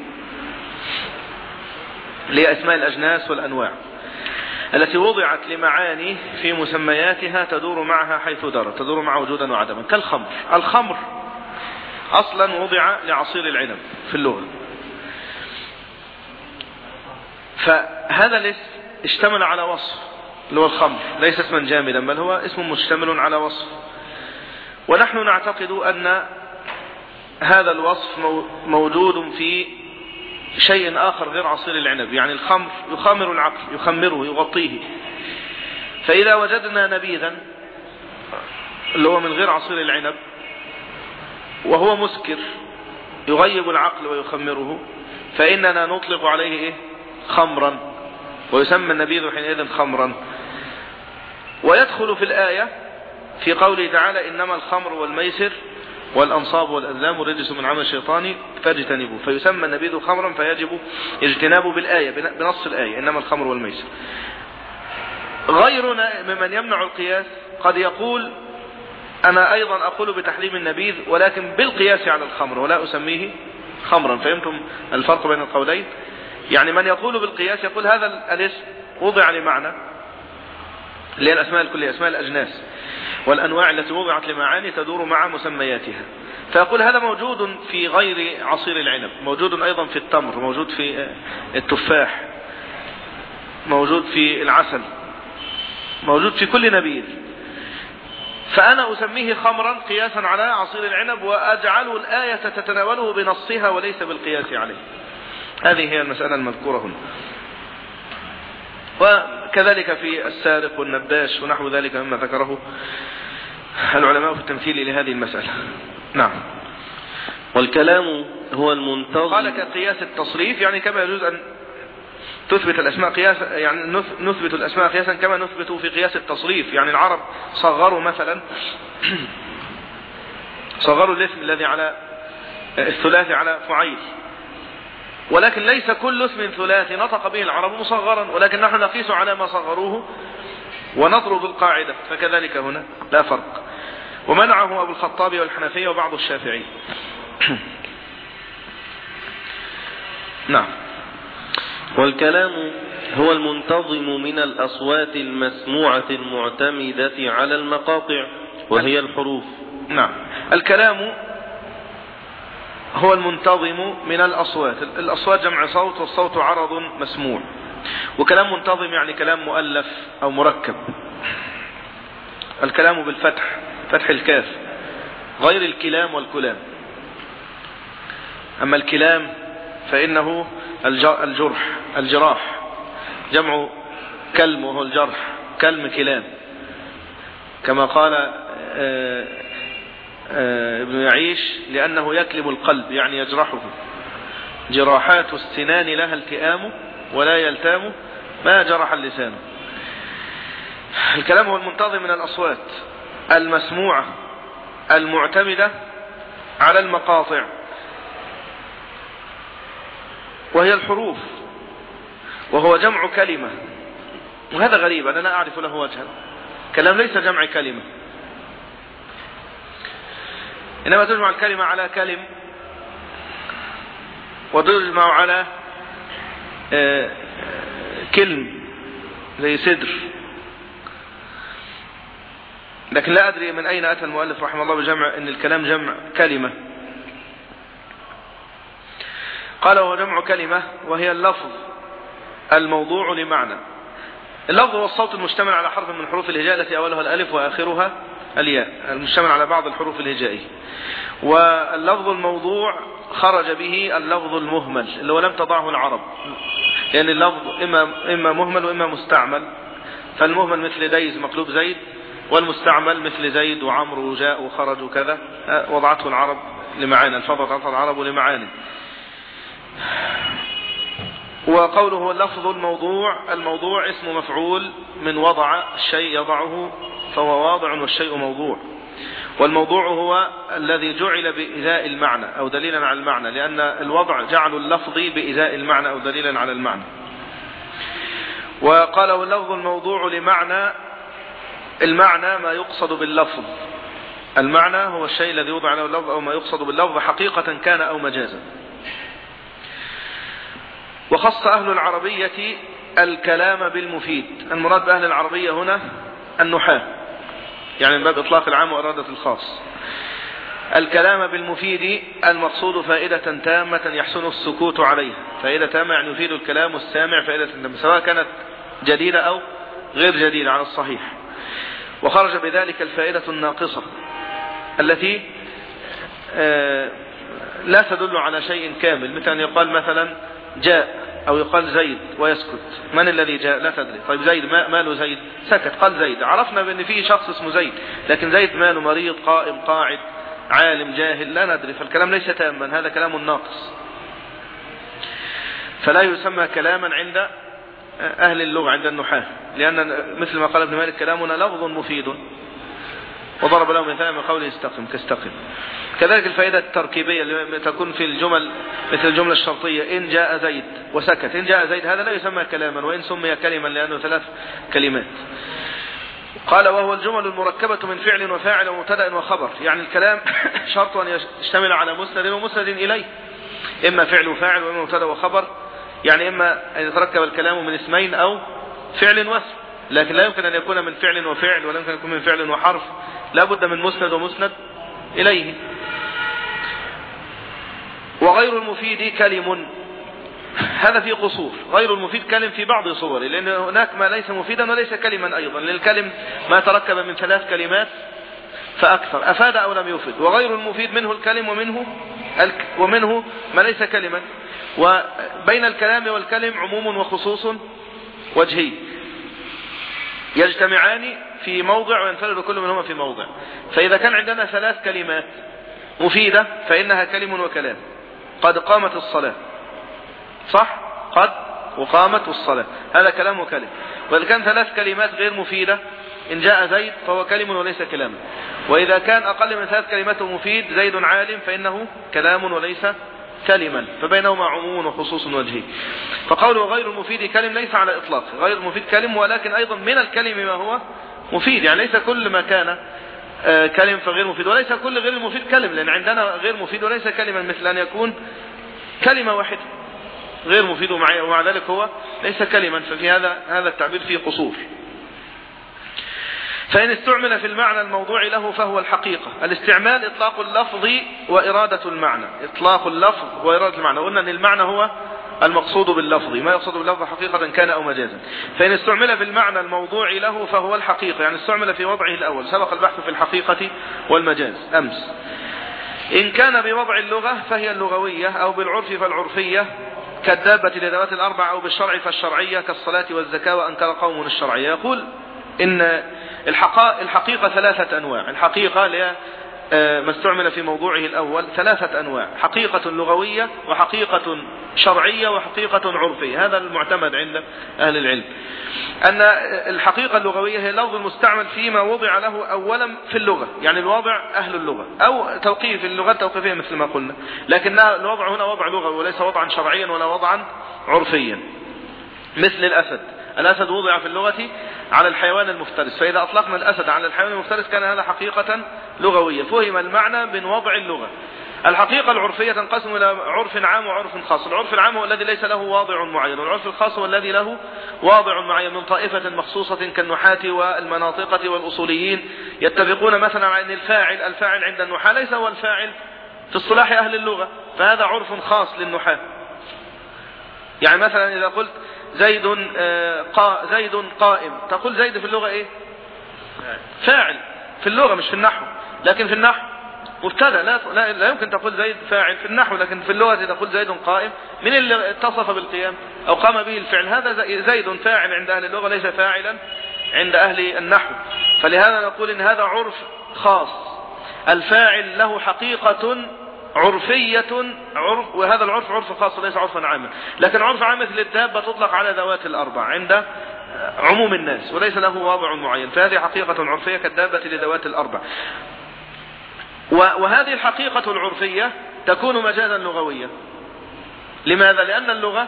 S1: لأسماء الأجناس والأنواع. التي وضعت لمعاني في مسمياتها تدور معها حيث دارت. تدور مع وجودا وعدما. كالخمر. الخمر أصلا وضع لعصير العنب في اللغة فهذا الاسم اشتمل على وصف اللي هو الخمر ليس اسما جامدا بل هو اسم مشتمل على وصف. ونحن نعتقد أن هذا الوصف موجود في شيء آخر غير عصير العنب يعني الخمر يخمر العقل يخمره يغطيه. فإذا وجدنا نبيذا اللي هو من غير عصير العنب وهو مسكر يغيب العقل ويخمره فإننا نطلق عليه إيه؟ خمرا ويسمى النبيذ حينئذ خمرا. ويدخل في الآية في قوله تعالى إنما الخمر والميسر والأنصاب والأذلام رجس من عمل الشيطان فاجتنبوا فيسمى النبيذ خمرا فيجب اجتنابه بالآية بنص الآية إنما الخمر والميسر. غيرنا ممن يمنع القياس قد يقول أنا أيضا أقول بتحريم النبيذ ولكن بالقياس على الخمر ولا أسميه خمرا فهمتم الفرق بين القولين؟ يعني من يقول بالقياس يقول هذا الاسم وضع لمعنى اللي هي الأسماء الكلية أسماء الأجناس والأنواع التي وضعت لمعاني تدور مع مسمياتها. فيقول هذا موجود في غير عصير العنب موجود أيضا في التمر موجود في التفاح موجود في العسل موجود في كل نبيذ. فأنا أسميه خمرا قياسا على عصير العنب وأجعل الآية تتناوله بنصها وليس بالقياس عليه. هذه هي المسألة المذكورة هنا. وكذلك في السارق والنباش ونحو ذلك مما ذكره العلماء في التمثيل لهذه المسألة. نعم.
S3: والكلام هو المنتظم.
S1: قال كقياس التصريف يعني كما يجوز أن تثبت الأسماء قياس يعني نثبت الأسماء قياسا كما نثبت في قياس التصريف. يعني العرب صغروا مثلا صغروا الاسم الذي على الثلاثي على فعيل. ولكن ليس كل اسم ثلاثي. نطق به العرب مصغرا ولكن نحن نقيس على ما صغروه ونطرد القاعدة. فكذلك هنا لا فرق. ومنعه أبو الخطاب والحنفية وبعض الشافعي.
S3: نعم. والكلام هو المنتظم من الأصوات المسموعة المعتمدة على المقاطع وهي الحروف.
S1: نعم. الكلام هو المنتظم من الأصوات. الأصوات جمع صوت والصوت عرض مسموع. وكلام منتظم يعني كلام مؤلف أو مركب. الكلام بالفتح فتح الكاف غير الكلام والكلام. أما الكلام فإنه الجرح الجراح. جمع كلم وهو الجرح كلم كلام. كما قال آه، آه، ابن يعيش لأنه يكلم القلب يعني يجرحه. جراحات السنان لها التئام ولا يلتام ما جرح اللسان. الكلام هو المنتظم من الأصوات المسموعة المعتمدة على المقاطع. وهي الحروف وهو جمع كلمة. وهذا غريب أنا لا أعرف له وجها. كلام ليس جمع كلمة. إنما تجمع الكلمة على كلم وتجمع على آه، كلم زي سدر لكن لا أدري من أين أتى المؤلف رحمه الله بجمع أن الكلام جمع كلمة. قال وهو جمع كلمة وهي اللفظ الموضوع لمعنى. اللفظ هو الصوت المشتمل على حرف من حروف الهجاء التي أولها الألف وآخرها الياء المشتمل على بعض الحروف الهجائية. واللفظ الموضوع خرج به اللفظ المهمل اللي هو لم تضعه العرب. لأن اللفظ إما, إما مهمل وإما مستعمل. فالمهمل مثل ديز مقلوب زيد والمستعمل مثل زيد وعمرو وجاء وخرج وكذا وضعته العرب لمعاني الفضل العرب لمعاني. وقوله لفظ الموضوع الموضوع اسم مفعول من وضع الشيء يضعه فهو واضع والشيء موضوع. والموضوع هو الذي جعل بإزاء المعنى أو دليلا على المعنى لأن الوضع جعل اللفظ بإزاء المعنى أو دليلا على المعنى. وقاله اللفظ الموضوع لمعنى المعنى ما يقصد باللفظ. المعنى هو الشيء الذي يوضع له اللفظ أو ما يقصد باللفظ حقيقة كان أو مجازا. وخص أهل العربية الكلام بالمفيد. المراد بأهل العربية هنا النحاة. يعني من باب إطلاق العام وإرادة الخاص. الكلام بالمفيد المقصود فائدة تامة يحسن السكوت عليها. فائدة تامة يعني يفيد الكلام السامع فائدة تامة سواء كانت جديدة أو غير جديدة على الصحيح. وخرج بذلك الفائدة الناقصة التي لا تدل على شيء كامل. مثل أن يقال مثلا جاء أو يقال زيد ويسكت. من الذي جاء؟ لا تدري. طيب زيد ما ماله زيد. سكت قال زيد. عرفنا بأن فيه شخص اسمه زيد. لكن زيد ماله مريض قائم قاعد عالم جاهل لا ندري. فالكلام ليس تاما. هذا كلام ناقص. فلا يسمى كلاما عند أهل اللغة عند النحاة. لأن مثل ما قال ابن مالك كلامنا لفظ مفيد. وضرب له مثال من قوله استقم كاستقم. كذلك الفائدة التركيبية اللي تكون في الجمل مثل الجملة الشرطية إن جاء زيد وسكت. إن جاء زيد هذا لا يسمى كلاما وإن سمي كلما لأنه ثلاث كلمات. قال وهو الجمل المركبة من فعل وفاعل ومبتدأ وخبر. يعني الكلام شرط أن يشتمل على مسند ومسند إليه. إما فعل وفاعل وإما مبتدأ وخبر. يعني إما أن يتركب الكلام من اسمين أو فعل واسم. لكن لا يمكن أن يكون من فعل وفعل ولا يمكن أن يكون من فعل وحرف. لا بد من مسند ومسند إليه. وغير المفيد كلم. هذا في قصور. غير المفيد كلم في بعض صوره لأن هناك ما ليس مفيدا وليس كلما أيضا. لأن الكلم ما تركب من ثلاث كلمات فأكثر. أفاد أو لم يفد. وغير المفيد منه الكلم ومنه ومنه ما ليس كلما. وبين الكلام والكلم عموم وخصوص وجهي. يجتمعان في موضع وينفرد كل منهما في موضع. فإذا كان عندنا ثلاث كلمات مفيدة فإنها كلم وكلام. قد قامت الصلاة. صح؟ قد وقامت الصلاة. هذا كلام وكلم وإذا كان ثلاث كلمات غير مفيدة إن جاء زيد فهو كلم وليس كلاما. وإذا كان أقل من ثلاث كلمات مفيد زيد عالم فإنه كلام وليس كلما فبينهما عموم وخصوص وجهي. فقوله غير المفيد كلم ليس على إطلاق. غير المفيد كلم ولكن أيضا من الكلم ما هو مفيد. يعني ليس كل ما كان كلم فغير مفيد وليس كل غير المفيد كلم لأن عندنا غير مفيد وليس كلما مثل أن يكون كلمة واحدة. غير مفيد ومع ذلك هو ليس كلما. ففي هذا هذا التعبير فيه قصور. فإن استعمل في المعنى الموضوع له فهو الحقيقة. الاستعمال إطلاق اللفظ وإرادة المعنى. إطلاق اللفظ وإرادة المعنى. قلنا أن المعنى هو المقصود باللفظ. ما يقصد باللفظ حقيقة كان أو مجازا. فإن استعمل في المعنى الموضوع له فهو الحقيقة. يعني استعمل في وضعه الأول. سبق البحث في الحقيقة والمجاز. أمس. إن كان بوضع اللغة فهي اللغوية أو بالعرف فالعرفية كالدابة لذوات الأربع أو بالشرع فالشرعية كالصلاة والزكاة وأنكر قوم الشرعية. يقول إن الحقيقة ثلاثة أنواع. الحقيقة ما استعمل في موضوعه الأول ثلاثة أنواع. حقيقة لغوية وحقيقة شرعية وحقيقة عرفية. هذا المعتمد عند أهل العلم. أن الحقيقة اللغوية هي اللفظ المستعمل فيما وضع له أولا في اللغة. يعني الوضع أهل اللغة. أو توقيف اللغة توقيفية مثل ما قلنا. لكن الوضع هنا وضع لغوي وليس وضعا شرعيا ولا وضعا عرفيا. مثل الأسد. الأسد وضع في اللغة على الحيوان المفترس. فإذا أطلقنا الأسد على الحيوان المفترس كان هذا حقيقة لغوية فهم المعنى من وضع اللغة. الحقيقة العرفية تنقسم إلى عرف عام وعرف خاص. العرف العام هو الذي ليس له واضع معين. والعرف الخاص هو الذي له واضع معين من طائفة مخصوصة كالنحاة والمناطقة والأصوليين يتفقون مثلا على أن الفاعل. الفاعل عند النحاة ليس هو الفاعل في اصطلاح أهل اللغة. فهذا عرف خاص للنحاة. يعني مثلا إذا قلت زيد آه، زيد قائم. تقول زيد في اللغة إيه؟ فاعل. في اللغة مش في النحو. لكن في النحو مبتدأ. لا, لا, لا يمكن تقول زيد فاعل في النحو لكن في اللغة تقول زيد قائم. من اللي اتصف بالقيام أو قام به الفعل؟ هذا زيد فاعل عند أهل اللغة ليس فاعلا عند أهل النحو. فلهذا نقول إن هذا عرف خاص. الفاعل له حقيقة عرفية عرف وهذا العرف عرف خاص وليس عرفا عاما. لكن عرف عام مثل الدابة تطلق على ذوات الأربع عند عموم الناس وليس له واضع معين. فهذه حقيقة عرفية كالدابة لذوات الأربع. وهذه الحقيقة العرفية تكون مجازا لغويا. لماذا؟ لأن اللغة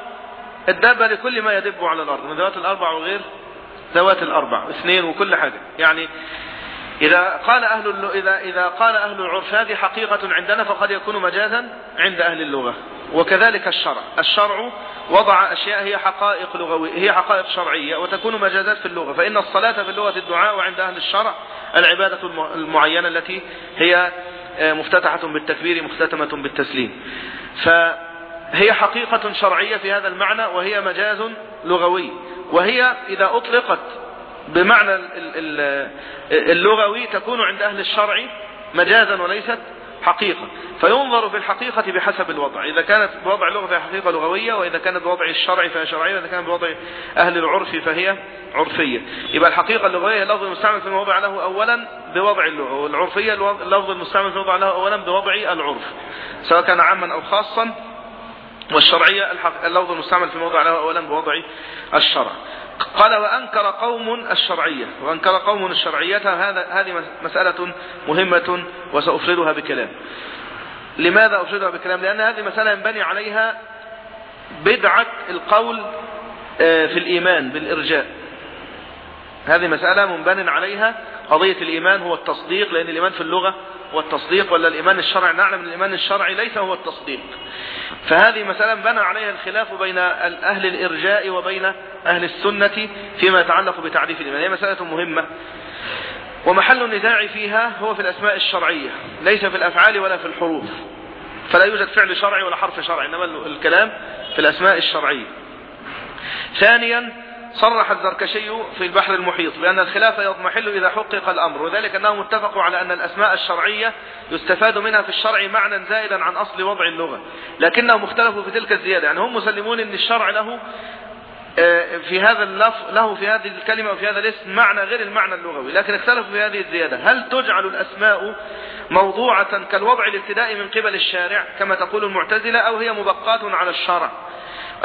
S1: الدابة لكل ما يدب على الأرض من ذوات الأربع وغير ذوات الأربع اثنين وكل حاجة. يعني إذا قال أهل إذا إذا قال أهل العرف هذه حقيقة عندنا فقد يكون مجازا عند أهل اللغة. وكذلك الشرع. الشرع وضع أشياء هي حقائق لغوية هي حقائق شرعية وتكون مجازات في اللغة. فإن الصلاة في اللغة الدعاء وعند أهل الشرع العبادة المعينة التي هي آه، مفتتحة بالتكبير مختتمة بالتسليم. فهي حقيقة شرعية في هذا المعنى وهي مجاز لغوي. وهي إذا أطلقت بمعنى اللغوي تكون عند أهل الشرع مجازا وليست حقيقة. فينظر في الحقيقة بحسب الوضع. إذا كانت بوضع اللغة فهي حقيقة لغوية وإذا كانت بوضع الشرع فهي شرعية وإذا كانت بوضع أهل العرف فهي عرفية. يبقى الحقيقة اللغوية اللفظ المستعمل في وضع له أولا بوضع اللغة والعرفية اللفظ المستعمل في وضع له أولا بوضع العرف سواء كان عاما أو خاصا والشرعية اللفظ المستعمل في موضع له أولا بوضع الشرع. قال وأنكر قوم الشرعية. وأنكر قوم الشرعية هذا هذه مسألة مهمة وسأفردها بكلام. لماذا أفردها بكلام؟ لأن هذه مسألة ينبني عليها بدعة القول آه، في الإيمان بالإرجاء. هذه مسألة منبن عليها قضية الإيمان هو التصديق لأن الإيمان في اللغة هو التصديق ولا الإيمان الشرعي؟ نعلم أن الإيمان الشرعي ليس هو التصديق. فهذه مثلا بنى عليها الخلاف بين أهل الإرجاء وبين أهل السنة فيما يتعلق بتعريف الإيمان. هي مسألة مهمة. ومحل النزاع فيها هو في الأسماء الشرعية ليس في الأفعال ولا في الحروف. فلا يوجد فعل شرعي ولا حرف شرعي إنما الكلام في الأسماء الشرعية. ثانيا صرح الزركشي في البحر المحيط بأن الخلاف يضمحل إذا حقق الأمر وذلك أنهم اتفقوا على أن الأسماء الشرعية يستفاد منها في الشرع معنى زائدا عن أصل وضع اللغة لكنهم اختلفوا في تلك الزيادة يعني هم مسلمون أن الشرع له آه، في هذا اللف له في هذه الكلمة وفي هذا الاسم معنى غير المعنى اللغوي لكن اختلفوا في هذه الزيادة. هل تجعل الأسماء موضوعة كالوضع الابتدائي من قبل الشارع كما تقول المعتزلة أو هي مبقات على الشرع؟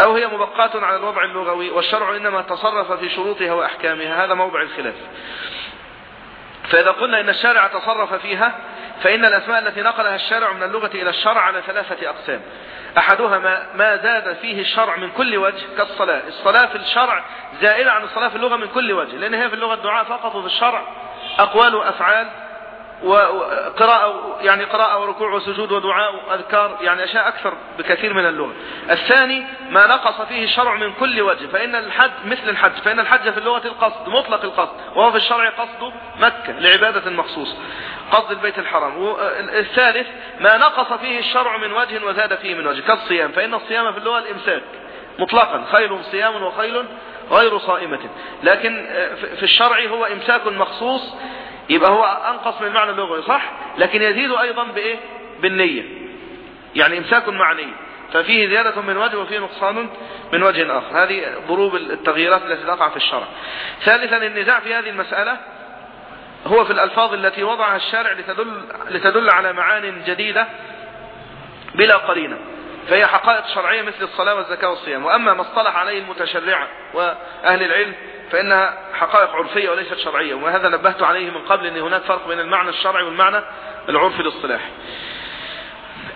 S1: أو هي مبقاة على الوضع اللغوي والشرع إنما تصرف في شروطها وأحكامها. هذا موضع الخلاف. فإذا قلنا إن الشارع تصرف فيها فإن الأسماء التي نقلها الشارع من اللغة إلى الشرع على ثلاثة أقسام. أحدها ما, ما زاد فيه الشرع من كل وجه كالصلاة. الصلاة في الشرع زائلة عن الصلاة في اللغة من كل وجه لأن هي في اللغة الدعاء فقط وفي الشرع أقوال وأفعال وقراءة يعني قراءة وركوع وسجود ودعاء وأذكار يعني أشياء أكثر بكثير من اللغة الثاني ما نقص فيه الشرع من كل وجه فإن الحج مثل الحج فإن الحج في اللغة القصد مطلق القصد وهو في الشرع قصد مكة لعبادة مخصوص قصد البيت الحرام. الثالث ما نقص فيه الشرع من وجه وزاد فيه من وجه كالصيام فإن الصيام في اللغة الإمساك مطلقا خيل صيام وخيل غير صائمة. لكن في الشرع هو إمساك مخصوص يبقى هو أنقص من المعنى اللغوي صح؟ لكن يزيد أيضا بإيه؟ بالنية. يعني إمساك معنى ففيه زيادة من وجه وفيه نقصان من وجه آخر. هذه ضروب التغييرات التي تقع في الشرع. ثالثا النزاع في هذه المسألة هو في الألفاظ التي وضعها الشارع لتدل, لتدل على معان جديدة بلا قرينة. فهي حقائق شرعية مثل الصلاة والزكاة والصيام. وأما ما اصطلح عليه المتشرع وأهل العلم فإنها حقائق عرفية وليست شرعية وهذا نبهت عليه من قبل أن هناك فرق بين المعنى الشرعي والمعنى العرفي الاصطلاحي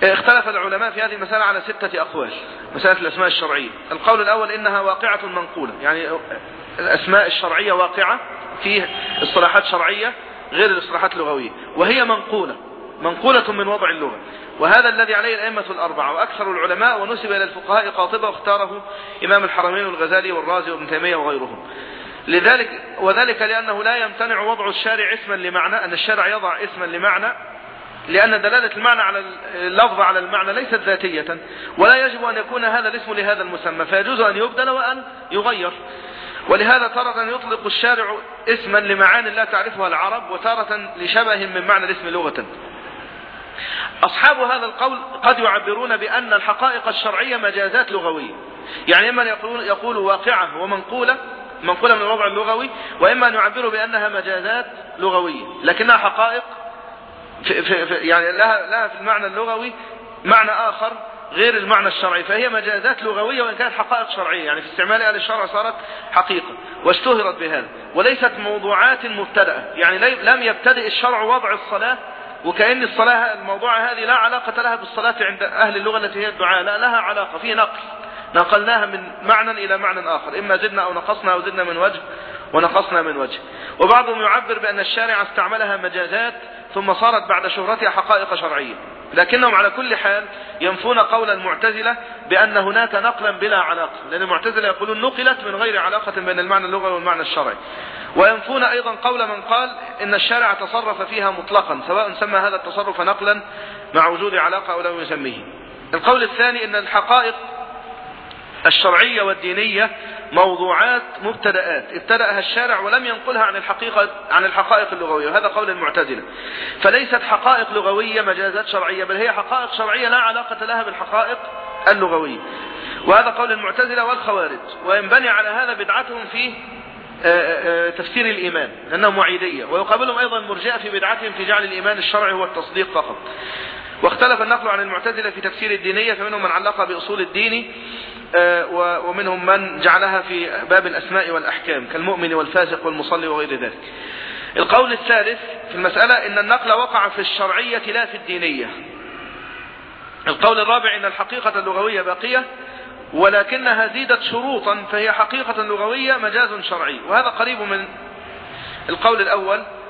S1: اختلف العلماء في هذه المسألة على ستة أقوال مسألة الأسماء الشرعية. القول الأول إنها واقعة منقولة يعني الأسماء الشرعية واقعة في اصطلاحات شرعية غير الاصطلاحات اللغوية وهي منقولة منقولة من وضع اللغة. وهذا الذي عليه الأئمة الأربعة وأكثر العلماء ونسب إلى الفقهاء قاطبة واختاره إمام الحرمين والغزالي والرازي وابن تيمية وغيرهم. لذلك وذلك لأنه لا يمتنع وضع الشارع اسما لمعنى أن الشارع يضع اسما لمعنى لأن دلالة المعنى على اللفظ على المعنى ليست ذاتية ولا يجب أن يكون هذا الاسم لهذا المسمى فيجوز أن يبدل وأن يغير. ولهذا تارة يطلق الشارع اسما لمعاني لا تعرفها العرب وتارة لشبه من معنى الاسم لغة. أصحاب هذا القول قد يعبرون بأن الحقائق الشرعية مجازات لغوية. يعني إما يقول, يقول واقعة ومنقولة منقولة من الوضع اللغوي وإما أن يعبروا بأنها مجازات لغوية لكنها حقائق في في في يعني لها, لها في المعنى اللغوي معنى آخر غير المعنى الشرعي فهي مجازات لغوية وإن كانت حقائق شرعية يعني في استعمال أهل الشرع صارت حقيقة واشتهرت بهذا وليست موضوعات مبتدأة يعني لم يبتدئ الشرع وضع الصلاة وكأن الصلاة الموضوع هذه لا علاقة لها بالصلاة عند أهل اللغة التي هي الدعاء لا لها علاقة في نقل نقلناها من معنى إلى معنى آخر. إما زدنا أو نقصنا أو زدنا من وجه ونقصنا من وجه. وبعضهم يعبر بأن الشارع استعملها مجازات ثم صارت بعد شهرتها حقائق شرعية. لكنهم على كل حال ينفون قول المعتزلة بأن هناك نقلا بلا علاقة. لأن المعتزلة يقولون نقلت من غير علاقة بين المعنى اللغوي والمعنى الشرعي. وينفون أيضا قول من قال إن الشارع تصرف فيها مطلقا سواء سمى هذا التصرف نقلا مع وجود علاقة أو لم يسميه. القول الثاني إن الحقائق الشرعية والدينية موضوعات مبتدآت ابتدأها الشارع ولم ينقلها عن الحقيقة عن الحقائق اللغوية. وهذا قول المعتزلة. فليست حقائق لغوية مجازات شرعية بل هي حقائق شرعية لا علاقة لها بالحقائق اللغوية. وهذا قول المعتزلة والخوارج. وينبني على هذا بدعتهم في تفسير الإيمان لأنهم وعيدية ويقابلهم أيضا المرجئة في بدعتهم في جعل الإيمان الشرعي هو التصديق فقط. واختلف النقل عن المعتزلة في تفسير الدينية فمنهم من علق بأصول الدين ومنهم من جعلها في باب الأسماء والأحكام كالمؤمن والفاسق والمصلي وغير ذلك. القول الثالث في المسألة إن النقل وقع في الشرعية لا في الدينية. القول الرابع إن الحقيقة اللغوية باقية ولكنها زيدت شروطا فهي حقيقة لغوية مجاز شرعي وهذا قريب من القول الأول. آه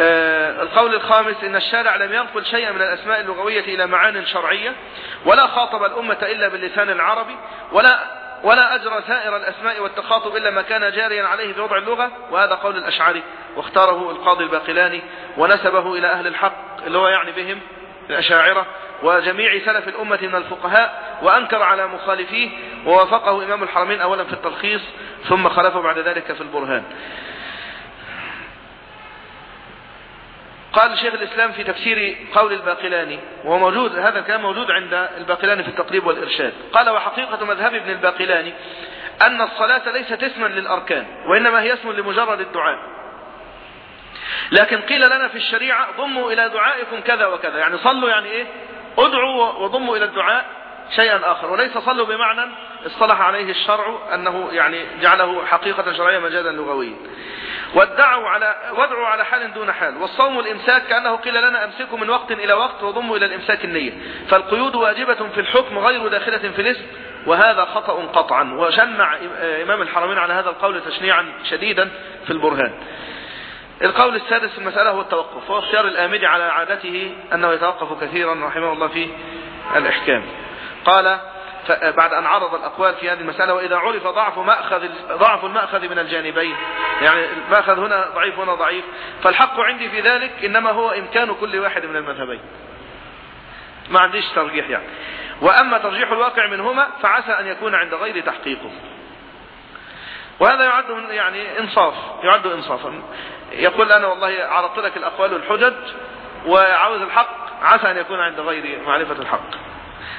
S1: القول الخامس إن الشارع لم ينقل شيئا من الأسماء اللغوية إلى معان شرعية ولا خاطب الأمة إلا باللسان العربي ولا ولا أجرى سائر الأسماء والتخاطب إلا ما كان جاريا عليه بوضع اللغة وهذا قول الأشعري واختاره القاضي الباقلاني ونسبه إلى أهل الحق اللي هو يعني بهم الأشاعرة وجميع سلف الأمة من الفقهاء وأنكر على مخالفيه ووافقه إمام الحرمين أولا في التلخيص ثم خلفه بعد ذلك في البرهان. قال شيخ الإسلام في تفسير قول الباقلاني وهو موجود هذا الكلام موجود عند الباقلاني في التقريب والإرشاد. قال وحقيقة مذهب ابن الباقلاني أن الصلاة ليست اسما للأركان وإنما هي اسم لمجرد الدعاء. لكن قيل لنا في الشريعة ضموا إلى دعائكم كذا وكذا يعني صلوا يعني إيه؟ ادعوا وضموا إلى الدعاء شيئا آخر. وليس صلوا بمعنى اصطلح عليه الشرع أنه يعني جعله حقيقة شرعية مجازا لغويا. وادعوا على وادعوا على حال دون حال. والصوم الإمساك كأنه قيل لنا أمسكوا من وقت إلى وقت وضموا إلى الإمساك النية. فالقيود واجبة في الحكم غير داخلة في الاسم وهذا خطأ قطعا. وشنع إمام الحرمين على هذا القول تشنيعا شديدا في البرهان. القول السادس في المسألة هو التوقف هو اختيار الآمدي على عادته أنه يتوقف كثيرا رحمه الله في الإحكام. قال بعد أن عرض الأقوال في هذه المسألة وإذا عرف ضعف مأخذ ضعف المأخذ من الجانبين. يعني المأخذ هنا ضعيف هنا ضعيف. فالحق عندي في ذلك إنما هو إمكان كل واحد من المذهبين. ما عنديش ترجيح يعني. وأما ترجيح الواقع منهما فعسى أن يكون عند غير تحقيقه. وهذا يعد يعني إنصاف يعد إنصافا. يقول أنا والله عرضت لك الأقوال والحجج وعاوز الحق عسى أن يكون عند غير معرفة الحق.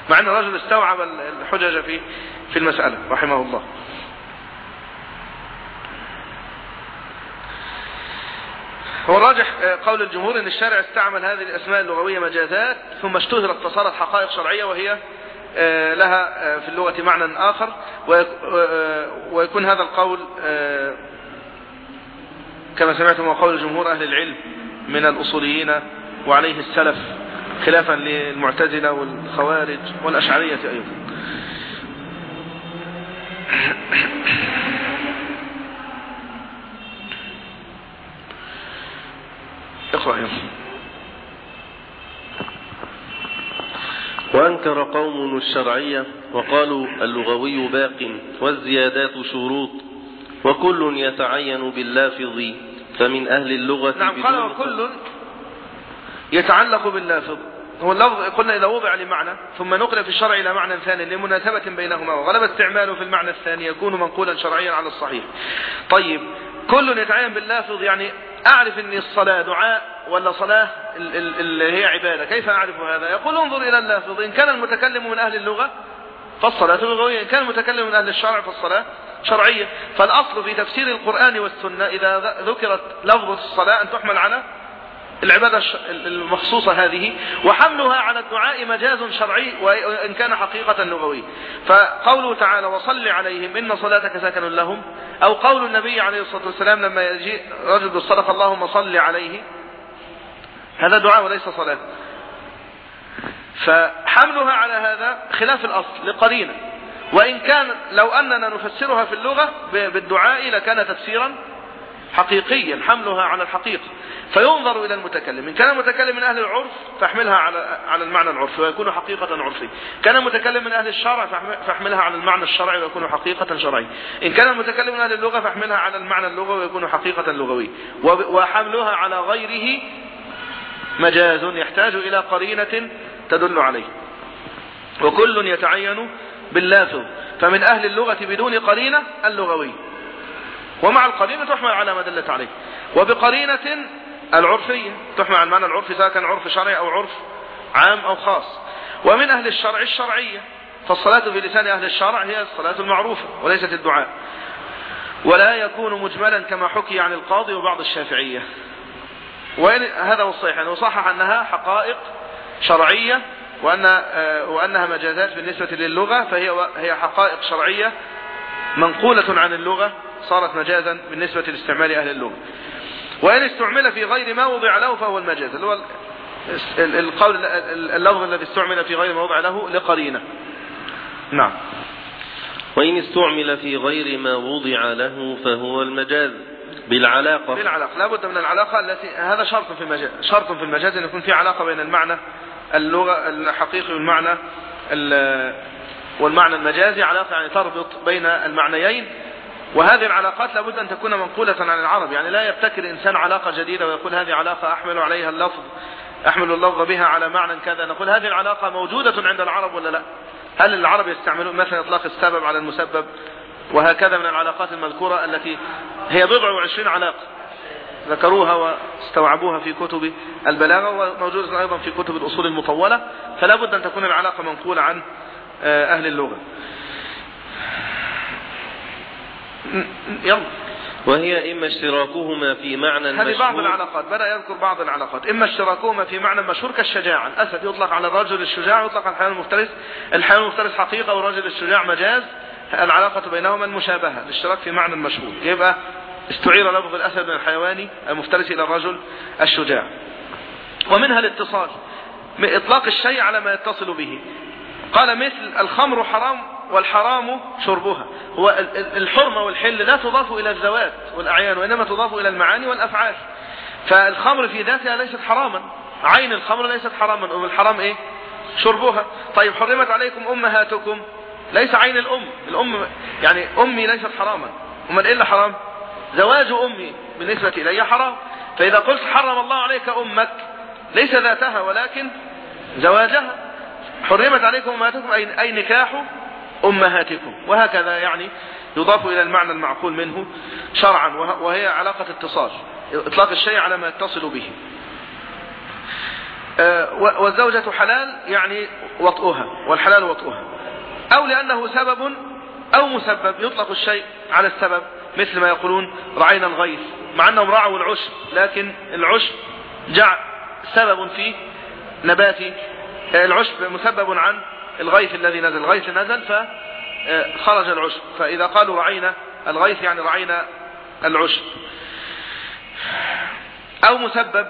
S1: مع أن الرجل استوعب الحجج في في المسألة رحمه الله. هو الراجح قول الجمهور إن الشارع استعمل هذه الأسماء اللغوية مجازات ثم اشتهرت فصارت حقائق شرعية وهي لها في اللغة معنى آخر ويكون هذا القول كما سمعتم هو قول جمهور أهل العلم من الأصوليين وعليه السلف. خلافا للمعتزلة والخوارج والأشعرية أيضا. اقرأ يا
S3: وأنكر قوم الشرعية وقالوا اللغوي باق والزيادات شروط وكل يتعين باللافظ فمن أهل اللغة
S1: نعم قال وكل يتعلق باللافظ هو اللفظ قلنا إذا وضع لمعنى ثم نقل في الشرع إلى معنى ثاني لمناسبة بينهما وغلب استعماله في المعنى الثاني يكون منقولا شرعيا على الصحيح. طيب كل يتعين باللافظ يعني أعرف أن الصلاة دعاء ولا صلاة ال- ال- اللي هي عبادة؟ كيف أعرف هذا؟ يقول انظر إلى اللافظ إن كان المتكلم من أهل اللغة فالصلاة لغوية إن كان المتكلم من أهل الشرع فالصلاة شرعية. فالأصل في تفسير القرآن والسنة إذا ذكرت لفظ الصلاة أن تحمل على العبادة المخصوصة هذه وحملها على الدعاء مجاز شرعي وإن كان حقيقة لغوي فقوله تعالى وصل عليهم إن صلاتك سكن لهم. أو قول النبي عليه الصلاة والسلام لما يجي رجل بالصدقة اللهم صل عليه. هذا دعاء وليس صلاة. فحملها على هذا خلاف الأصل لقرينة. وإن كان لو أننا نفسرها في اللغة بالدعاء لكان تفسيرا حقيقيا حملها على الحقيقة. فينظر إلى المتكلم. إن كان المتكلم من أهل العرف فاحملها على على المعنى العرفي ويكون حقيقة عرفي. كان المتكلم من أهل الشرع فاحم- فاحملها على المعنى الشرعي ويكون حقيقة شرعي. إن كان المتكلم من أهل اللغة فاحملها على المعنى اللغوي ويكون حقيقة لغوي. وحملها على غيره مجاز يحتاج إلى قرينة تدل عليه. وكل يتعين باللافظ فمن أهل اللغة بدون قرينة اللغوي. ومع القرينة تحمل على ما دلت عليه. وبقرينة العرفية تحمل على المعنى العرفي سواء كان عرف شرعي أو عرف عام أو خاص. ومن أهل الشرع الشرعية فالصلاة في لسان أهل الشرع هي الصلاة المعروفة وليست الدعاء. ولا يكون مجملا كما حكي عن القاضي وبعض الشافعية. وإن هذا هو الصحيح يعني وصحح أنها حقائق شرعية وأن آه، وأنها مجازات بالنسبة للغة فهي هي حقائق شرعية منقولة عن اللغة صارت مجازا بالنسبة لاستعمال أهل اللغة. وإن استعمل في غير ما وضع له فهو المجاز. اللي هو ال- ال- القول ال- اللفظ الذي استعمل في غير ما وضع له لقرينة. نعم.
S3: وإن استعمل في غير ما وضع له فهو المجاز. بالعلاقة.
S1: بالعلاقة. لابد من العلاقة التي هذا شرط في المجاز. شرط في المجاز أن يكون في علاقة بين المعنى اللغة الحقيقي والمعنى ال- والمعنى المجازي علاقة يعني تربط بين المعنيين وهذه العلاقات لابد أن تكون منقولة عن العرب يعني لا يبتكر إنسان علاقة جديدة ويقول هذه علاقة أحمل عليها اللفظ أحمل اللفظ بها على معنى كذا نقول هذه العلاقة موجودة عند العرب ولا لا؟ هل العرب يستعملون مثلا إطلاق السبب على المسبب؟ وهكذا من العلاقات المذكورة التي هي بضع وعشرين علاقة ذكروها واستوعبوها في كتب البلاغة وموجودة أيضا في كتب الأصول المطولة فلا بد أن تكون العلاقة منقولة عن أهل اللغة. يلا.
S3: وهي إما اشتراكهما في معنى
S1: هذه بعض
S3: مشهور.
S1: العلاقات بدأ يذكر بعض العلاقات. إما اشتراكهما في معنى مشهور كالشجاعة. الأسد يطلق على الرجل الشجاع ويطلق على الحيوان المفترس. الحيوان المفترس حقيقة والرجل الشجاع مجاز. العلاقة بينهما المشابهة الاشتراك في معنى مشهور. يبقى استعير لفظ الأسد من الحيوان المفترس إلى الرجل الشجاع. ومنها الاتصال. إطلاق الشيء على ما يتصل به. قال مثل الخمر حرام والحرام شربها. هو ال- ال- الحرمة والحل لا تضاف إلى الذوات والأعيان وإنما تضاف إلى المعاني والأفعال. فالخمر في ذاتها ليست حراما. عين الخمر ليست حراما. أم الحرام إيه؟ شربها. طيب حرمت عليكم أمهاتكم. ليس عين الأم. الأم يعني أمي ليست حراما. أمال إيه اللي حرام؟ زواج أمي بالنسبة إلي حرام. فإذا قلت حرم الله عليك أمك ليس ذاتها ولكن زواجها. حرمت عليكم أمهاتكم أي, أي نكاح أمهاتكم. وهكذا يعني يضاف إلى المعنى المعقول منه شرعا وه- وهي علاقة اتصال إطلاق الشيء على ما يتصل به. آه، والزوجة حلال يعني وطئها والحلال وطئها. أو لأنه سبب أو مسبب يطلق الشيء على السبب مثل ما يقولون رعينا الغيث مع أنهم رعوا العشب لكن العشب جاء سبب في نبات العشب مسبب عن الغيث الذي نزل. الغيث نزل فخرج العشب. فإذا قالوا رعينا الغيث يعني رعينا العشب. أو مسبب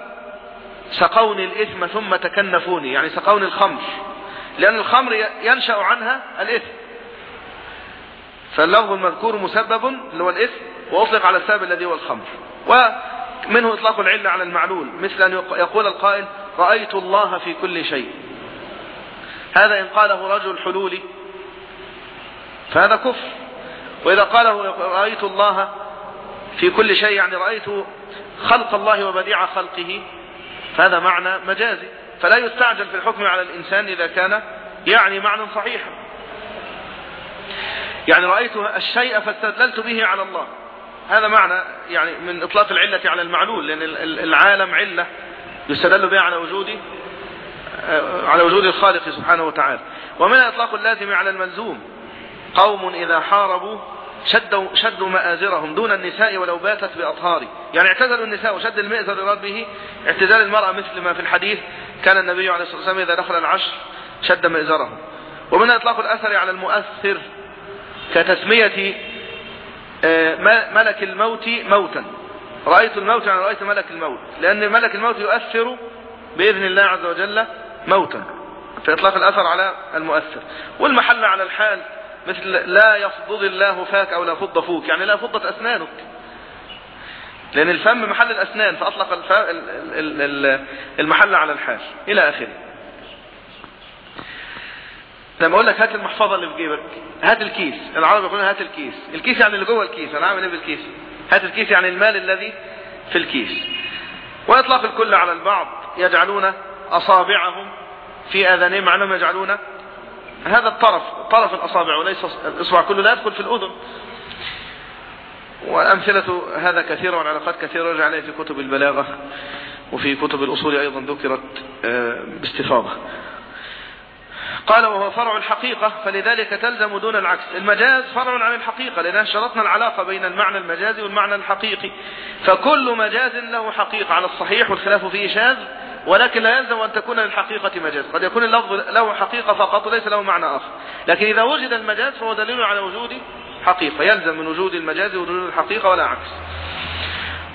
S1: سقوني الإثم ثم تكنفوني يعني سقوني الخمر. لأن الخمر ينشأ عنها الإثم. فاللفظ المذكور مسبب اللي هو الإثم وأطلق على السبب الذي هو الخمر. ومنه إطلاق العلة على المعلول. مثل أن يقول القائل رأيت الله في كل شيء. هذا إن قاله رجل حلولي فهذا كفر. وإذا قاله رأيت الله في كل شيء يعني رأيت خلق الله وبديع خلقه فهذا معنى مجازي. فلا يستعجل في الحكم على الإنسان إذا كان يعني معنى صحيحا. يعني رأيت الشيء فاستدللت به على الله. هذا معنى يعني من إطلاق العلة على المعلول لأن العالم علة يستدل بها على وجود على وجود الخالق سبحانه وتعالى. ومن إطلاق اللازم على الملزوم قوم إذا حاربوا شدوا, شدوا مآزرهم دون النساء ولو باتت بأطهار. يعني اعتزلوا النساء وشد المئزر يراد به اعتزال المرأة مثل ما في الحديث كان النبي عليه الصلاة والسلام إذا دخل العشر شد مئزره ومن إطلاق الأثر على المؤثر كتسمية ملك الموت موتا. رأيت الموت يعني رأيت ملك الموت. لأن ملك الموت يؤثر بإذن الله عز وجل موتا في إطلاق الأثر على المؤثر. والمحل على الحال مثل لا يفضض الله فاك أو لا فض فوك. يعني لا فضت أسنانك. لأن الفم محل الأسنان فأطلق المحل على الحال. إلى آخره. لما أقول لك هات المحفظة اللي في جيبك. هات الكيس. العرب يقولون هات الكيس. الكيس يعني اللي جوه الكيس. أنا عامل إيه بالكيس؟ هات الكيس يعني المال الذي في الكيس. وإطلاق الكل على البعض يجعلون أصابعهم في أذانهم مع أنهم يجعلون هذا الطرف طرف الأصابع وليس الإصبع كله لا يدخل في الأذن. وامثله هذا كثيرة والعلاقات كثيرة رجع عليه في كتب البلاغة وفي كتب الأصول أيضا ذكرت باستفاضة. قال وهو فرع الحقيقة فلذلك تلزم دون العكس. المجاز فرع عن الحقيقة لأننا شرطنا العلاقة بين المعنى المجازي والمعنى الحقيقي. فكل مجاز له حقيقة على الصحيح والخلاف فيه شاذ ولكن لا يلزم أن تكون للحقيقة مجاز. قد يكون اللفظ له حقيقة فقط وليس له معنى آخر. لكن إذا وجد المجاز فهو دليل على وجود حقيقة. يلزم من وجود المجاز وجود الحقيقة ولا عكس.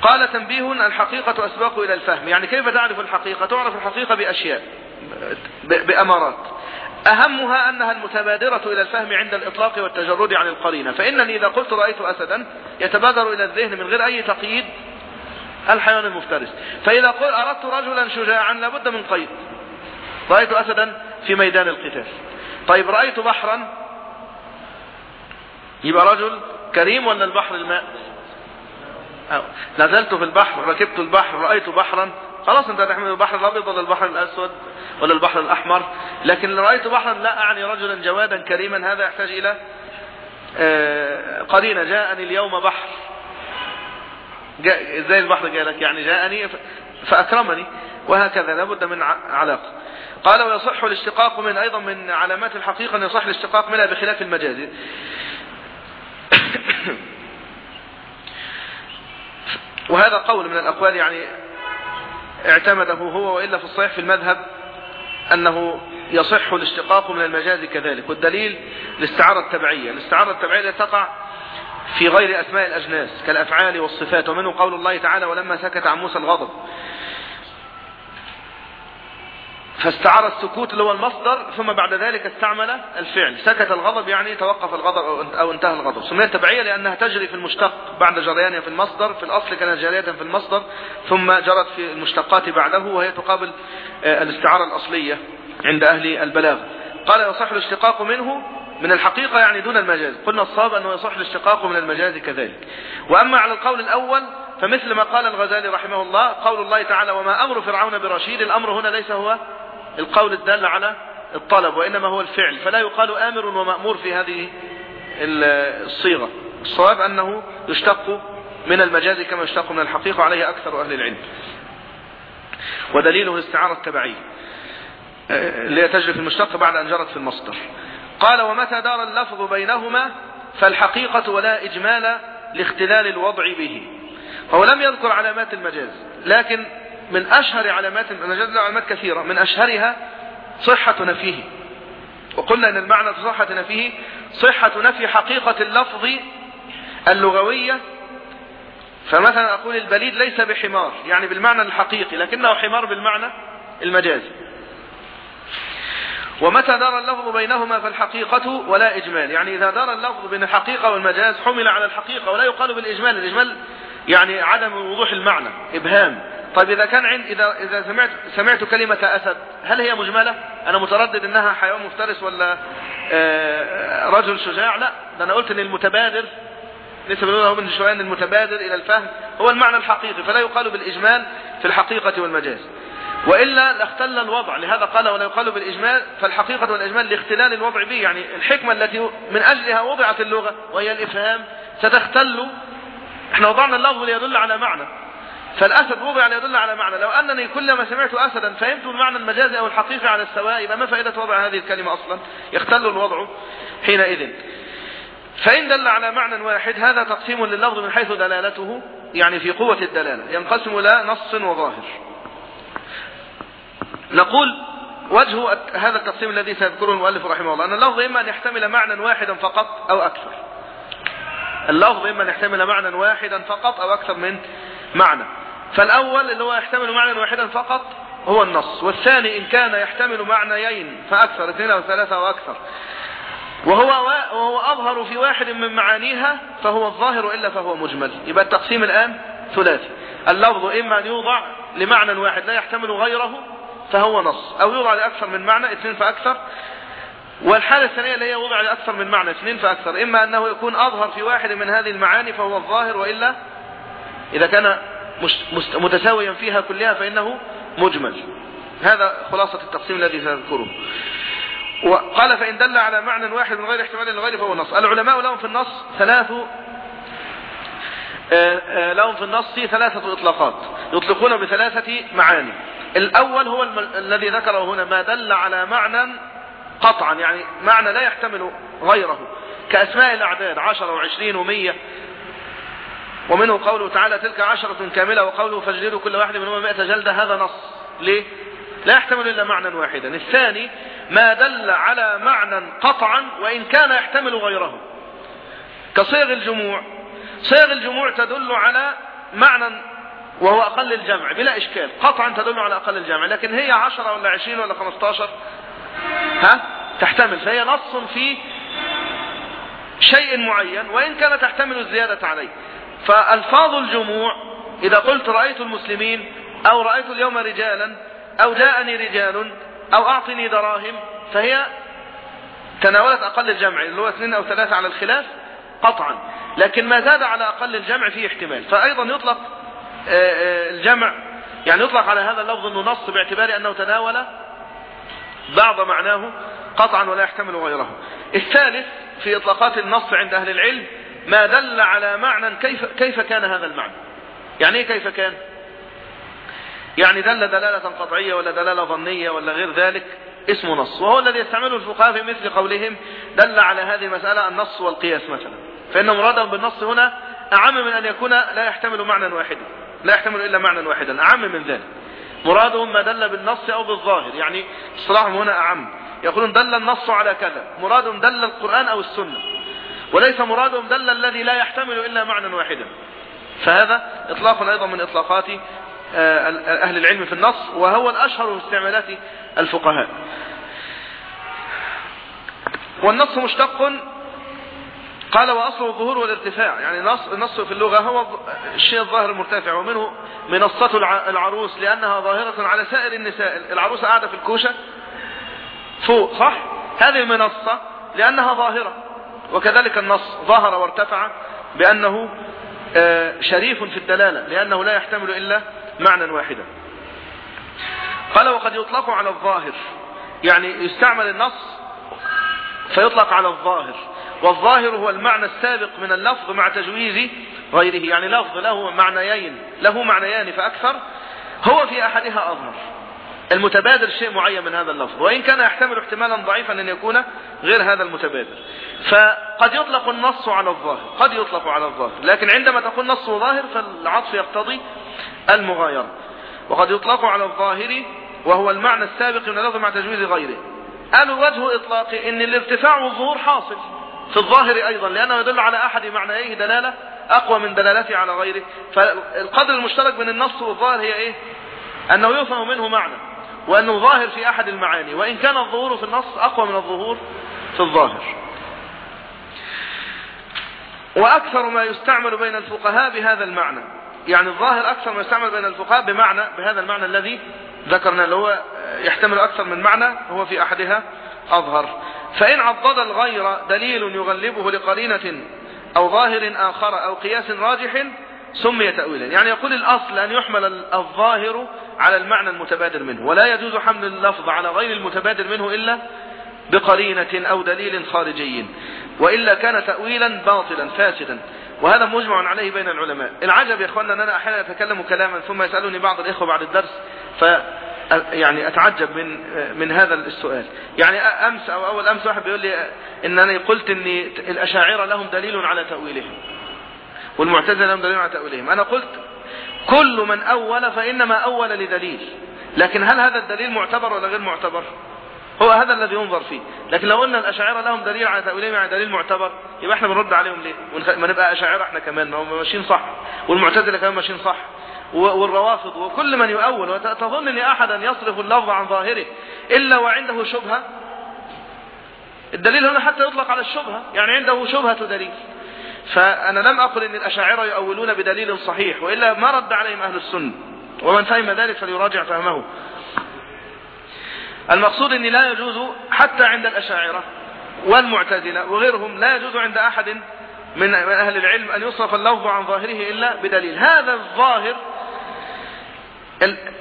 S1: قال تنبيه الحقيقة أسباق إلى الفهم. يعني كيف تعرف الحقيقة؟ تعرف الحقيقة بأشياء بأمارات. أهمها أنها المتبادرة إلى الفهم عند الإطلاق والتجرد عن القرينة. فإنني إذا قلت رأيت أسدا يتبادر إلى الذهن من غير أي تقييد الحيوان المفترس. فإذا قل أردت رجلا شجاعا لابد من قيد. رأيت أسدا في ميدان القتال. طيب رأيت بحرا؟ يبقى رجل كريم ولا البحر الماء. نزلت في البحر ركبت البحر رأيت بحرا. خلاص أنت تحمل البحر الأبيض ولا البحر الأسود ولا البحر الأحمر. لكن رأيت بحرا لا أعني رجلا جوادا كريما. هذا يحتاج إلى قرينة. جاءني اليوم بحر. جاء إزاي البحر جاء لك يعني جاءني فأكرمني وهكذا لابد من علاقة. قال ويصح الاشتقاق من أيضا من علامات الحقيقة أن يصح الاشتقاق منها بخلاف المجاز. وهذا قول من الأقوال يعني اعتمده هو وإلا في الصحيح في المذهب أنه يصح الاشتقاق من المجاز كذلك. والدليل الاستعارة التبعية. الاستعارة التبعية تقع في غير أسماء الأجناس كالأفعال والصفات ومنه قول الله تعالى ولما سكت عن موسى الغضب. فاستعار السكوت اللي هو المصدر ثم بعد ذلك استعمل الفعل. سكت الغضب يعني توقف الغضب أو انتهى الغضب. سميت تبعية لأنها تجري في المشتق بعد جريانها في المصدر في الأصل كانت جارية في المصدر ثم جرت في المشتقات بعده وهي تقابل الاستعارة الأصلية عند أهل البلاغ. قال يصح الاشتقاق منه من الحقيقة يعني دون المجاز. قلنا الصواب أنه يصح الاشتقاق من المجاز كذلك. وأما على القول الأول فمثل ما قال الغزالي رحمه الله قول الله تعالى وما أمر فرعون برشيد الأمر هنا ليس هو القول الدال على الطلب وإنما هو الفعل. فلا يقال آمر ومأمور في هذه الصيغة. الصواب أنه يشتق من المجاز كما يشتق من الحقيقة عليه أكثر أهل العلم. ودليله الاستعارة التبعية اللي هي تجري في المشتق بعد أن جرت في المصدر. قال ومتى دار اللفظ بينهما فالحقيقة ولا إجمال لاختلال الوضع به. هو لم يذكر علامات المجاز لكن من أشهر علامات المجاز له علامات كثيرة. من أشهرها صحة نفيه. وقلنا أن المعنى في صحة نفيه صحة نفي حقيقة اللفظ اللغوية. فمثلا أقول البليد ليس بحمار يعني بالمعنى الحقيقي لكنه حمار بالمعنى المجازي. ومتى دار اللفظ بينهما فالحقيقة ولا إجمال. يعني إذا دار اللفظ بين الحقيقة والمجاز حمل على الحقيقة ولا يقال بالإجمال. الإجمال يعني عدم وضوح المعنى إبهام. طيب إذا كان عند إذا إذا سمعت سمعت كلمة أسد هل هي مجملة؟ أنا متردد إنها حيوان مفترس ولا آه، رجل شجاع؟ لا. ده أنا قلت إن المتبادر لسه بنقول من شوية ان المتبادر إلى الفهم هو المعنى الحقيقي فلا يقال بالإجمال في الحقيقة والمجاز. وإلا لاختل الوضع لهذا قال ولا يقال بالإجمال فالحقيقة والإجمال لاختلال الوضع به يعني الحكمة التي من أجلها وضعت اللغة وهي الإفهام ستختل. إحنا وضعنا اللفظ ليدل على معنى. فالأسد وضع ليدل على معنى. لو أنني كلما سمعت أسدا فهمت المعنى المجازي أو الحقيقي على السواء يبقى ما فائدة وضع هذه الكلمة أصلا؟ يختل الوضع حينئذ. فإن دل على معنى واحد هذا تقسيم لللفظ من حيث دلالته يعني في قوة الدلالة. ينقسم إلى نص وظاهر. نقول وجه هذا التقسيم الذي سيذكره المؤلف رحمه الله أن اللفظ إما أن يحتمل معنى واحدا فقط أو أكثر. اللفظ إما أن يحتمل معنى واحدا فقط أو أكثر من معنى. فالأول اللي هو يحتمل معنى واحدا فقط هو النص والثاني إن كان يحتمل معنيين فأكثر اثنين أو ثلاثة أو أكثر. وهو وهو أظهر في واحد من معانيها فهو الظاهر إلا فهو مجمل. يبقى التقسيم الآن ثلاثي. اللفظ إما أن يوضع لمعنى واحد لا يحتمل غيره فهو نص. أو يوضع لأكثر من معنى اثنين فأكثر. والحالة الثانية اللي هي وضع لأكثر من معنى اثنين فأكثر. إما أنه يكون أظهر في واحد من هذه المعاني فهو الظاهر وإلا إذا كان متساويا فيها كلها فإنه مجمل. هذا خلاصة التقسيم الذي سنذكره. وقال فإن دل على معنى واحد من غير احتمال لغيره فهو النص العلماء لهم في النص ثلاث لهم في النص ثلاثة إطلاقات يطلقون بثلاثة معاني. الأول هو الذي ذكره هنا ما دل على معنى قطعا يعني معنى لا يحتمل غيره. كأسماء الأعداد عشر وعشرين ومية. ومنه قوله تعالى تلك عشرة كاملة وقوله فاجلدوا كل واحد منهما مئة جلدة هذا نص. ليه؟ لا يحتمل إلا معنى واحدا. الثاني ما دل على معنى قطعا وإن كان يحتمل غيره. كصيغ الجموع صيغ الجموع تدل على معنى وهو أقل الجمع بلا إشكال قطعا تدل على أقل الجمع لكن هي عشرة ولا عشرين ولا خمستاشر؟ ها؟ تحتمل فهي نص في شيء معين وإن كانت تحتمل الزيادة عليه. فألفاظ الجموع إذا قلت رأيت المسلمين أو رأيت اليوم رجالا أو جاءني رجال أو أعطني دراهم فهي تناولت أقل الجمع اللي هو اثنين أو ثلاثة على الخلاف قطعا. لكن ما زاد على أقل الجمع فيه احتمال. فأيضا يطلق آه، آه، الجمع يعني يطلق على هذا اللفظ أنه نص باعتبار أنه تناول بعض معناه قطعا ولا يحتمل غيره. الثالث في إطلاقات النص عند أهل العلم ما دل على معنى كيف, كيف كان هذا المعنى. يعني إيه كيف كان؟ يعني دل دلالة قطعية ولا دلالة ظنية ولا غير ذلك؟ اسمه نص. وهو الذي يستعمله الفقهاء في مثل قولهم دل على هذه المسألة النص والقياس مثلا. فإن مرادهم بالنص هنا أعم من أن يكون لا يحتمل معنى واحدا لا يحتمل إلا معنى واحدا أعم من ذلك. مرادهم ما دل بالنص أو بالظاهر يعني اصطلاحهم هنا أعم. يقولون دل النص على كذا مرادهم دل القرآن أو السنة. وليس مرادهم دل الذي لا يحتمل إلا معنى واحدا. فهذا إطلاق أيضا من إطلاقات آه، أهل العلم في النص وهو الأشهر في استعمالات الفقهاء. والنص مشتق قال وأصله الظهور والارتفاع. يعني النص, النص في اللغة هو الشيء الظاهر المرتفع ومنه منصة العروس لأنها ظاهرة على سائر النساء. العروس قاعدة في الكوشة فوق صح؟ هذه المنصة لأنها ظاهرة. وكذلك النص ظهر وارتفع بأنه آه، شريف في الدلالة لأنه لا يحتمل إلا معنى واحدا. قال وقد يطلق على الظاهر. يعني يستعمل النص فيطلق على الظاهر. والظاهر هو المعنى السابق من اللفظ مع تجويز غيره. يعني لفظ له معنيين له معنيان فأكثر هو في أحدها أظهر. المتبادر شيء معين من هذا اللفظ وإن كان يحتمل احتمالا ضعيفا أن يكون غير هذا المتبادر. فقد يطلق النص على الظاهر قد يطلق على الظاهر لكن عندما تقول نص ظاهر فالعطف يقتضي المغايرة. وقد يطلق على الظاهر وهو المعنى السابق من اللفظ مع تجويز غيره. قالوا وجه إطلاق إن الارتفاع والظهور حاصل. في الظاهر أيضا لأنه يدل على أحد معنيه دلالة أقوى من دلالته على غيره. فالقدر المشترك بين النص والظاهر هي إيه؟ أنه يفهم منه معنى وأنه ظاهر في أحد المعاني وإن كان الظهور في النص أقوى من الظهور في الظاهر. وأكثر ما يستعمل بين الفقهاء بهذا المعنى يعني الظاهر أكثر ما يستعمل بين الفقهاء بمعنى بهذا المعنى الذي ذكرنا اللي هو يحتمل أكثر من معنى هو في أحدها أظهر. فإن عضد الغير دليل يغلبه لقرينة أو ظاهر آخر أو قياس راجح سمي تأويلا. يعني يقول الأصل أن يحمل الظاهر على المعنى المتبادر منه ولا يجوز حمل اللفظ على غير المتبادر منه إلا بقرينة أو دليل خارجي وإلا كان تأويلا باطلا فاسدا. وهذا مجمع عليه بين العلماء. العجب يا اخوانا أن أنا أحيانا أتكلم كلاما ثم يسالني بعض الإخوة بعد الدرس ف يعني أتعجب من من هذا السؤال. يعني أمس أو أول أمس واحد بيقول لي ان أنا قلت ان الأشاعرة لهم دليل على تأويلهم. والمعتزلة لهم دليل على تأويلهم. أنا قلت كل من أول فإنما أول لدليل. لكن هل هذا الدليل معتبر ولا غير معتبر؟ هو هذا الذي ينظر فيه. لكن لو قلنا الأشاعرة لهم دليل على تأويلهم يعني دليل معتبر يبقى إحنا بنرد عليهم ليه؟ ما نبقى أشاعرة إحنا كمان ما هم ماشيين صح. والمعتزلة كمان ماشيين صح. والروافض وكل من يؤول وتظن إن احدا يصرف اللفظ عن ظاهره إلا وعنده شبهة؟ الدليل هنا حتى يطلق على الشبهة يعني عنده شبهة دليل. فأنا لم أقل إن الأشاعرة يؤولون بدليل صحيح وإلا ما رد عليهم أهل السنة. ومن فهم ذلك فليراجع فهمه. المقصود إن لا يجوز حتى عند الأشاعرة والمعتزلة وغيرهم لا يجوز عند أحد من أهل العلم أن يصرف اللفظ عن ظاهره إلا بدليل. هذا الظاهر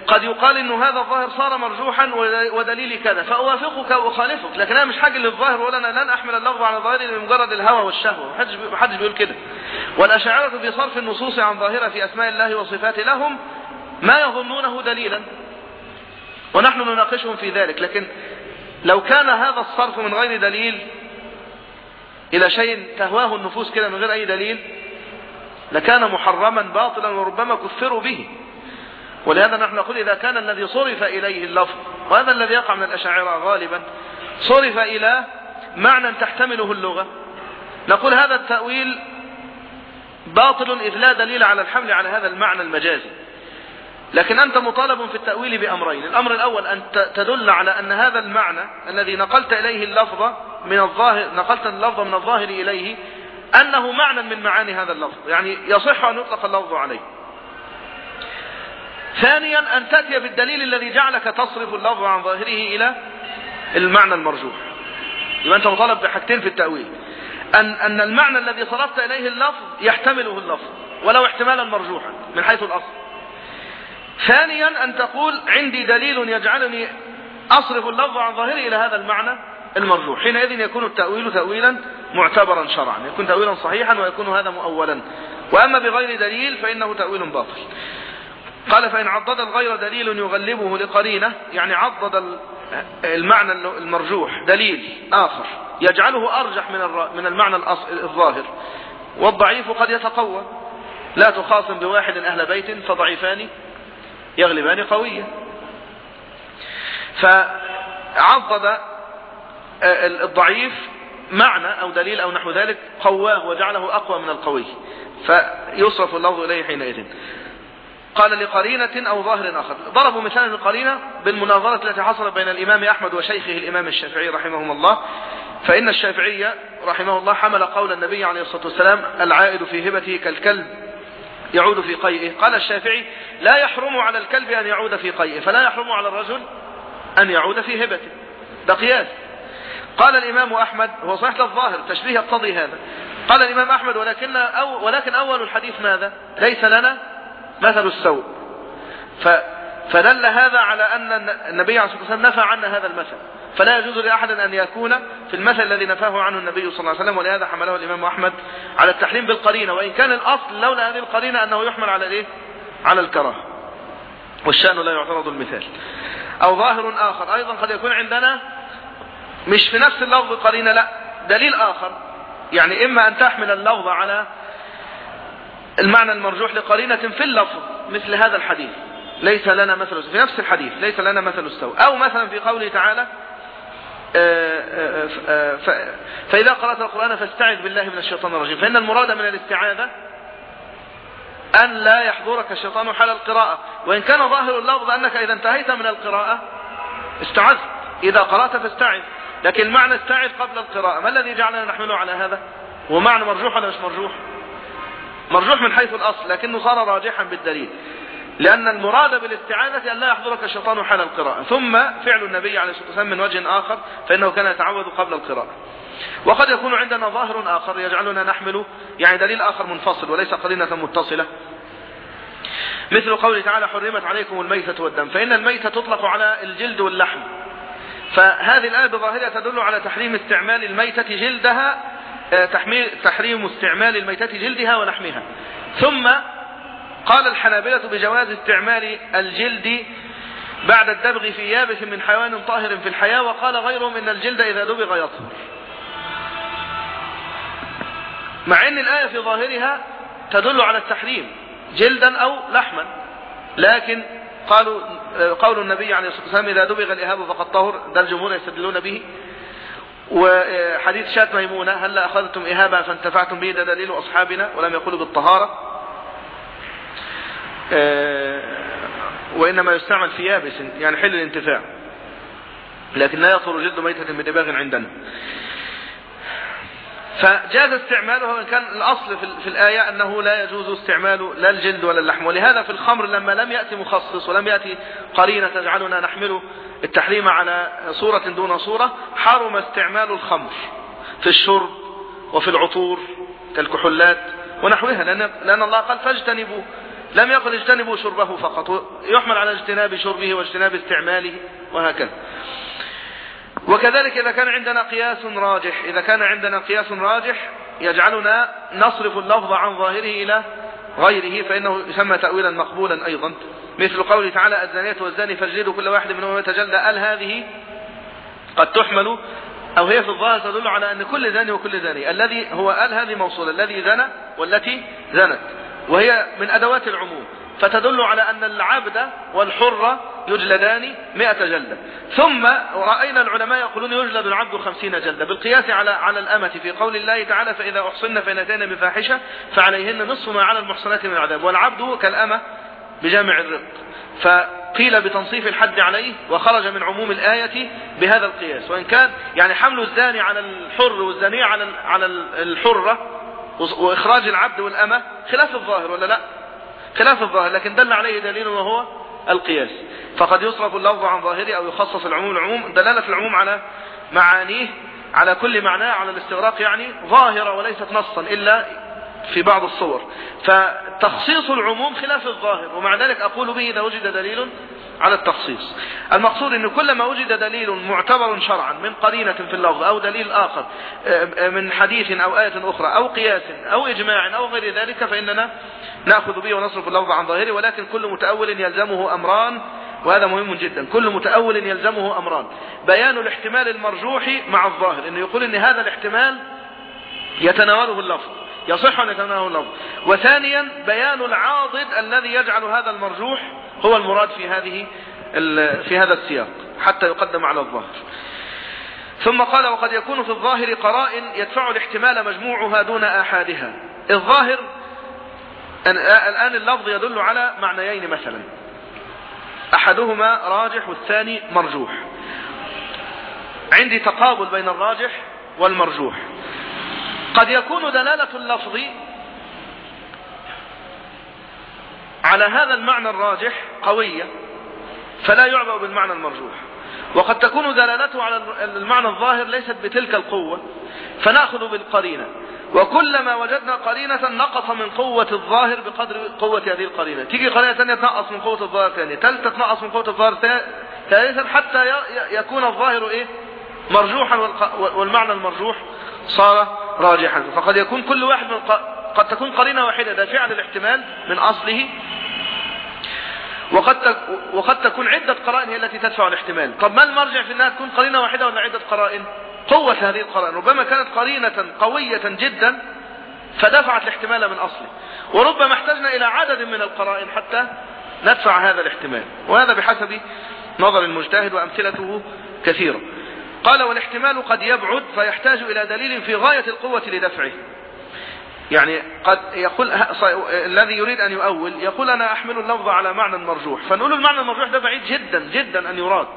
S1: قد يقال إنه هذا الظاهر صار مرجوحا ودليل كذا. فأوافقك وأخالفك لكن أنا مش حاجة للظاهر ولا أنا لن أحمل اللفظ على ظاهري لمجرد الهوى والشهوة. ما حدش بيقول كده. والأشاعرة في صرف النصوص عن ظاهرة في أسماء الله وصفاته لهم ما يظنونه دليلا. ونحن نناقشهم في ذلك. لكن لو كان هذا الصرف من غير دليل إلى شيء تهواه النفوس كده من غير أي دليل لكان محرما باطلا وربما كفروا به. ولهذا نحن نقول إذا كان الذي صرف إليه اللفظ وهذا الذي يقع من الأشاعرة غالبا صرف إلى معنى تحتمله اللغة. نقول هذا التأويل باطل إذ لا دليل على الحمل على هذا المعنى المجازي. لكن أنت مطالب في التأويل بأمرين. الأمر الأول أن تدل على أن هذا المعنى الذي نقلت إليه اللفظ من الظاهر نقلت اللفظ من الظاهر إليه أنه معنى من معاني هذا اللفظ. يعني يصح أن يطلق اللفظ عليه. ثانيا أن تأتي بالدليل الذي جعلك تصرف اللفظ عن ظاهره إلى المعنى المرجوح. يبقى أنت مطالب بحاجتين في التأويل. أن, أن المعنى الذي صرفت إليه اللفظ يحتمله اللفظ ولو احتمالا مرجوحا من حيث الأصل. ثانيا أن تقول عندي دليل يجعلني أصرف اللفظ عن ظاهره إلى هذا المعنى المرجوح. حينئذ يكون التأويل تأويلا معتبرا شرعا يكون تأويلا صحيحا ويكون هذا مؤولا. وأما بغير دليل فإنه تأويل باطل. قال فإن عضد الغير دليل يغلبه لقرينة يعني عضد المعنى المرجوح دليل آخر يجعله أرجح من من المعنى الظاهر. والضعيف قد يتقوى لا تخاصم بواحد أهل بيت فضعيفان يغلبان قويا فعضد الضعيف معنى أو دليل أو نحو ذلك قواه وجعله أقوى من القوي. فيصرف اللفظ إليه حينئذ. قال لقرينة أو ظاهر آخر. ضربوا مثالا للقرينة بالمناظرة التي حصلت بين الإمام أحمد وشيخه الإمام الشافعي رحمهم الله. فإن الشافعي رحمه الله حمل قول النبي عليه الصلاة والسلام العائد في هبته كالكلب يعود في قيئه. قال الشافعي لا يحرم على الكلب أن يعود في قيئه فلا يحرم على الرجل أن يعود في هبته. ده قياس. قال الإمام أحمد هو صحيح الظاهر التشبيه يقتضي هذا. قال الإمام أحمد ولكن, أو ولكن أول الحديث ماذا؟ ليس لنا مثل السوء ف فدل هذا على أن النبي عليه الصلاة والسلام نفى عنا هذا المثل. فلا يجوز لأحد أن يكون في المثل الذي نفاه عنه النبي صلى الله عليه وسلم ولهذا حمله الإمام أحمد على التحريم بالقرينة. وإن كان الأصل لولا هذه القرينة أنه يحمل على الإيه؟ على الكراهة. والشأن لا يعترض المثال. أو ظاهر آخر. أيضا قد يكون عندنا مش في نفس اللفظ قرينة لا. دليل آخر. يعني إما أن تحمل اللفظ على المعنى المرجوح لقرينة في اللفظ مثل هذا الحديث. ليس لنا مثل في نفس الحديث ليس لنا مثل السوء. أو مثلا في قوله تعالى فإذا قرأت القرآن فاستعذ بالله من الشيطان الرجيم. فإن المراد من الاستعاذة أن لا يحضرك الشيطان حال القراءة. وإن كان ظاهر اللفظ أنك إذا انتهيت من القراءة استعذت. إذا قرأت فاستعذ. لكن معنى استعذ قبل القراءة ما الذي جعلنا نحمله على هذا؟ هو معنى مرجوح ولا مش مرجوح؟ مرجوح من حيث الأصل لكنه صار راجحا بالدليل. لأن المراد بالاستعانة أن لا يحضرك الشيطان حال القراءة. ثم فعل النبي عليه الصلاة والسلام من وجه آخر فإنه كان يتعوذ قبل القراءة. وقد يكون عندنا ظاهر آخر يجعلنا نحمل يعني دليل آخر منفصل وليس قرينة متصلة. مثل قوله تعالى حرمت عليكم الميتة والدم فإن الميتة تطلق على الجلد واللحم. فهذه الآية بظاهرها تدل على تحريم استعمال الميتة جلدها تحريم استعمال الميتة جلدها ولحمها. ثم قال الحنابلة بجواز استعمال الجلد بعد الدبغ في يابس من حيوان طاهر في الحياة وقال غيرهم إن الجلد إذا دبغ يطهر. مع أن الآية في ظاهرها تدل على التحريم جلدا أو لحما. لكن قالوا قول النبي عليه الصلاة والسلام إذا دبغ الإهاب فقد طهر ده الجمهور يستدلون به. وحديث شات ميمونة هل أخذتم إهابا فانتفعتم به؟ دليل أصحابنا ولم يقولوا بالطهارة. وإنما يستعمل في يابس يعني حل الانتفاع. لكن لا يطهر جلد ميتة بدباغ عندنا. فجاز استعماله وإن كان الأصل في الآية أنه لا يجوز استعمال لا الجلد ولا اللحم ولهذا في الخمر لما لم يأتي مخصص ولم يأتي قرينة تجعلنا نحمل التحريم على صورة دون صورة حرم استعمال الخمر في الشرب وفي العطور كالكحولات ونحوها لأن, لأن الله قال فاجتنبوا لم يقل اجتنبوا شربه فقط يحمل على اجتناب شربه واجتناب استعماله وهكذا. وكذلك إذا كان عندنا قياس راجح إذا كان عندنا قياس راجح يجعلنا نصرف اللفظ عن ظاهره إلى غيره فإنه يسمى تأويلا مقبولا أيضا. مثل قوله تعالى الزانية والزاني فاجلدوا كل واحد منهم يتجلى ال هذه قد تحمل؟ أو هي في الظاهر تدل على أن كل زاني وكل زاني. الذي هو ال هذه موصولة؟ الذي زنى والتي زنت. وهي من أدوات العموم. فتدل على أن العبد والحر يجلدان مئة جلدة. ثم رأينا العلماء يقولون يجلد العبد خمسين جلدة. بالقياس على على الأمة في قول الله تعالى فإذا أحصن فإن بفاحشة فعليهن نصف ما على المحصنات من العذاب. والعبد كالأمة بجامع الرق. فقيل بتنصيف الحد عليه وخرج من عموم الآية بهذا القياس. وإن كان يعني حمل الزاني على الحر والزانية على على الحرة وإخراج العبد والأمة خلاف الظاهر ولا لا؟ خلاف الظاهر لكن دل عليه دليل وهو القياس. فقد يصرف اللفظ عن ظاهره أو يخصص العموم العموم دلالة العموم على معانيه على كل معناه على الاستغراق يعني ظاهرة وليست نصا إلا في بعض الصور. فتخصيص العموم خلاف الظاهر ومع ذلك أقول به إذا وجد دليل على التخصيص. المقصود أن كلما وجد دليل معتبر شرعا من قرينة في اللفظ أو دليل آخر من حديث أو آية أخرى أو قياس أو إجماع أو غير ذلك فإننا نأخذ به ونصرف اللفظ عن ظاهره ولكن كل متأول يلزمه أمران وهذا مهم جدا. كل متأول يلزمه أمران. بيان الاحتمال المرجوح مع الظاهر أنه يقول أن هذا الاحتمال يتناوله اللفظ يصح أن يتناوله اللفظ. وثانيا بيان العاضد الذي يجعل هذا المرجوح هو المراد في هذه في هذا السياق حتى يقدم على الظاهر. ثم قال وقد يكون في الظاهر قرائن يدفع الاحتمال مجموعها دون آحادها. الظاهر الآن اللفظ يدل على معنيين مثلا. أحدهما راجح والثاني مرجوح. عندي تقابل بين الراجح والمرجوح. قد يكون دلالة اللفظ على هذا المعنى الراجح قوية فلا يعبأ بالمعنى المرجوح. وقد تكون دلالته على المعنى الظاهر ليست بتلك القوة فنأخذ بالقرينة. وكلما وجدنا قرينة نقص من قوة الظاهر بقدر قوة هذه القرينة. تيجي قرينة ثانية تنقص من قوة الظاهر ثانية ثالثة تنقص من قوة الظاهر ثالثا حتى يكون الظاهر إيه؟ مرجوحا والمعنى المرجوح صار راجحا. فقد يكون كل واحد من قد تكون قرينة واحدة ده فعل الاحتمال من أصله. وقد وقد تكون عدة قرائن هي التي تدفع الاحتمال. طب ما المرجع في إنها تكون قرينة واحدة ولا عدة قرائن؟ قوة هذه القرائن. ربما كانت قرينة قوية جدا فدفعت الاحتمال من أصله. وربما احتجنا إلى عدد من القرائن حتى ندفع هذا الاحتمال. وهذا بحسب نظر المجتهد وأمثلته كثيرة. قال والإحتمال قد يبعد فيحتاج إلى دليل في غاية القوة لدفعه. يعني قد يقول الذي يريد أن يؤول يقول أنا أحمل اللفظ على معنى مرجوح فنقول المعنى المرجوح ده بعيد جدا جدا أن يراد.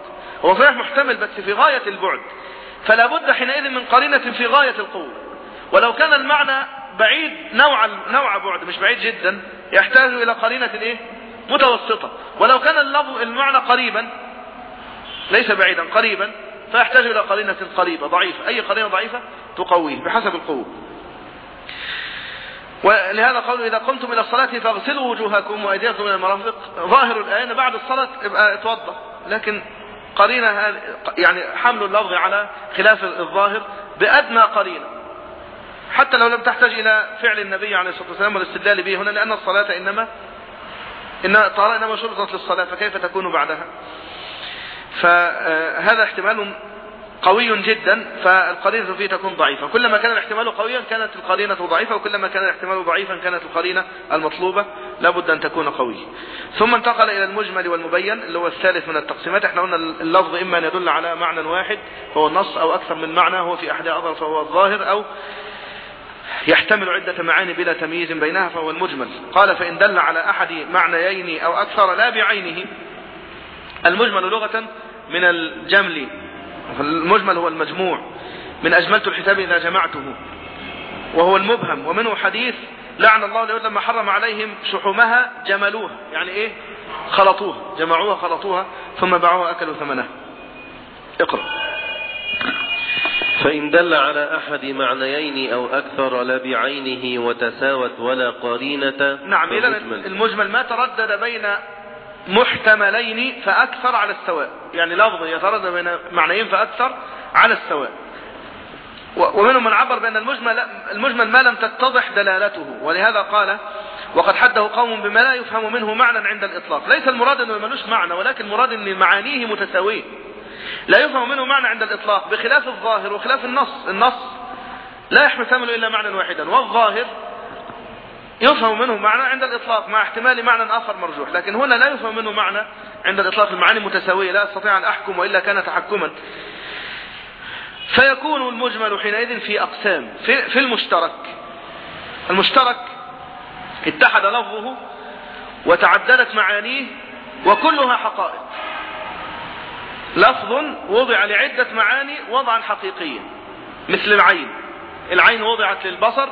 S1: هو صحيح محتمل بس في غاية البعد. فلا بد حينئذ من قرينة في غاية القوة. ولو كان المعنى بعيد نوع نوع بعد مش بعيد جدا يحتاج إلى قرينة إيه؟ متوسطة. ولو كان اللفظ المعنى قريبا ليس بعيدا قريبا فيحتاج إلى قرينة قريبة ضعيفة. أي قرينة ضعيفة؟ تقويه بحسب القوة. ولهذا قالوا إذا قمتم إلى الصلاة فاغسلوا وجوهكم وأيديكم إلى المرافق. ظاهر الآية بعد الصلاة يبقى اتوضى لكن قرينة يعني حمل اللفظ على خلاف الظاهر بأدنى قرينة. حتى لو لم تحتاج إلى فعل النبي عليه الصلاة والسلام والاستدلال به هنا لأن الصلاة إنما إن إنما شرطت للصلاة فكيف تكون بعدها؟ فهذا احتمال قوي جدا فالقرينة فيه تكون ضعيفة. كلما كان الاحتمال قويا كانت القرينة ضعيفة وكلما كان الاحتمال ضعيفا كانت القرينة المطلوبة. لابد أن تكون قوية. ثم انتقل إلى المجمل والمبين اللي هو الثالث من التقسيمات. إحنا قلنا اللفظ إما أن يدل على معنى واحد هو النص أو أكثر من معنى هو في أحد أظهر فهو الظاهر أو يحتمل عدة معاني بلا تمييز بينها فهو المجمل. قال فإن دل على أحد معنيين أو أكثر لا بعينه المجمل لغة من الجمل. المجمل هو المجموع. من أجملت الحساب إذا جمعته. وهو المبهم. ومنه حديث لعن الله اليهود لما حرم عليهم شحومها جملوها. يعني إيه؟ خلطوها. جمعوها خلطوها ثم باعوها أكلوا ثمنها. اقرأ.
S3: فإن دل على أحد معنيين أو أكثر لا بعينه وتساوت ولا قرينة
S1: نعم. المجمل ما تردد بين محتملين فأكثر على السواء. يعني لفظ يتردد بين معنيين فأكثر على السواء. ومنهم من عبر بأن المجمل, المجمل ما لم تتضح دلالته. ولهذا قال وقد حده قوم بما لا يفهم منه معنى عند الإطلاق. ليس المراد أنه ملوش معنى ولكن المراد أن معانيه متساوية. لا يفهم منه معنى عند الإطلاق. بخلاف الظاهر وخلاف النص. النص لا يحتمل إلا معنى واحدا والظاهر يفهم منه معنى عند الإطلاق مع احتمال معنى آخر مرجوح. لكن هنا لا يفهم منه معنى عند الإطلاق المعاني متساوية لا أستطيع أن أحكم وإلا كان تحكما. فيكون المجمل حينئذ في أقسام في, في المشترك. المشترك اتحد لفظه وتعددت معانيه وكلها حقائق. لفظ وضع لعدة معاني وضعا حقيقيا مثل العين. العين وضعت للبصر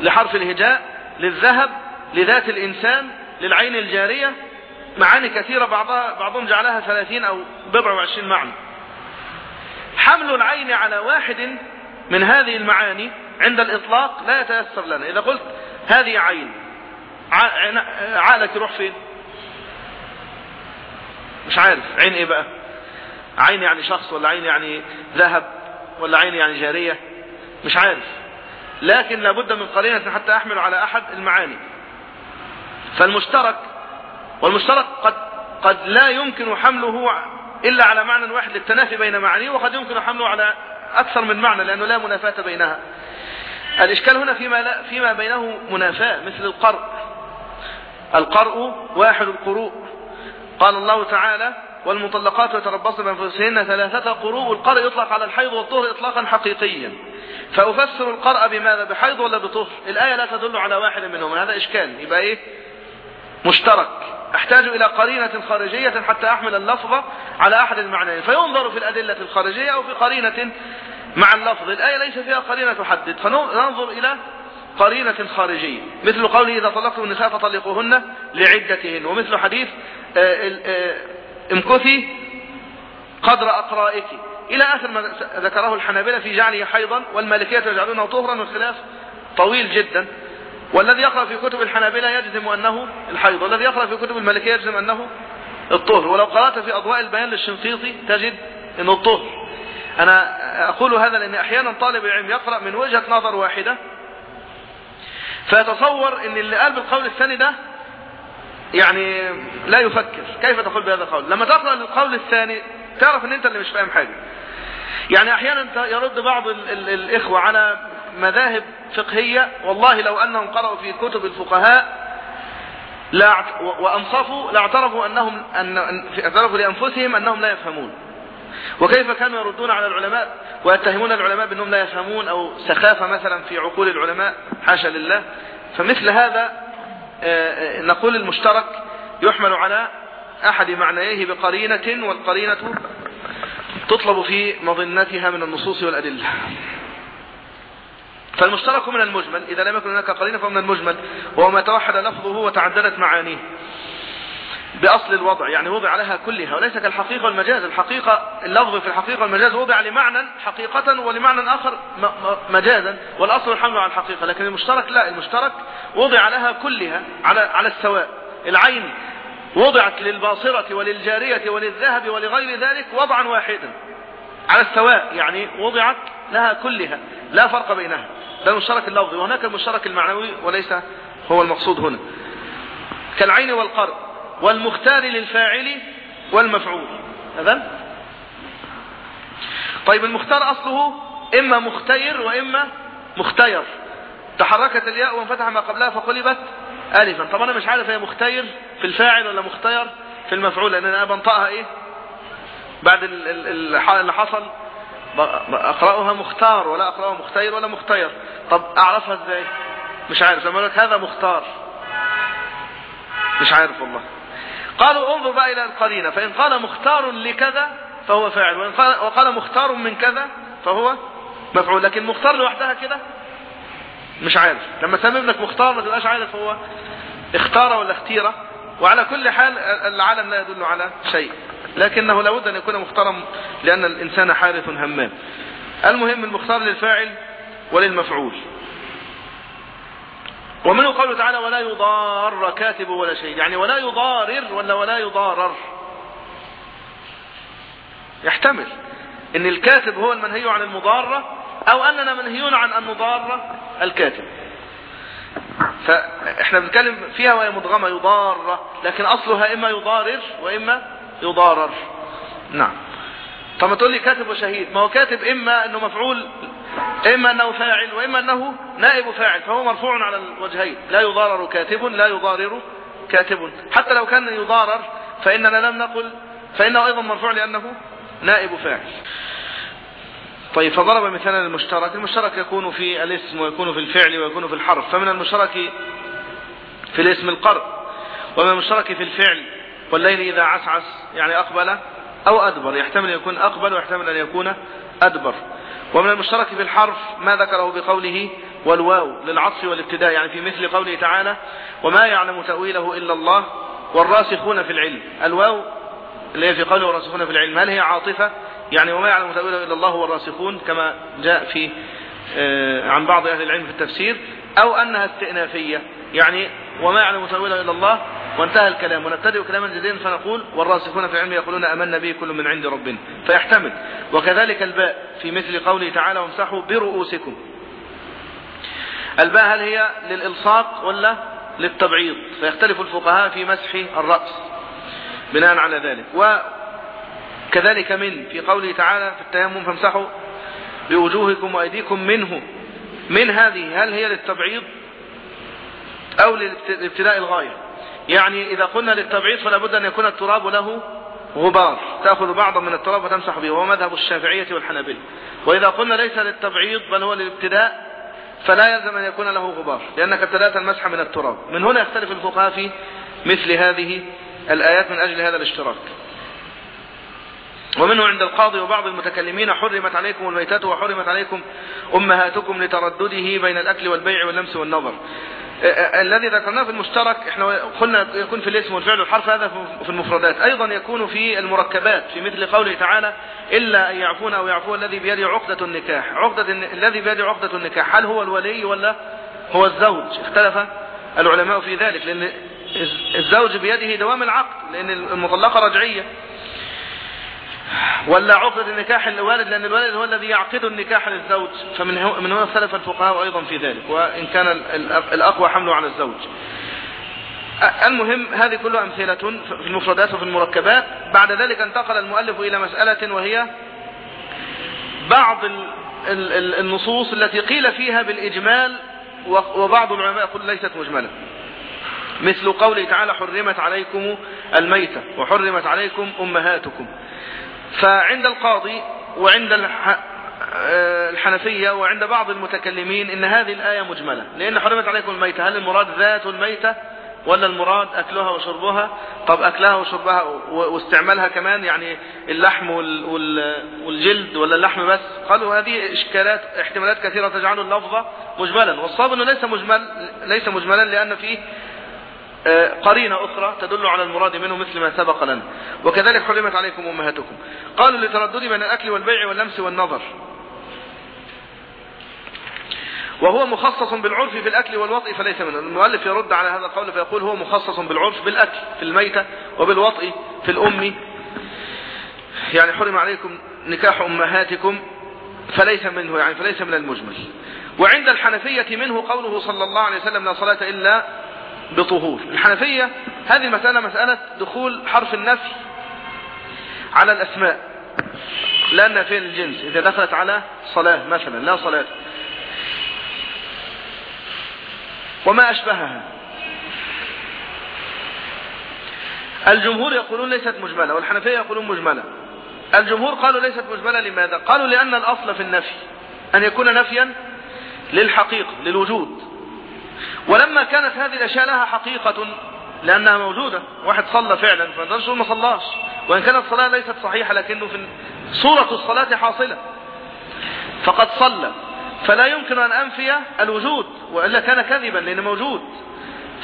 S1: لحرف الهجاء للذهب لذات الإنسان للعين الجارية معاني كثيرة بعضها بعضهم جعلها ثلاثين أو بضع وعشرين معنى حمل العين على واحد من هذه المعاني عند الإطلاق لا يتيسر لنا. إذا قلت هذه عين عقلك يروح فين؟ مش عارف. عين إيه بقى؟ عين يعني شخص ولا عين يعني ذهب ولا عين يعني جارية؟ مش عارف. لكن لابد من قرينة حتى أحمل على أحد المعاني. فالمشترك والمشترك قد قد لا يمكن حمله إلا على معنى واحد للتنافي بين معانيه وقد يمكن حمله على أكثر من معنى لأنه لا منافاة بينها. الإشكال هنا فيما, لا فيما بينه منافاة مثل القرء. القرء واحد القروء. قال الله تعالى والمطلقات يتربصن بأنفسهن ثلاثة قروء القرء يطلق على الحيض والطهر إطلاقا حقيقيا. فأفسر القرء بماذا؟ بحيض ولا بطهر؟ الآية لا تدل على واحد منهم هذا إشكال. يبقى إيه؟ مشترك. أحتاج إلى قرينة خارجية حتى أحمل اللفظ على أحد المعنيين. فينظر في الأدلة الخارجية أو في قرينة مع اللفظ. الآية ليس فيها قرينة تحدد. فننظر إلى قرينة خارجية. مثل قوله إذا طلقتم النساء فطلقوهن لعدتهن. ومثل حديث آه، آه، امكثي قدر أقرائك. إلى آخر ما ذكره الحنابلة في جعله حيضا والمالكية يجعلونه طهرا والخلاف طويل جدا. والذي يقرأ في كتب الحنابلة يجزم أنه الحيض والذي يقرأ في كتب المالكية يجزم أنه الطهر. ولو قرأت في أضواء البيان للشنقيطي تجد أنه الطهر. أنا أقول هذا لأن أحيانا طالب العلم يقرأ من وجهة نظر واحدة فيتصور أن اللي قال بالقول الثاني ده يعني لا يفكر. كيف تقول بهذا القول؟ لما تقرأ القول الثاني تعرف إن أنت اللي مش فاهم حاجة. يعني أحيانا يرد بعض ال ال الإخوة على مذاهب فقهية والله لو أنهم قرأوا في كتب الفقهاء لا وأنصفوا لاعترفوا انهم ان اعترفوا لأنفسهم أنهم لا يفهمون. وكيف كانوا يردون على العلماء؟ ويتهمون العلماء بأنهم لا يفهمون أو سخافة مثلا في عقول العلماء حاشا لله. فمثل هذا نقول المشترك يحمل على أحد معنيه بقرينة والقرينة تطلب في مظنتها من النصوص والأدلة. فالمشترك من المجمل إذا لم يكن هناك قرينة فهو من المجمل وهو ما توحد لفظه وتعددت معانيه. بأصل الوضع يعني وضع لها كلها وليس كالحقيقة والمجاز. الحقيقة اللفظ في الحقيقة والمجاز وضع لمعنى حقيقة ولمعنى آخر مجازا والأصل الحمل على الحقيقة. لكن المشترك لا المشترك وضع لها كلها على على السواء. العين وضعت للباصرة وللجارية وللذهب ولغير ذلك وضعا واحدا. على السواء يعني وضعت لها كلها. لا فرق بينها. ده المشترك اللفظي وهناك المشترك المعنوي وليس هو المقصود هنا. كالعين والقرب. والمختار للفاعل والمفعول. هذا طيب المختار أصله إما مختير وإما مختير. تحركت الياء وانفتح ما قبلها فقلبت ألفا. طب أنا مش عارف هي مختير في الفاعل ولا مختير في المفعول لأن أنا بنطقها إيه؟ بعد اللي حصل. أقرأها مختار ولا أقرأها مختير ولا مختير. طب أعرفها إزاي؟ مش عارف. لما لك هذا مختار. مش عارف والله. قالوا انظر بقى إلى القرينة فإن قال مختار لكذا فهو فاعل وإن قال, وقال مختار من كذا فهو مفعول لكن مختار لوحدها كده مش عارف. لما تسمي ابنك مختار ما تبقاش عارف هو اختار ولا اختيره وعلى كل حال العالم لا يدل على شيء لكنه لابد أن يكون مختارا لأن الإنسان حارث همام. المهم المختار للفاعل وللمفعول. ومنه قوله تعالى ولا يضار كاتب ولا شيء يعني ولا يضارر ولا ولا يضارر. يحتمل إن الكاتب هو المنهي عن المضارة أو أننا منهيون عن أن نضار الكاتب. فإحنا بنتكلم فيها وهي مدغمة يضارة لكن أصلها إما يضارر وإما يضارر. نعم. طب ما تقول لي كاتب وشهيد. ما هو كاتب إما إنه مفعول إما أنه فاعل وإما أنه نائب فاعل فهو مرفوع على الوجهين لا يضارر كاتب لا يضارر كاتب. حتى لو كان يضارر فإننا لم نقل فإنه أيضا مرفوع لأنه نائب فاعل. طيب فضرب مثلا المشترك المشترك يكون في الاسم ويكون في الفعل ويكون في الحرف فمن المشترك في الاسم القرب ومن المشترك في الفعل والليل إذا عسعس يعني أقبل أو أدبر يحتمل أن يكون أقبل ويحتمل أن يكون أدبر. ومن المشترك في الحرف ما ذكره بقوله والواو للعطف والابتداء يعني في مثل قوله تعالى وما يعلم تأويله إلا الله والراسخون في العلم. الواو اللي هي في قوله والراسخون في العلم هل هي عاطفة؟ يعني وما يعلم تأويله إلا الله والراسخون كما جاء في آه، عن بعض أهل العلم في التفسير أو أنها استئنافية. يعني وما يعلم تأويله إلا الله وانتهى الكلام. ونبتدئ كلاما جديدا فنقول والراسخون في العلم يقولون أمنا به كل من عند ربنا. فيحتمل. وكذلك الباء في مثل قوله تعالى وامسحوا برؤوسكم. الباء هل هي للإلصاق ولا للتبعيض؟ فيختلف الفقهاء في مسح الرأس بناء على ذلك. وكذلك من في قوله تعالى في التيمم فامسحوا بوجوهكم وأيديكم منه. من هذه هل هي للتبعيض؟ أو لابتلاء الغاية. يعني إذا قلنا للتبعيض فلا بد أن يكون التراب له غبار. تأخذ بعضا من التراب وتمسح به. وهو مذهب الشافعية والحنابلة. وإذا قلنا ليس للتبعيض بل هو للابتداء فلا يلزم أن يكون له غبار لأنك ابتدأت المسح من التراب. من هنا يختلف الفقهاء في مثل هذه الآيات من أجل هذا الاشتراك. ومنه عند القاضي وبعض المتكلمين حرمت عليكم الميتات وحرمت عليكم أمهاتكم لتردده بين الأكل والبيع واللمس والنظر. الذي ذكرناه في المشترك إحنا قلنا يكون في الاسم والفعل والحرف هذا في المفردات. أيضا يكون في المركبات في مثل قوله تعالى إلا أن يعفون أو يعفو الذي بيده عقدة النكاح. عقدة الذي بيده عقدة النكاح هل هو الولي ولا هو الزوج؟ اختلف العلماء في ذلك لأن الزوج بيده دوام العقد لأن المطلقة رجعية. ولا عقدة النكاح الوالد لأن الوالد هو الذي يعقد النكاح للزوج. فمن من هنا اختلف الفقهاء أيضا في ذلك وإن كان الأقوى حمله على الزوج. المهم هذه كلها أمثلة في المفردات وفي المركبات. بعد ذلك انتقل المؤلف إلى مسألة وهي بعض النصوص التي قيل فيها بالإجمال وبعض العلماء يقول ليست مجملة. مثل قوله تعالى حرمت عليكم الميتة وحرمت عليكم أمهاتكم. فعند القاضي وعند آه، الحنفية وعند بعض المتكلمين إن هذه الآية مجملة. لأن حرمت عليكم الميتة. هل المراد ذات الميتة ولا المراد أكلها وشربها؟ طب أكلها وشربها واستعمالها كمان يعني اللحم والجلد ولا اللحم بس؟ قالوا هذه إشكالات احتمالات كثيرة تجعل اللفظ مجملا. والصواب أنه ليس مجمل ليس مجملا لأن فيه قرينة أخرى تدل على المراد منه مثل ما سبق لنا. وكذلك حرمت عليكم أمهاتكم. قالوا لتردد بين الأكل والبيع واللمس والنظر. وهو مخصص بالعرف في الأكل والوطء فليس منه. المؤلف يرد على هذا القول فيقول هو مخصص بالعرف بالأكل في الميتة وبالوطء في الأم. يعني حرم عليكم نكاح أمهاتكم فليس منه يعني فليس من المجمل. وعند الحنفية منه قوله صلى الله عليه وسلم لا صلاة إلا بطهور. الحنفية هذه المسألة مسألة دخول حرف النفي على الأسماء لا النافية للجنس إذا دخلت على صلاة مثلا لا صلاة. وما أشبهها. الجمهور يقولون ليست مجملة والحنفية يقولون مجملة. الجمهور قالوا ليست مجملة لماذا؟ قالوا لأن الأصل في النفي أن يكون نفيا للحقيقة للوجود. ولما كانت هذه الأشياء لها حقيقة لأنها موجودة. واحد صلى فعلا فنقدرش ما صلاش. وإن كانت الصلاة ليست صحيحة لكنه في صورة الصلاة حاصلة. فقد صلى. فلا يمكن أن أنفي الوجود وإلا كان كذبا لأنه موجود.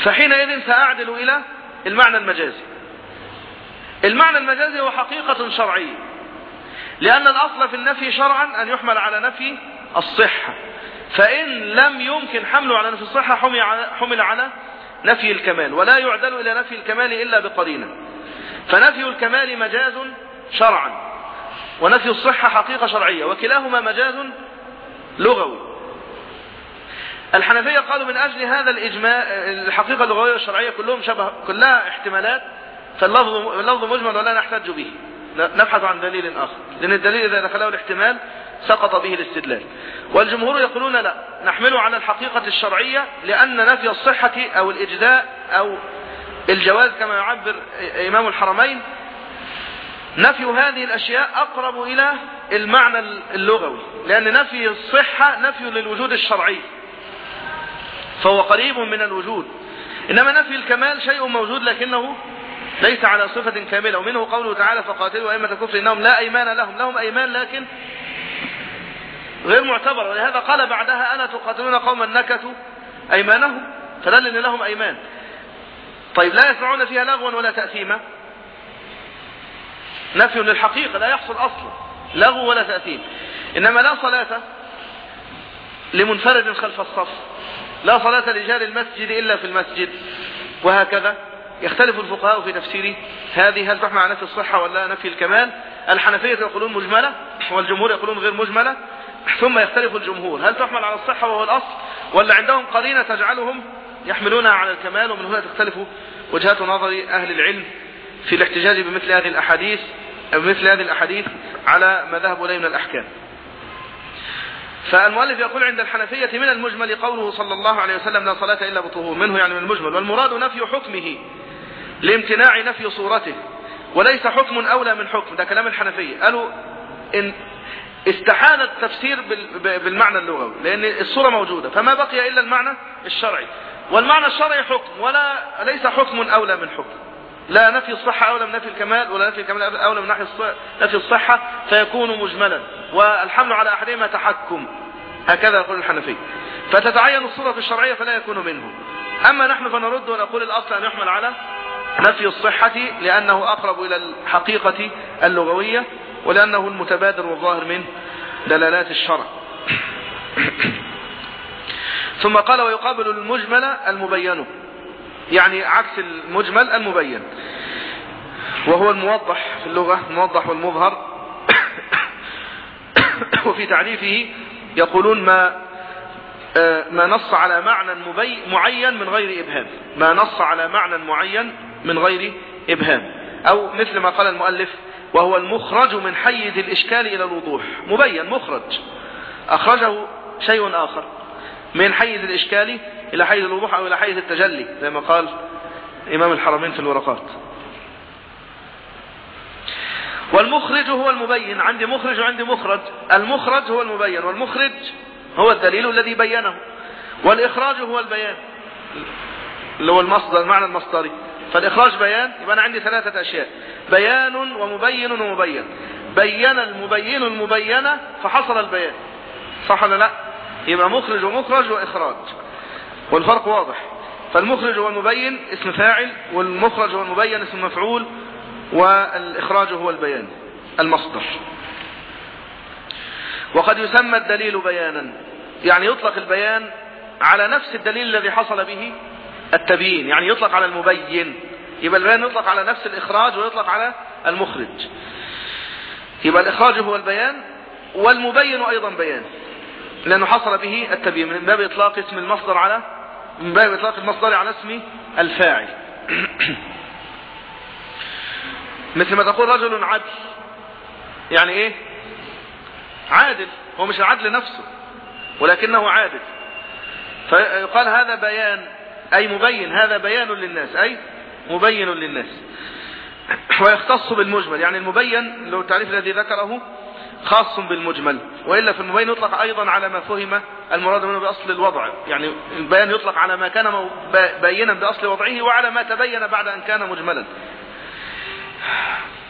S1: فحينئذ سأعدل إلى المعنى المجازي. المعنى المجازي هو حقيقة شرعية. لأن الأصل في النفي شرعا أن يحمل على نفي الصحة. فإن لم يمكن حمله على نفي الصحة حمل على نفي الكمال ولا يعدل إلى نفي الكمال إلا بقرينة فنفي الكمال مجاز شرعا ونفي الصحة حقيقة شرعية وكلاهما مجاز لغوي. الحنفية قالوا من أجل هذا الإجماع الحقيقة اللغوية والشرعية كلهم شبه كلها احتمالات فاللفظ اللفظ مجمل ولا نحتاج به. نبحث عن دليل آخر. لأن الدليل إذا دخله الاحتمال سقط به الاستدلال. والجمهور يقولون لا نحمله على الحقيقة الشرعية لأن نفي الصحة أو الإجداء أو الجواز كما يعبر إمام الحرمين. نفي هذه الأشياء أقرب إلى المعنى اللغوي لأن نفي الصحة نفي للوجود الشرعي فهو قريب من الوجود. إنما نفي الكمال شيء موجود لكنه ليس على صفة كاملة ومنه قوله تعالى فقاتلوا أئمة الكفر إنهم لا أيمان لهم لهم أيمان لكن غير معتبرة ولهذا قال بعدها أنا تقاتلون قوما نكثوا أيمانهم؟ فدل أن لهم أيمان. طيب لا يسمعون فيها لغوا ولا تأثيما. نفي للحقيقة لا يحصل أصلا لغو ولا تأثيم. إنما لا صلاة لمنفرد خلف الصف. لا صلاة لجار المسجد إلا في المسجد. وهكذا. يختلف الفقهاء في تفسير هذه هل تحمل على نفي الصحة ولا نفي الكمال؟ الحنفية يقولون مجملة والجمهور يقولون غير مجملة. ثم يختلف الجمهور. هل تحمل على الصحة وهو الأصل ولا عندهم قرينة تجعلهم يحملونها على الكمال ومن هنا تختلف وجهات نظر أهل العلم في الاحتجاج بمثل هذه الأحاديث بمثل هذه الأحاديث على ما ذهبوا إليه من الأحكام. فالمؤلف يقول عند الحنفية من المجمل قوله صلى الله عليه وسلم لا صلاة إلا بطهور منه يعني من المجمل والمراد نفي حكمه لامتناع نفي صورته وليس حكم أولى من حكم. ده كلام الحنفية. قالوا إن استحال التفسير بالمعنى اللغوي لأن الصورة موجودة فما بقي إلا المعنى الشرعي. والمعنى الشرعي حكم ولا ليس حكم أولى من حكم. لا نفي الصحة أولى من نفي الكمال ولا نفي الكمال أولى من نفي الصحة فيكون مجملا. والحمل على أحدهما تحكم. هكذا يقول الحنفي. فتتعين الصورة الشرعية فلا يكون منه. أما نحن فنرد ونقول الأصل أن يحمل على نفي الصحة لأنه أقرب إلى الحقيقة اللغوية. ولأنه المتبادر والظاهر من دلالات الشرع. ثم قال ويقابل المجمل المبين. يعني عكس المجمل المبين. وهو الموضح في اللغة الموضح والمظهر. وفي تعريفه يقولون ما ما نص على معنى معين من غير إبهام. ما نص على معنى معين من غير إبهام. أو مثل ما قال المؤلف وهو المخرج من حيز الإشكال إلى الوضوح. مبين مخرج. أخرجه شيء آخر. من حيز الإشكال إلى حيز الوضوح أو إلى حيز التجلي زي ما قال إمام الحرمين في الورقات. والمخرج هو المبين. عندي مخرج وعندي مخرج. المخرج هو المبين والمخرج هو الدليل الذي بينه. والإخراج هو البيان. اللي هو المصدر المعنى المصدري. فالإخراج بيان يبقى أنا عندي ثلاثة أشياء. بيان ومبين ومبين. بين المبين المبينة فحصل البيان. صح ولا لأ؟ يبقى مخرج ومخرج وإخراج. والفرق واضح. فالمخرج هو المبين اسم فاعل والمخرج هو المبين اسم مفعول والإخراج هو البيان المصدر. وقد يسمى الدليل بيانا. يعني يطلق البيان على نفس الدليل الذي حصل به التبيين يعني يطلق على المبين. يبقى البيان يطلق على نفس الإخراج ويطلق على المخرج. يبقى الإخراج هو البيان والمبين أيضا بيان لأنه حصل به التبيين من باب إطلاق اسم المصدر على من باب إطلاق المصدر على اسم الفاعل. مثل ما تقول رجل عدل. يعني إيه؟ عادل. هو مش العدل نفسه ولكنه عادل. فيقال هذا بيان. أي مبين هذا بيان للناس أي مبين للناس. ويختص بالمجمل يعني المبين لو التعريف الذي ذكره خاص بالمجمل وإلا في المبين يطلق أيضا على ما فهم المراد منه بأصل الوضع يعني البيان يطلق على ما كان بينا بأصل وضعه وعلى ما تبين بعد أن كان مجملا.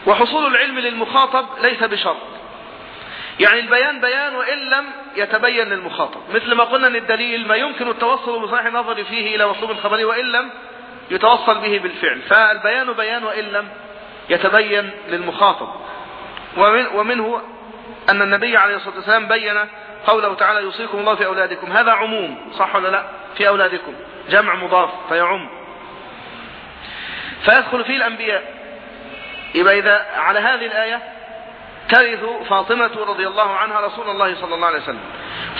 S1: وحصول العلم للمخاطب ليس بشرط. يعني البيان بيان وإن لم يتبين للمخاطب. مثل ما قلنا أن الدليل ما يمكن التوصل بصحيح النظر فيه إلى مطلوب الخبري وإن لم يتوصل به بالفعل. فالبيان بيان وإن لم يتبين للمخاطب. ومن ومنه أن النبي عليه الصلاة والسلام بين قوله تعالى يوصيكم الله في أولادكم. هذا عموم صح ولا لا؟ في أولادكم. جمع مضاف فيعم. فيدخل فيه الأنبياء. يبقى إذا على هذه الآية ترث فاطمة رضي الله عنها رسول الله صلى الله عليه وسلم.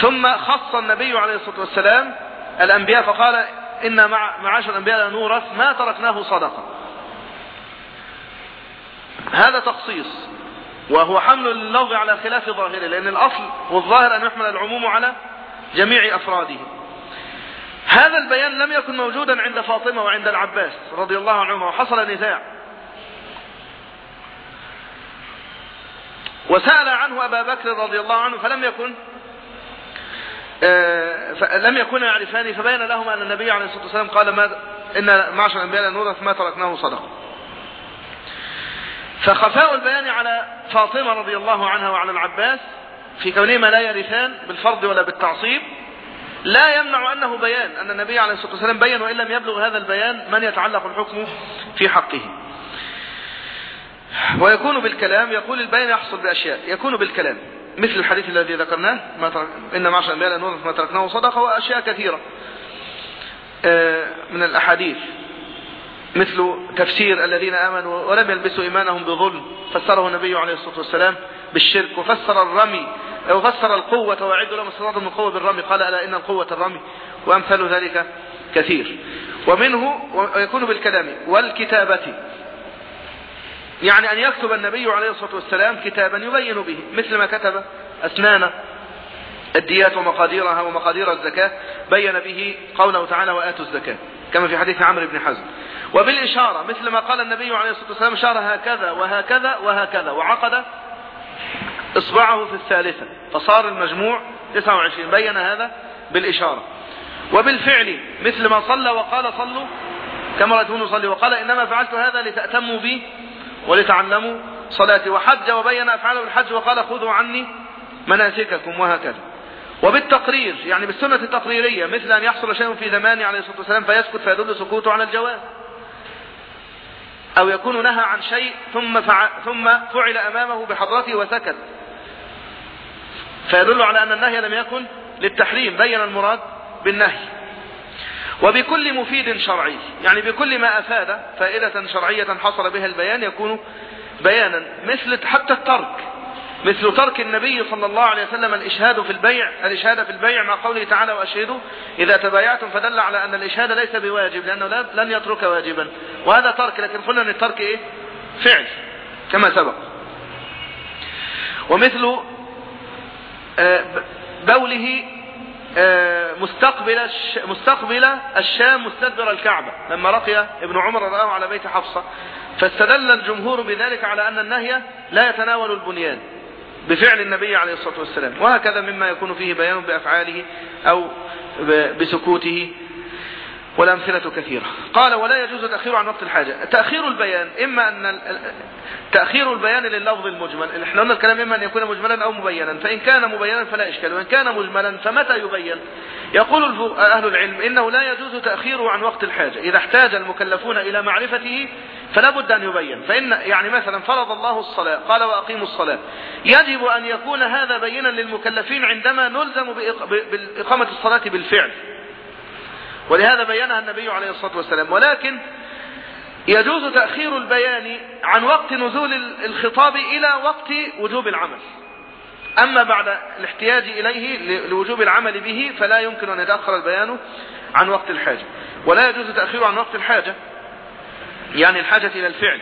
S1: ثم خص النبي عليه الصلاة والسلام الأنبياء فقال إن مع معاشر الأنبياء نورث ما تركناه صدقة. هذا تخصيص وهو حمل اللفظ على خلاف ظاهره لأن الأصل والظاهر أن يحمل العموم على جميع أفراده. هذا البيان لم يكن موجودا عند فاطمة وعند العباس رضي الله عنهما وحصل نزاع. وسأل عنه أبا بكر رضي الله عنه فلم يكن آه لم يكن يعرفان فبين لهما أن النبي عليه الصلاة والسلام قال ما إن معشر الأنبياء نورث ما تركناه صدقة. فخفاء البيان على فاطمة رضي الله عنها وعلى العباس في كونهما لا يرثان بالفرض ولا بالتعصيب. لا يمنع أنه بيان أن النبي عليه الصلاة والسلام بين وإن لم يبلغ هذا البيان من يتعلق الحكم في حقه. ويكون بالكلام يقول البيان يحصل بأشياء يكون بالكلام. مثل الحديث الذي ذكرناه ما ترك إن معشر الأنبياء نورث ما تركناه صدقة وأشياء كثيرة. من الأحاديث مثل تفسير الذين آمنوا ولم يلبسوا إيمانهم بظلم فسره النبي عليه الصلاة والسلام بالشرك وفسر الرمي وفسر القوة وأعدوا لهم استطاعتم من قوة بالرمي قال ألا إن القوة الرمي؟ وأمثال ذلك كثير. ومنه ويكون بالكلام والكتابة يعني أن يكتب النبي عليه الصلاة والسلام كتابا يبين به مثل ما كتب أسنان الديات ومقاديرها ومقادير الزكاة بين به قوله تعالى وآتوا الزكاة كما في حديث عمرو بن حزم. وبالإشارة مثل ما قال النبي عليه الصلاة والسلام أشار هكذا وهكذا وهكذا وعقد إصبعه في الثالثة فصار المجموع 29 بين هذا بالإشارة. وبالفعل مثل ما صلى وقال صلوا كما رأيتمون صلي وقال إنما فعلت هذا لتأتموا بي ولتعلموا صلاتي. وحج وبين أفعاله بالحج وقال خذوا عني مناسككم وهكذا. وبالتقرير يعني بالسنة التقريرية مثل أن يحصل شيء في زمانه عليه الصلاة والسلام فيسكت فيدل سكوته على الجواز. أو يكون نهى عن شيء ثم فعل, ثم فعل أمامه بحضرته وسكت. فيدل على أن النهي لم يكن للتحريم بين المراد بالنهي. وبكل مفيد شرعي. يعني بكل ما أفاد فائدة شرعية حصل بها البيان يكون بيانا. مثل حتى الترك. مثل ترك النبي صلى الله عليه وسلم الإشهاد في البيع الإشهاد في البيع مع قوله تعالى وأشهدوا إذا تبايعتم. فدل على أن الإشهاد ليس بواجب لأنه لن يترك واجبا. وهذا ترك لكن قلنا أن الترك إيه؟ فعل كما سبق. ومثل بوله مستقبل مستقبل الشام مستدبر الكعبة لما رقي ابن عمر رآه على بيت حفصة فاستدل الجمهور بذلك على أن النهي لا يتناول البنيان بفعل النبي عليه الصلاة والسلام وهكذا مما يكون فيه بيان بأفعاله أو بسكوته والأمثلة كثيرة. قال ولا يجوز تأخير عن وقت الحاجة. تأخير البيان إما أن تأخير البيان لللفظ المجمل إحنا قلنا الكلام إما أن يكون مجملا أو مبينا فإن كان مبينا فلا إشكال وإن كان مجملا فمتى يبين؟ يقول أهل العلم إنه لا يجوز تأخيره عن وقت الحاجة إذا احتاج المكلفون إلى معرفته فلا بد أن يبين فإن يعني مثلا فرض الله الصلاة قال وأقيموا الصلاة. يجب أن يكون هذا بينا للمكلفين عندما نلزم بإقامة الصلاة بالفعل. ولهذا بينها النبي عليه الصلاة والسلام. ولكن يجوز تأخير البيان عن وقت نزول الخطاب إلى وقت وجوب العمل. أما بعد الاحتياج إليه لوجوب العمل به فلا يمكن أن يتأخر البيان عن وقت الحاجة. ولا يجوز تأخيره عن وقت الحاجة يعني الحاجة إلى الفعل.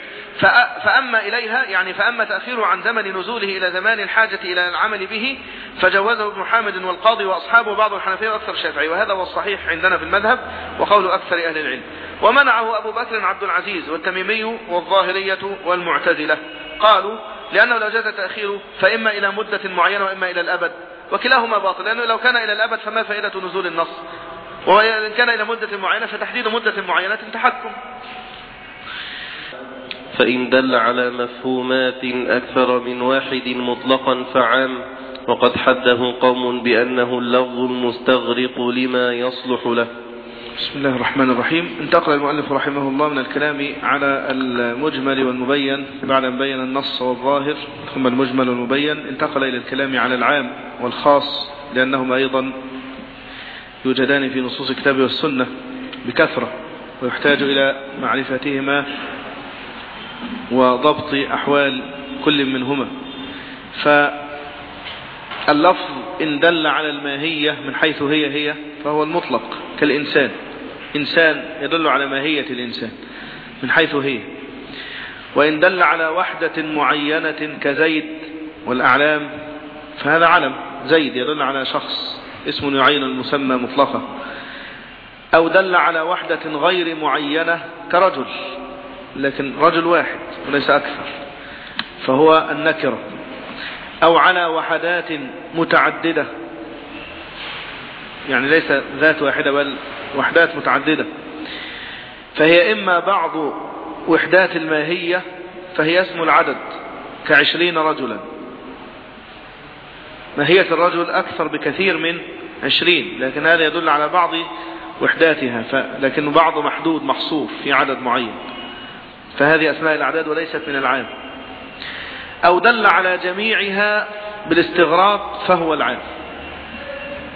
S1: فأما إليها يعني فأما تأخيره عن زمن نزوله إلى زمان الحاجة إلى العمل به فجوزه ابن حامد والقاضي وأصحابه بعض الحنفية وأكثر الشافعي وهذا هو الصحيح عندنا في المذهب وقول أكثر أهل العلم. ومنعه أبو بكر عبد العزيز والتميمي والظاهرية والمعتزلة. قالوا لأنه لو جاز تأخيره فإما إلى مدة معينة وإما إلى الأبد. وكلاهما باطل لأنه لو كان إلى الأبد فما فائدة نزول النص. وإن كان إلى مدة معينة فتحديد مدة معينة تحكم.
S3: فإن دل على مفهومات أكثر من واحد مطلقا فعام وقد حده قوم بأنه اللفظ المستغرق لما يصلح له.
S1: بسم الله الرحمن الرحيم. انتقل المؤلف رحمه الله من الكلام على المجمل والمبين بعد أن بين النص والظاهر ثم المجمل والمبين انتقل إلى الكلام على العام والخاص لأنهما أيضا يوجدان في نصوص الكتاب والسنة بكثرة ويحتاج إلى معرفتهما وضبط أحوال كل منهما. فاللفظ إن دل على الماهية من حيث هي هي فهو المطلق كالإنسان. إنسان يدل على ماهية الإنسان من حيث هي. وإن دل على وحدة معينة كزيد والأعلام فهذا علم. زيد يدل على شخص اسم يعين المسمى مطلقا أو دل على وحدة غير معينة كرجل. لكن رجل واحد وليس أكثر فهو النكرة أو على وحدات متعددة. يعني ليس ذات واحدة بل وحدات متعددة. فهي إما بعض وحدات الماهية فهي اسم العدد كعشرين رجلا. ماهية الرجل أكثر بكثير من عشرين لكن هذا يدل على بعض وحداتها لكن بعض محدود محصور في عدد معين. فهذه أسماء الأعداد وليست من العام. أو دل على جميعها بالاستغراق فهو العام.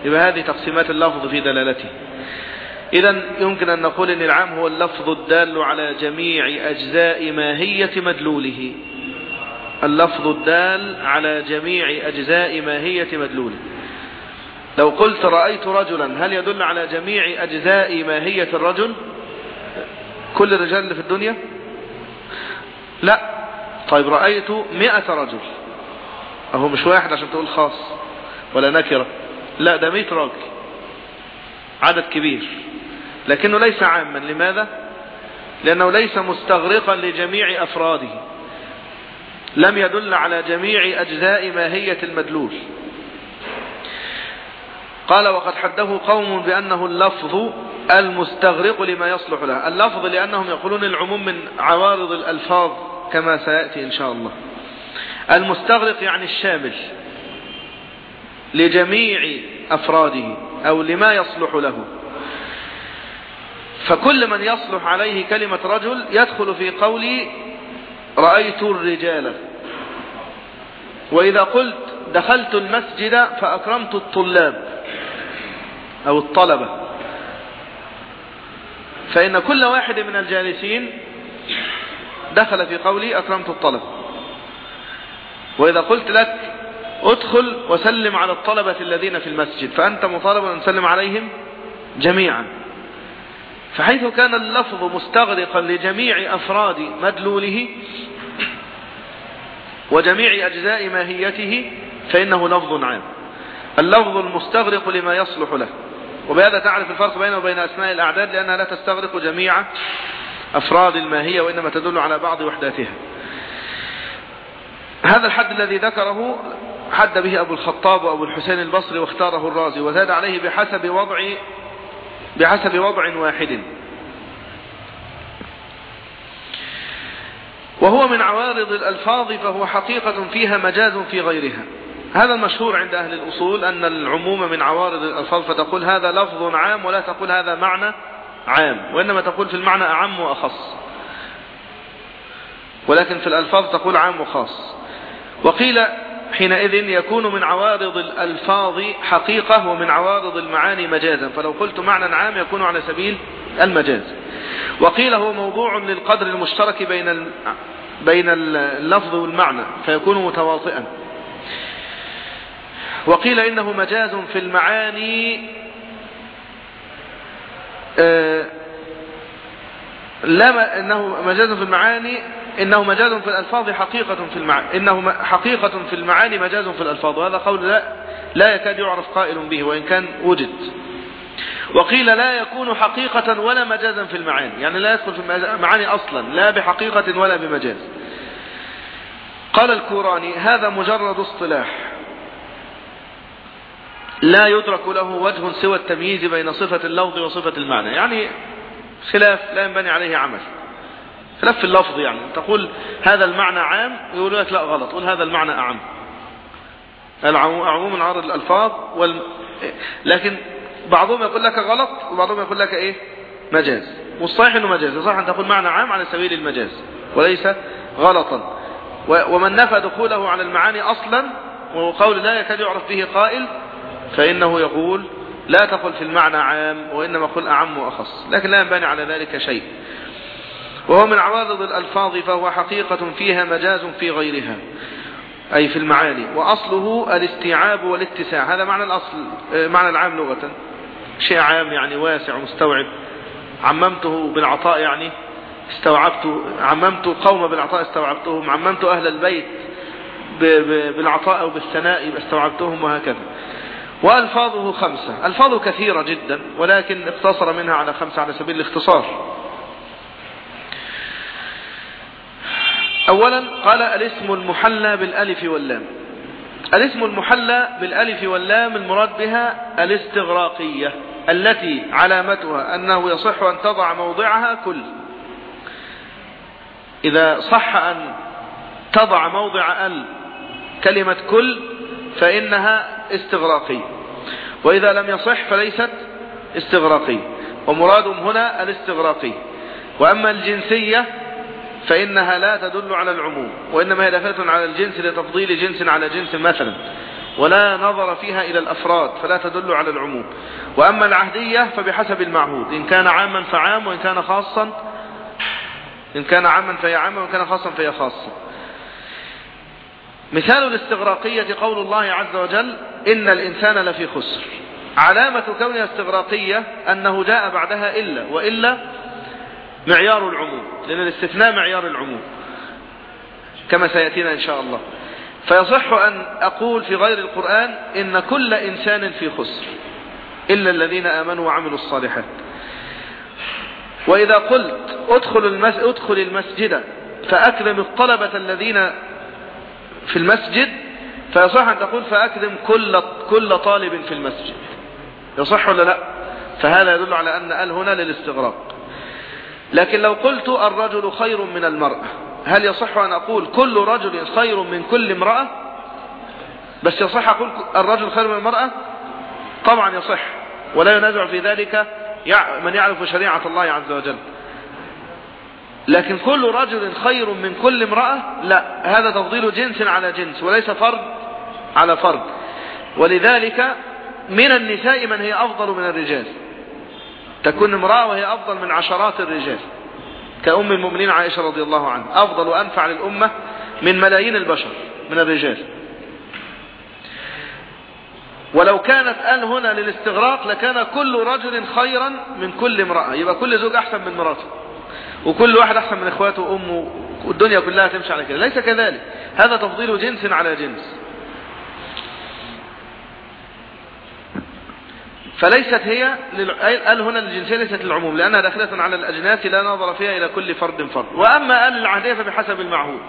S1: يبقى هذه تقسيمات اللفظ في دلالته. إذا يمكن أن نقول أن العام هو اللفظ الدال على جميع أجزاء ماهية مدلوله. اللفظ الدال على جميع أجزاء ماهية مدلوله. لو قلت رأيت رجلا هل يدل على جميع أجزاء ماهية الرجل؟ كل الرجال في الدنيا؟ لا. طيب رأيت مئة رجل. أهو مش واحد عشان تقول خاص. ولا نكرة. لا ده مئة راجل. عدد كبير. لكنه ليس عاما. لماذا؟ لأنه ليس مستغرقا لجميع أفراده. لم يدل على جميع أجزاء ماهية المدلول. قال وقد حده قوم بأنه اللفظ المستغرق لما يصلح له. اللفظ لأنهم يقولون العموم من عوارض الألفاظ. كما سيأتي إن شاء الله. المستغرق يعني الشامل لجميع أفراده أو لما يصلح له. فكل من يصلح عليه كلمة رجل يدخل في قولي رأيت الرجال. وإذا قلت دخلت المسجد فأكرمت الطلاب أو الطلبة. فإن كل واحد من الجالسين دخل في قولي أكرمت الطلب وإذا قلت لك ادخل وسلم على الطلبة الذين في المسجد فأنت مطالب أن تسلم عليهم جميعا. فحيث كان اللفظ مستغرقا لجميع أفراد مدلوله وجميع أجزاء ماهيته فإنه لفظ عام. اللفظ المستغرق لما يصلح له. وبهذا تعرف الفرق بينه وبين أسماء الأعداد لأنها لا تستغرق جميع أفراد الماهية وإنما تدل على بعض وحداتها. هذا الحد الذي ذكره حد به أبو الخطاب وأبو الحسين البصري واختاره الرازي وزاد عليه بحسب وضع بحسب وضع واحد. وهو من عوارض الألفاظ فهو حقيقة فيها مجاز في غيرها. هذا المشهور عند أهل الأصول أن العموم من عوارض الألفاظ فتقول هذا لفظ عام ولا تقول هذا معنى. عام وإنما تقول في المعنى أعم وأخص. ولكن في الألفاظ تقول عام وخاص. وقيل حينئذ يكون من عوارض الألفاظ حقيقة ومن عوارض المعاني مجازا. فلو قلت معنى عام يكون على سبيل المجاز. وقيل هو موضوع للقدر المشترك بين بين اللفظ والمعنى فيكون متواطئا. وقيل إنه مجاز في المعاني لا إنه مجاز في المعاني إنه مجاز في الألفاظ حقيقة في المعاني إنه حقيقة في المعاني مجاز في الألفاظ وهذا قول لا لا يكاد يعرف قائل به وإن كان وجد. وقيل لا يكون حقيقة ولا مجازا في المعاني يعني لا يدخل في المعاني أصلا لا بحقيقة ولا بمجاز. قال الكوراني هذا مجرد اصطلاح. لا يدرك له وجه سوى التمييز بين صفة اللفظ وصفة المعنى. يعني خلاف لا ينبني عليه عمل. خلاف في اللفظ يعني. تقول هذا المعنى عام يقول لك لا غلط قول هذا المعنى أعم. عموم عرض الألفاظ وال... لكن بعضهم يقول لك غلط وبعضهم يقول لك إيه؟ مجاز. والصحيح إنه مجاز. صح أن تقول معنى عام على سبيل المجاز. وليس غلطا. ومن نفى دخوله على المعاني أصلا وهو قول لا يكاد يعرف به قائل فإنه يقول لا تقل في المعنى عام وإنما قل أعم وأخص لكن لا ينبني على ذلك شيء. وهو من عوارض الألفاظ فهو حقيقة فيها مجاز في غيرها أي في المعاني. وأصله الاستيعاب والاتساع. هذا معنى الأصل معنى العام لغة. شيء عام يعني واسع ومستوعب. عممته بالعطاء يعني استوعبت عممت قوم بالعطاء استوعبتهم عممت أهل البيت بالعطاء أو بالثناء استوعبتهم وهكذا. وألفاظه خمسة. ألفاظه كثيرة جدا ولكن اقتصر منها على خمسة على سبيل الاختصار. أولا قال الاسم المحلى بالألف واللام. الاسم المحلى بالألف واللام المراد بها الاستغراقية التي علامتها أنه يصح أن تضع موضعها كل. إذا صح أن تضع موضع ال كلمة كل فإنها استغراقية وإذا لم يصح فليست استغراقية ومرادهم هنا الاستغراقية وأما الجنسية فإنها لا تدل على العموم وإنما هي دافعة على الجنس لتفضيل جنس على جنس مثلا ولا نظر فيها إلى الأفراد فلا تدل على العموم. وأما العهدية فبحسب المعهود إن كان عاما فعام وإن كان خاصا إن كان عاما فهي عامة وإن كان خاصا فهي خاصة. مثال الاستغراقية قول الله عز وجل إن الإنسان لفي خسر. علامة كونها استغراقية أنه جاء بعدها إلا وإلا معيار العموم لأن الاستثناء معيار العموم كما سيأتينا إن شاء الله. فيصح أن أقول في غير القرآن إن كل إنسان في خسر إلا الذين آمنوا وعملوا الصالحات. وإذا قلت ادخل, المس... ادخل المسجد فأكرم الطلبة الذين في المسجد فيصح أن تقول فأكرم كل, كل طالب في المسجد. يصح ولا لا؟ فهذا يدل على أن ال هنا للاستغراق. لكن لو قلت الرجل خير من المرأة هل يصح أن أقول كل رجل خير من كل امرأة؟ بس يصح أقول الرجل خير من المرأة؟ طبعا يصح ولا ينازع في ذلك من يعرف شريعة الله عز وجل. لكن كل رجل خير من كل امرأة؟ لا هذا تفضيل جنس على جنس وليس فرد على فرد. ولذلك من النساء من هي أفضل من الرجال. تكون امرأة وهي أفضل من عشرات الرجال. كأم المؤمنين عائشة رضي الله عنها. أفضل وأنفع للأمة من ملايين البشر من الرجال. ولو كانت آن هنا للاستغراق لكان كل رجل خيرا من كل امرأة. يبقى كل زوج أحسن من مراته وكل واحد أحسن من إخواته وأمه والدنيا كلها تمشي على كده. ليس كذلك. هذا تفضيل جنس على جنس. فليست هي ال هنا الجنسية ليست للعموم لأنها داخلة على الأجناس لا نظر فيها إلى كل فرد فرد. وأما آل العهدية فبحسب المعهود.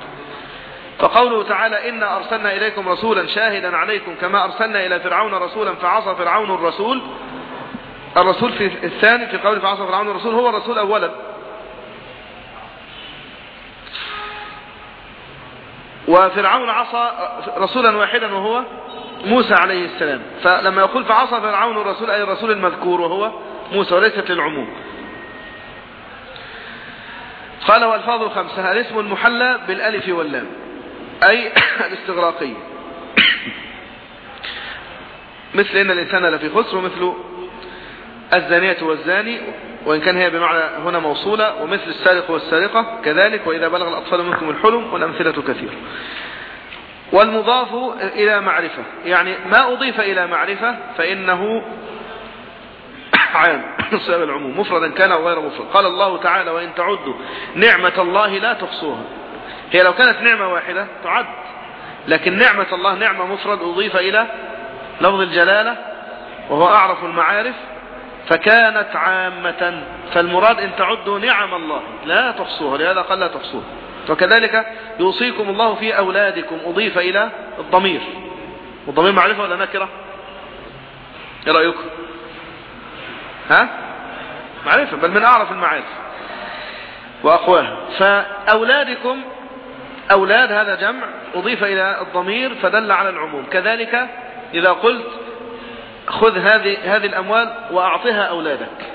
S1: فقوله تعالى إنا أرسلنا إليكم رسولا شاهدا عليكم كما أرسلنا إلى فرعون رسولا فعصى فرعون الرسول. الرسول في الثاني في قول فعصى فرعون الرسول هو الرسول أولا. وفرعون عصى رسولا واحدا وهو موسى عليه السلام. فلما يقول فعصى فرعون الرسول أي الرسول المذكور وهو موسى وليست للعموم. قال والفاظ الخمسة الاسم المحلى بالألف واللام أي الاستغراقية مثل إن الإنسان لفي خسر ومثل الزانية والزاني وإن كان هي بمعنى هنا موصولة ومثل السارق والسارقة كذلك وإذا بلغ الأطفال منكم الحلم والأمثلة كثيرة. والمضاف إلى معرفة يعني ما أضيف إلى معرفة فإنه عام صيغ العموم مفردا كان أو غير مفرد. قال الله تعالى وإن تعدوا نعمة الله لا تحصوها. هي لو كانت نعمة واحدة تعد لكن نعمة الله نعمة مفرد أضيف إلى لفظ الجلالة وهو أعرف المعارف فكانت عامة فالمراد إن تعدوا نعم الله لا تحصوها لهذا قال لا تحصوها. وكذلك يوصيكم الله في أولادكم أضيف إلى الضمير. والضمير معرفة ولا نكرة؟ إيه رأيكم ها؟ معرفة بل من أعرف المعارف. وأقواها فأولادكم أولاد هذا جمع أضيف إلى الضمير فدل على العموم. كذلك إذا قلت خذ هذه هذه الأموال وأعطها أولادك.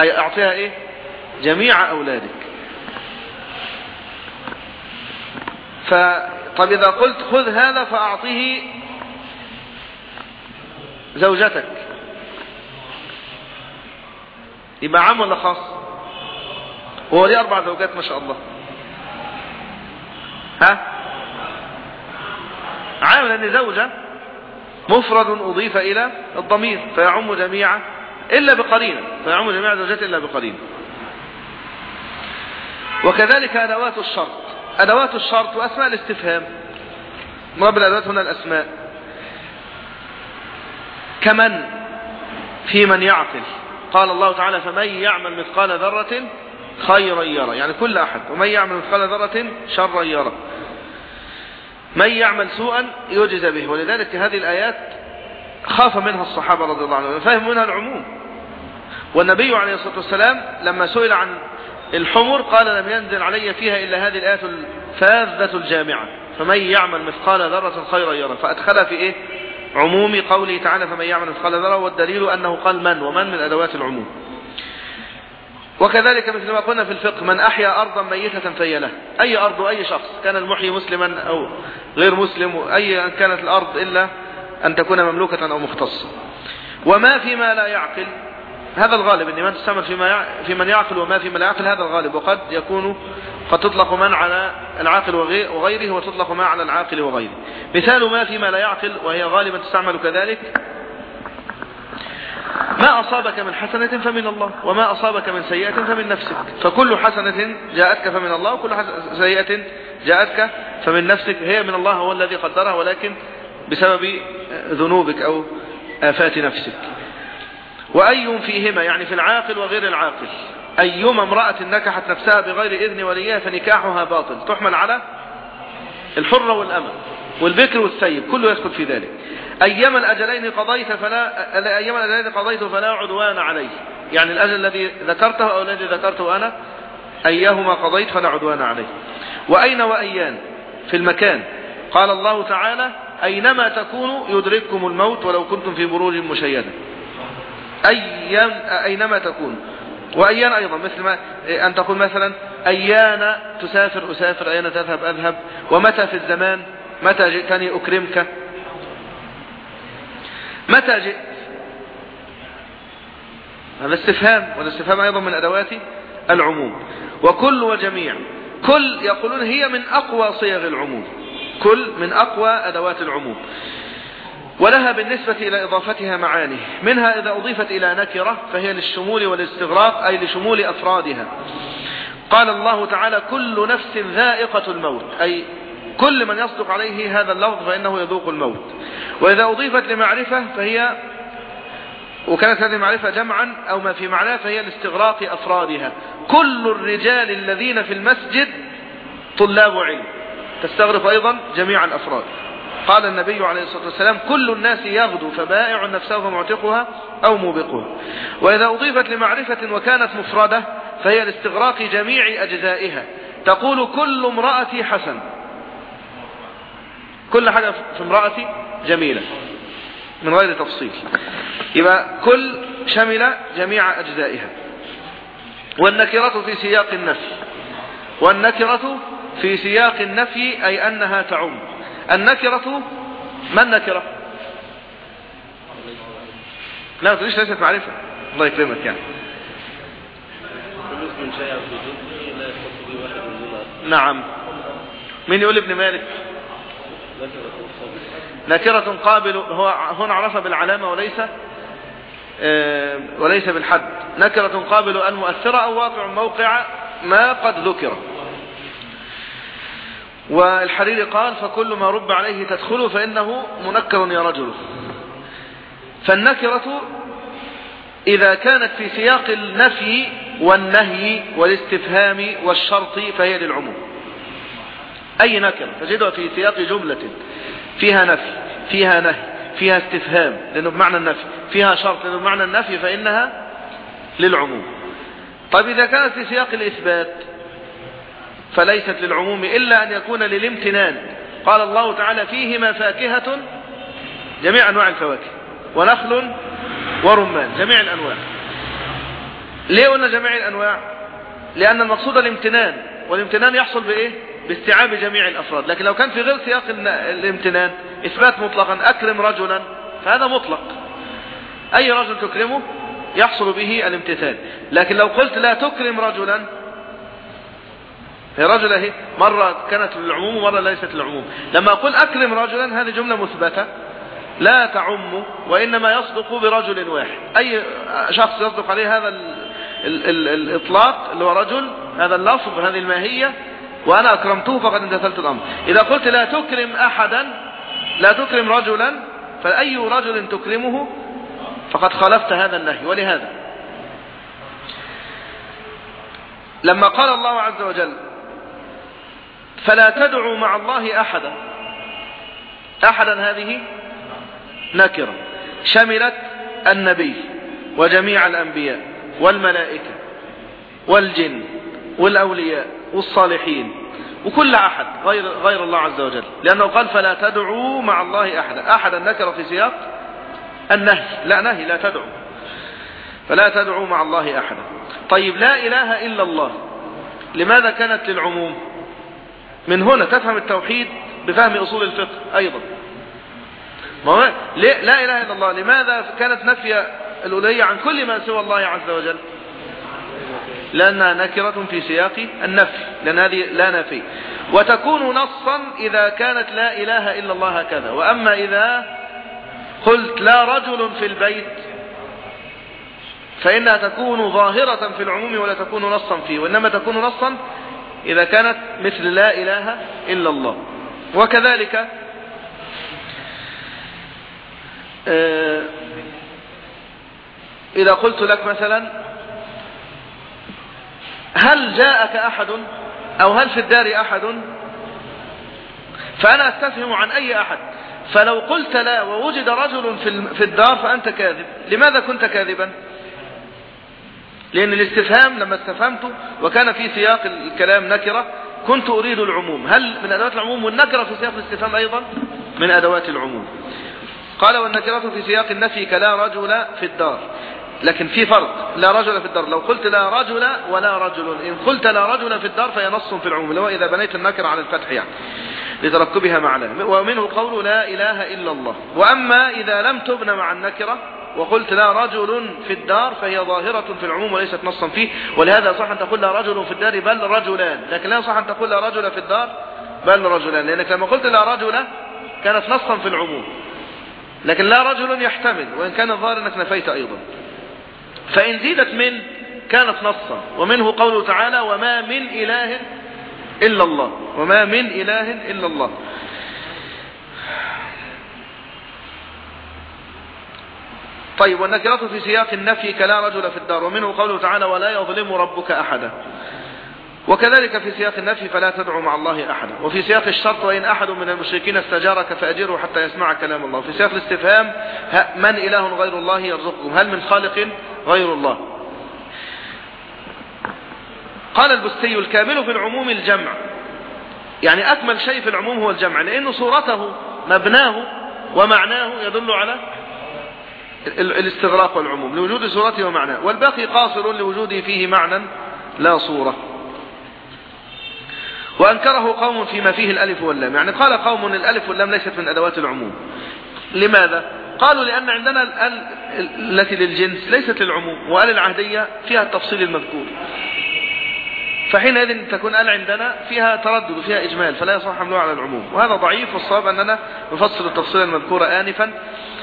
S1: أي أعطيها إيه؟ جميع أولادك. فطب إذا قلت خذ هذا فأعطيه زوجتك. يبقى عام ولا خاص؟ هو ليه أربع زوجات ما شاء الله؟ ها؟ عام لأن زوجة مفرد أضيف إلى الضمير فيعم جميع إلا بقرينة فيعم جميع زوجات إلا بقرينة. وكذلك أدوات الشرط. أدوات الشرط وأسماء الاستفهام. مرب الأدوات هنا الأسماء. كمن في من يعقل. قال الله تعالى فمن يعمل مثقال ذرة خيرا يرى. يعني كل أحد. ومن يعمل مثقال ذرة شرا يرى. من يعمل سوءا يجز به. ولذلك هذه الآيات خاف منها الصحابة رضي الله عنهم. فهموا منها العموم. والنبي عليه الصلاة والسلام لما سئل عن الحمر قال لم ينزل علي فيها إلا هذه الآية الفاذة الجامعة. فمن يعمل مثقال ذرة خيرا يرى. فأدخلها في إيه؟ عموم قوله تعالى فمن يعمل مثقال ذرة. والدليل أنه قال من؟ ومن من أدوات العموم. وكذلك مثل ما قلنا في الفقه من أحيا أرضا ميتة فهي له. أي أرض أي شخص كان المحيي مسلما أو غير مسلم أي كانت الأرض إلا أن تكون مملوكة أو مختصة. وما فيما لا يعقل هذا الغالب ان من تستعمل فيما في من يعقل وما في من لا يعقل هذا الغالب. وقد يكون قد تطلق من على العاقل وغيره وتطلق ما على العاقل وغيره. مثال ما فيما لا يعقل وهي غالبا تستعمل كذلك ما أصابك من حسنة فمن الله وما أصابك من سيئة فمن نفسك. فكل حسنة جاءتك فمن الله وكل سيئة جاءتك فمن نفسك. هي من الله هو الذي قدرها ولكن بسبب ذنوبك أو آفات نفسك. وأي فيهما يعني في العاقل وغير العاقل أيما امرأة نكحت نفسها بغير إذن وليها فنكاحها باطل. تحمل على الحرة والأمل والبكر والسيب كله يدخل في ذلك. أيما الأجلين قضيت فلا أيما الأجلين قضيت فلا عدوان عليه. يعني الأجل الذي ذكرته أو الذي ذكرته أنا أيهما قضيت فلا عدوان عليه. وأين وأيان؟ في المكان. قال الله تعالى أينما تكونوا يدرككم الموت ولو كنتم في بروج مشيدة. أيام أينما تكون. وأيان أيضا مثل ما أن تقول مثلا أيان تسافر أسافر أين تذهب؟ أذهب. ومتى في الزمان؟ متى جئتني؟ أكرمك. متى جئت؟ هذا استفهام والاستفهام أيضا من أدوات العموم. وكل وجميع كل يقولون هي من أقوى صيغ العموم. كل من أقوى أدوات العموم. ولها بالنسبة إلى إضافتها معاني. منها إذا أضيفت إلى نكرة فهي للشمول والاستغراق أي لشمول أفرادها. قال الله تعالى كل نفس ذائقة الموت. أي كل من يصدق عليه هذا اللفظ فإنه يذوق الموت. وإذا أضيفت لمعرفة فهي وكانت هذه المعرفة جمعا أو ما في معناه فهي لاستغراق أفرادها. كل الرجال الذين في المسجد طلاب علم. تستغرق أيضا جميع الأفراد. قال النبي عليه الصلاة والسلام كل الناس يغدو فبائع نفسه فمعتقها أو موبقها. وإذا أضيفت لمعرفة وكانت مفردة فهي لاستغراق جميع أجزائها. تقول كل امرأتي حسن. كل حاجة في امرأتي جميلة. من غير تفصيل. يبقى كل شمل جميع أجزائها. والنكرة في سياق النفي. والنكرة في سياق النفي أي أنها تعم. النكرة ما النكرة؟ لا تقوليش ليست معرفة. الله يكرمك يعني. نعم. مين يقول ابن مالك؟ نكرة قابل هو هنا عرفها بالعلامة وليس آه، وليس بالحد. نكرة قابل أن مؤثرة أو واقع موقع ما قد ذكر. والحريري قال فكل ما رب عليه تدخل فإنه منكر يا رجل. فالنكرة إذا كانت في سياق النفي والنهي والاستفهام والشرط فهي للعموم. أي نكرة تجدها في سياق جملة. فيها نفي فيها نهي فيها استفهام لأنه بمعنى النفي. فيها شرط لأنه بمعنى النفي فإنها للعموم. طيب إذا كانت في سياق الإثبات فليست للعموم إلا أن يكون للامتنان. قال الله تعالى فيهما فاكهة جميع أنواع الفواكه ونخل ورمان جميع الأنواع. ليه قلنا جميع الأنواع؟ لأن المقصود الامتنان. والامتنان يحصل بإيه؟ باستيعاب جميع الأفراد. لكن لو كان في غير سياق الامتنان إثبات مطلقا أكرم رجلا فهذا مطلق. أي رجل تكرمه؟ يحصل به الامتثال. لكن لو قلت لا تكرم رجلا هي رجل اهي مرة كانت للعموم ومرة ليست للعموم. لما أقول أكرم رجلا هذه جملة مثبتة. لا تعم وإنما يصدق برجل واحد. أي شخص يصدق عليه هذا ال ال ال الإطلاق اللي هو رجل هذا اللفظ هذه الماهية وأنا أكرمته فقد امتثلت الأمر. إذا قلت لا تكرم أحدا لا تكرم رجلا فأي رجل تكرمه؟ فقد خالفت هذا النهي. ولهذا لما قال الله عز وجل فلا تدعوا مع الله أحدا. أحدا هذه نكرة. شملت النبي وجميع الأنبياء والملائكة والجن والأولياء. والصالحين. وكل أحد غير, غير الله عز وجل. لأنه قال فلا تدعوا مع الله أحدا. أحدا نكر في سياق النهي. لا نهي لا تدعوا. فلا تدعوا مع الله أحدا. طيب لا إله إلا الله. لماذا كانت للعموم؟ من هنا تفهم التوحيد بفهم أصول الفقه أيضا. ما لا إله إلا الله. لماذا كانت نفي الألوهية عن كل ما سوى الله عز وجل؟ لأنها نكرة في سياق النفي لأن هذه لا نفي. وتكون نصا إذا كانت لا إله إلا الله هكذا وأما إذا قلت لا رجل في البيت فإنها تكون ظاهرة في العموم ولا تكون نصا فيه. وإنما تكون نصا إذا كانت مثل لا إله إلا الله. وكذلك آه، إذا قلت لك مثلا هل جاءك أحد أو هل في الدار أحد؟ فأنا أستفهم عن أي أحد. فلو قلت لا ووجد رجل في الدار فأنت كاذب. لماذا كنت كاذبا؟ لأن الاستفهام لما استفهمت وكان في سياق الكلام نكرة كنت أريد العموم. هل من أدوات العموم والنكرة في سياق الاستفهام أيضا؟ من أدوات العموم. قال والنكرة في سياق النفي كلا رجل في الدار. لكن في فرق. لا رجل في الدار. لو قلت لا رجل ولا رجل. إن قلت لا رجل في الدار فهي نص في العموم. اللي هو إذا بنيت النكرة على الفتح يعني. لتركبها معناه ومنه قول لا إله إلا الله. وأما إذا لم تبن مع النكرة وقلت لا رجل في الدار فهي ظاهرة في العموم وليست نصا فيه. ولهذا صح أن تقول لا رجل في الدار بل رجلان. لكن لا صح أن تقول لا رجل في الدار بل رجلان. لأنك لما قلت لا رجل كانت نصا في العموم. لكن لا رجل يحتمل. وإن كان الظاهر أنك نفيت أيضا. فإن زيدت من كانت نصا ومنه قوله تعالى وما من إله إلا الله وما من إله إلا الله. طيب والنكرة في سياق النفي كلا رجل في الدار ومنه قوله تعالى ولا يظلم ربك أحدا. وكذلك في سياق النفي فلا تدعو مع الله أحدا. وفي سياق الشرط وإن أحد من المشركين استجارك فأجره حتى يسمع كلام الله. وفي سياق الاستفهام من إله غير الله يرزقكم. هل من خالق غير الله. قال البستي الكامل في العموم الجمع. يعني أكمل شيء في العموم هو الجمع لأن صورته مبناه ومعناه يدل على الاستغراق والعموم لوجود صورته ومعناه. والباقي قاصر لوجوده فيه معنى لا صورة. وأنكره قوم فيما فيه الألف واللام. يعني قال قوم الألف واللام ليست من أدوات العموم. لماذا؟ قالوا لأن عندنا الأل التي للجنس ليست للعموم وأل العهدية فيها التفصيل المذكور. فحينئذ تكون آل عندنا فيها تردد وفيها إجمال فلا يصح حملها على العموم. وهذا ضعيف والصواب أننا نفصل التفصيل المذكور آنفا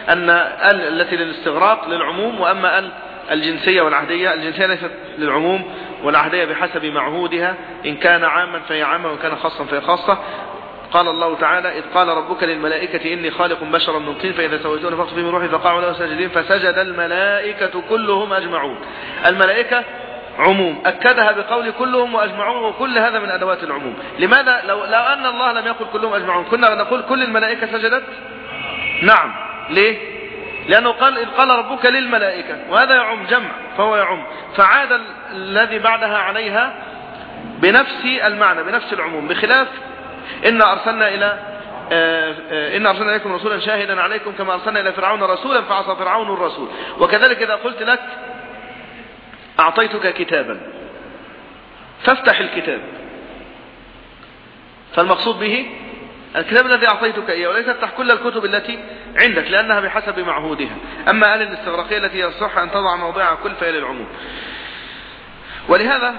S1: أن آل التي للاستغراق للعموم وأما آل الجنسية والعهدية الجنسية ليست للعموم والعهدية بحسب معهودها إن كان عاما فهي عامة وإن كان خاصا فهي خاصة. قال الله تعالى إذ قال ربك للملائكة إني خالق بشرا من طين فإذا سويتون فاقت فيه من روحي فقعوا له ساجدين فسجد الملائكة كلهم أجمعون. الملائكة عموم. أكدها بقول كلهم وأجمعون وكل هذا من أدوات العموم. لماذا؟ لو, لو أن الله لم يقل كلهم أجمعون. كنا نقول كل الملائكة سجدت؟ نعم. ليه؟ لأنه قال إذ قال ربك للملائكة. وهذا يعم جمع فهو يعم. فعاد الذي بعدها عليها بنفس المعنى بنفس العموم بخلاف إن أرسلنا إلى آه، آه، إن أرسلنا إليكم رسولا شاهدا عليكم كما أرسلنا إلى فرعون رسولا فعصى فرعون الرسول. وكذلك إذا قلت لك أعطيتك كتابا فافتح الكتاب. فالمقصود به الكتاب الذي أعطيتك إياه وليس تفتح كل الكتب التي عندك لأنها بحسب معهودها. أما آل الاستغراقية التي يصح أن تضع موضعها كل فهي للعموم ولهذا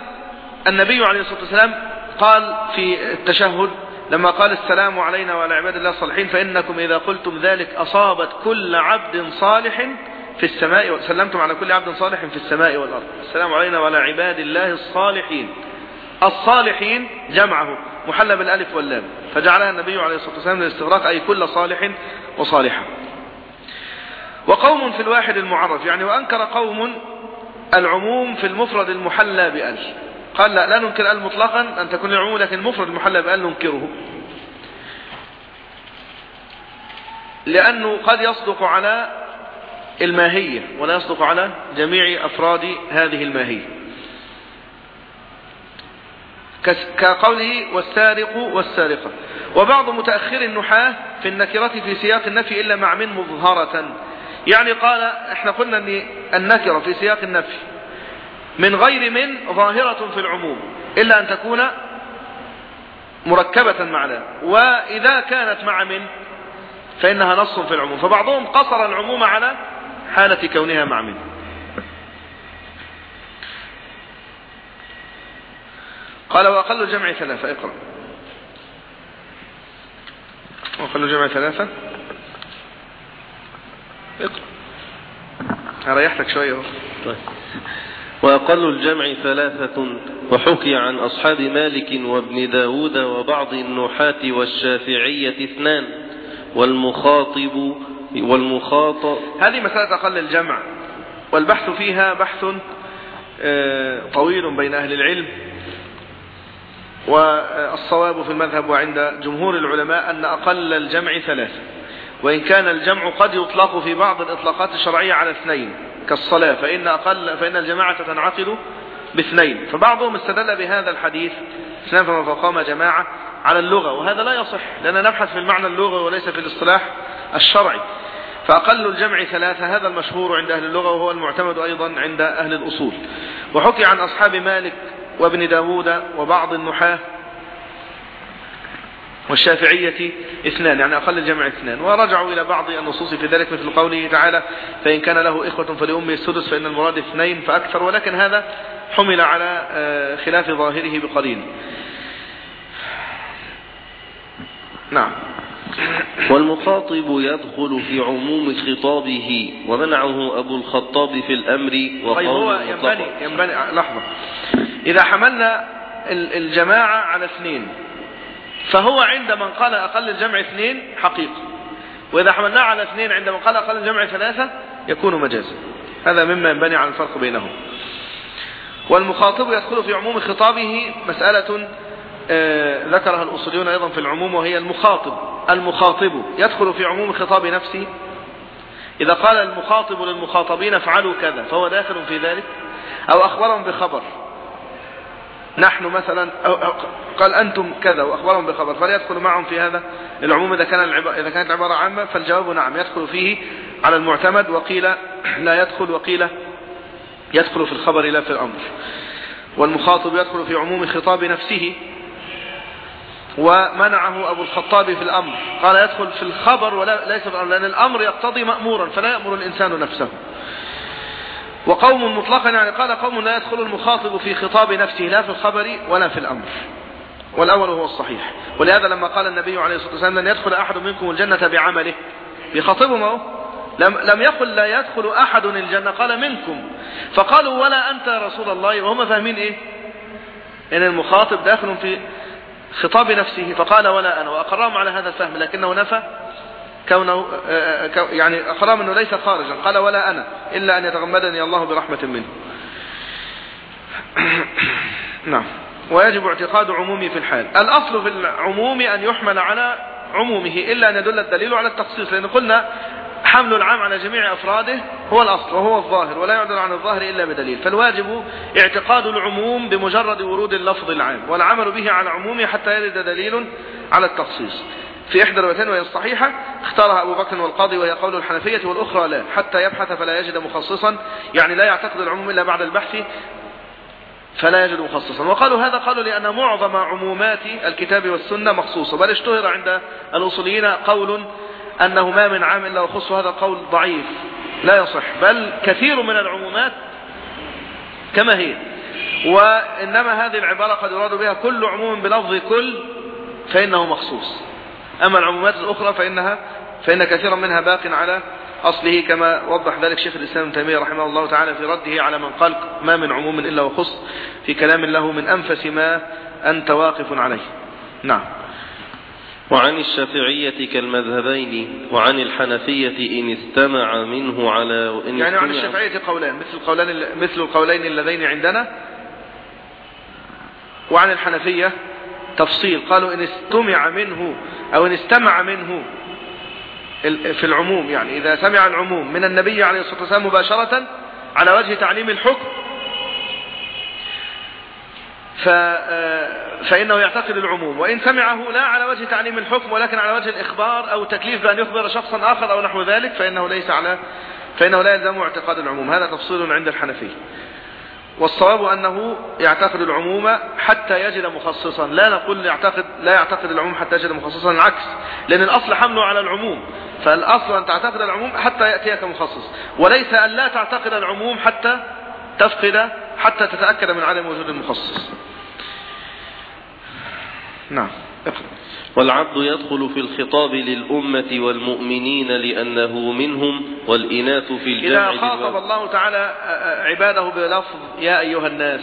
S1: النبي عليه الصلاة والسلام قال في التشهد لما قال السلام علينا وعلى عباد الله الصالحين فإنكم إذا قلتم ذلك أصابت كل عبد صالح في السماء وسلمتم على كل عبد صالح في السماء والأرض. السلام علينا وعلى عباد الله الصالحين. الصالحين جمعه محلى بالألف واللام. فجعلها النبي عليه الصلاة والسلام للاستغراق أي كل صالح وصالحة. وقوم في الواحد المعرف يعني وأنكر قوم العموم في المفرد المحلى بأل قال لا لا ننكر ال مطلقا أن تكون العموم لكن المفرد المحلى بأل ننكره. لأنه قد يصدق على الماهية ولا يصدق على جميع أفراد هذه الماهية. كقوله والسارق والسارقة. وبعض متأخر النحاة في النكرة في سياق النفي إلا مع من مظهرة. يعني قال إحنا قلنا إن النكرة في سياق النفي. من غير من ظاهرة في العموم إلا أن تكون مركبة معنا. وإذا كانت مع من؟ فإنها نص في العموم. فبعضهم قصر العموم على حالة كونها مع من. قال وأقل الجمع ثلاثة اقرأ. وأقل الجمع ثلاثة. اقرأ. ريحتك شوية
S3: طيب. وأقل الجمع ثلاثة وحكي عن أصحاب مالك وابن داود وبعض النحاة والشافعية اثنان والمخاطب والمخاطب
S1: هذه مسألة أقل الجمع. والبحث فيها بحث آه، طويل بين أهل العلم والصواب في المذهب وعند جمهور العلماء أن أقل الجمع ثلاثة وإن كان الجمع قد يطلق في بعض الإطلاقات الشرعية على اثنين. كالصلاة فإن, أقل فإن الجماعة تنعقد باثنين. فبعضهم استدل بهذا الحديث اثنان فما فوقهما جماعة على اللغة. وهذا لا يصح لأننا نبحث في المعنى اللغوي وليس في الاصطلاح الشرعي. فأقل الجمع ثلاثة هذا المشهور عند أهل اللغة وهو المعتمد أيضا عند أهل الأصول. وحكي عن أصحاب مالك وابن داود وبعض النحاة والشافعية اثنان يعني أقل الجمع اثنان. ورجعوا إلى بعض النصوص في ذلك مثل قوله تعالى فإن كان له إخوة فلأمه السدس فإن المراد اثنين فأكثر. ولكن هذا حمل على آه، خلاف ظاهره بقليل. نعم.
S3: والمخاطب يدخل في عموم خطابه ومنعه أبو الخطاب في الأمر
S1: طيب هو ينبني, ينبني لحظة. إذا حملنا الجماعة على اثنين فهو عند من قال أقل الجمع اثنين حقيقة. وإذا حملناه على اثنين عند من قال أقل الجمع ثلاثة يكون مجازا. هذا مما ينبني على الفرق بينهم. والمخاطب يدخل في عموم خطابه مسألة آه، ذكرها الأصوليون أيضا في العموم وهي المخاطب. المخاطب يدخل في عموم خطاب نفسه. إذا قال المخاطب للمخاطبين افعلوا كذا فهو داخل في ذلك. أو أخبرهم بخبر. نحن مثلا أو قال أنتم كذا وأخبرهم بخبر فليدخل معهم في هذا العموم إذا, كان إذا كانت العبارة عامة فالجواب نعم يدخل فيه على المعتمد وقيل لا يدخل وقيل يدخل في الخبر لا في الأمر. والمخاطب يدخل في عموم خطاب نفسه ومنعه أبو الخطاب في الأمر. قال يدخل في الخبر ولا ليس في الأمر لأن الأمر يقتضي مأمورا فلا يأمر الإنسان نفسه. وقوم مطلقا يعني قال قوم لا يدخل المخاطب في خطاب نفسه لا في الخبر ولا في الأمر. والأول هو الصحيح. ولهذا لما قال النبي عليه الصلاة والسلام لن يدخل أحد منكم الجنة بعمله. بيخاطبهم أهو. لم, لم يقل لا يدخل أحد الجنة قال منكم. فقالوا ولا أنت يا رسول الله. وهم فاهمين إيه؟ إن المخاطب داخل في خطاب نفسه. فقال ولا أنا. وأقرهم على هذا الفهم لكنه نفى كونه آه، آه، يعني أقرهم أنه ليس خارجا. قال ولا أنا إلا أن يتغمدني الله برحمة منه. نعم. ويجب اعتقاد عمومي في الحال. الأصل في العموم أن يحمل على عمومه إلا أن يدل الدليل على التخصيص لأن قلنا حمل العام على جميع أفراده هو الأصل وهو الظاهر ولا يعدل عن الظاهر إلا بدليل. فالواجب اعتقاد العموم بمجرد ورود اللفظ العام والعمل به على عمومه حتى يرد دليل على التخصيص. في إحدى الروايتين وهي الصحيحة اختارها أبو بكر والقاضي وهي قول الحنفية والأخرى لا حتى يبحث فلا يجد مخصصا يعني لا يعتقد العموم إلا بعد البحث فلا يجد مخصصا. وقالوا هذا قالوا لأن معظم عمومات الكتاب والسنة مخصوصة بل اشتهر عند الأصوليين قول أنه ما من عام إلا وخص هذا قول ضعيف لا يصح بل كثير من العمومات كما هي. وإنما هذه العبارة قد يراد بها كل عموم بلفظ كل فإنه مخصوص. أما العمومات الأخرى فإنها فإن كثيرا منها باق على أصله كما وضح ذلك شيخ الإسلام ابن تيمية رحمه الله تعالى في رده على من قال ما من عموم إلا وخص في كلام له من أنفس ما أنت واقف عليه. نعم.
S3: وعن الشافعية كالمذهبين وعن الحنفية إن استمع منه على إن
S1: يعني عن الشافعية قولان مثل القولين مثل القولين اللذين عندنا وعن الحنفية تفصيل قالوا إن استمع منه أو إن استمع منه في العموم يعني إذا سمع العموم من النبي عليه الصلاة والسلام مباشرة على وجه تعليم الحكم. آه، فإنه يعتقد العموم. وإن سمعه لا على وجه تعليم الحكم ولكن على وجه الإخبار أو تكليف بأن يخبر شخصا آخر أو نحو ذلك فإنه ليس على فإنه لا يلزم اعتقاد العموم. هذا تفصيل عند الحنفية. والصواب أنه يعتقد العموم حتى يجد مخصصا. لا نقول يعتقد لا يعتقد العموم حتى يجد مخصصا العكس. لأن الأصل حمله على العموم. فالأصل أن تعتقد العموم حتى يأتيك مخصص. وليس أن لا تعتقد العموم حتى تفقد حتى تتأكد من عدم وجود المخصص. نعم
S3: والعبد يدخل في الخطاب للأمة والمؤمنين لأنه منهم والإناث في الجمع
S1: إذا خاطب الله تعالى عباده بلفظ يا أيها الناس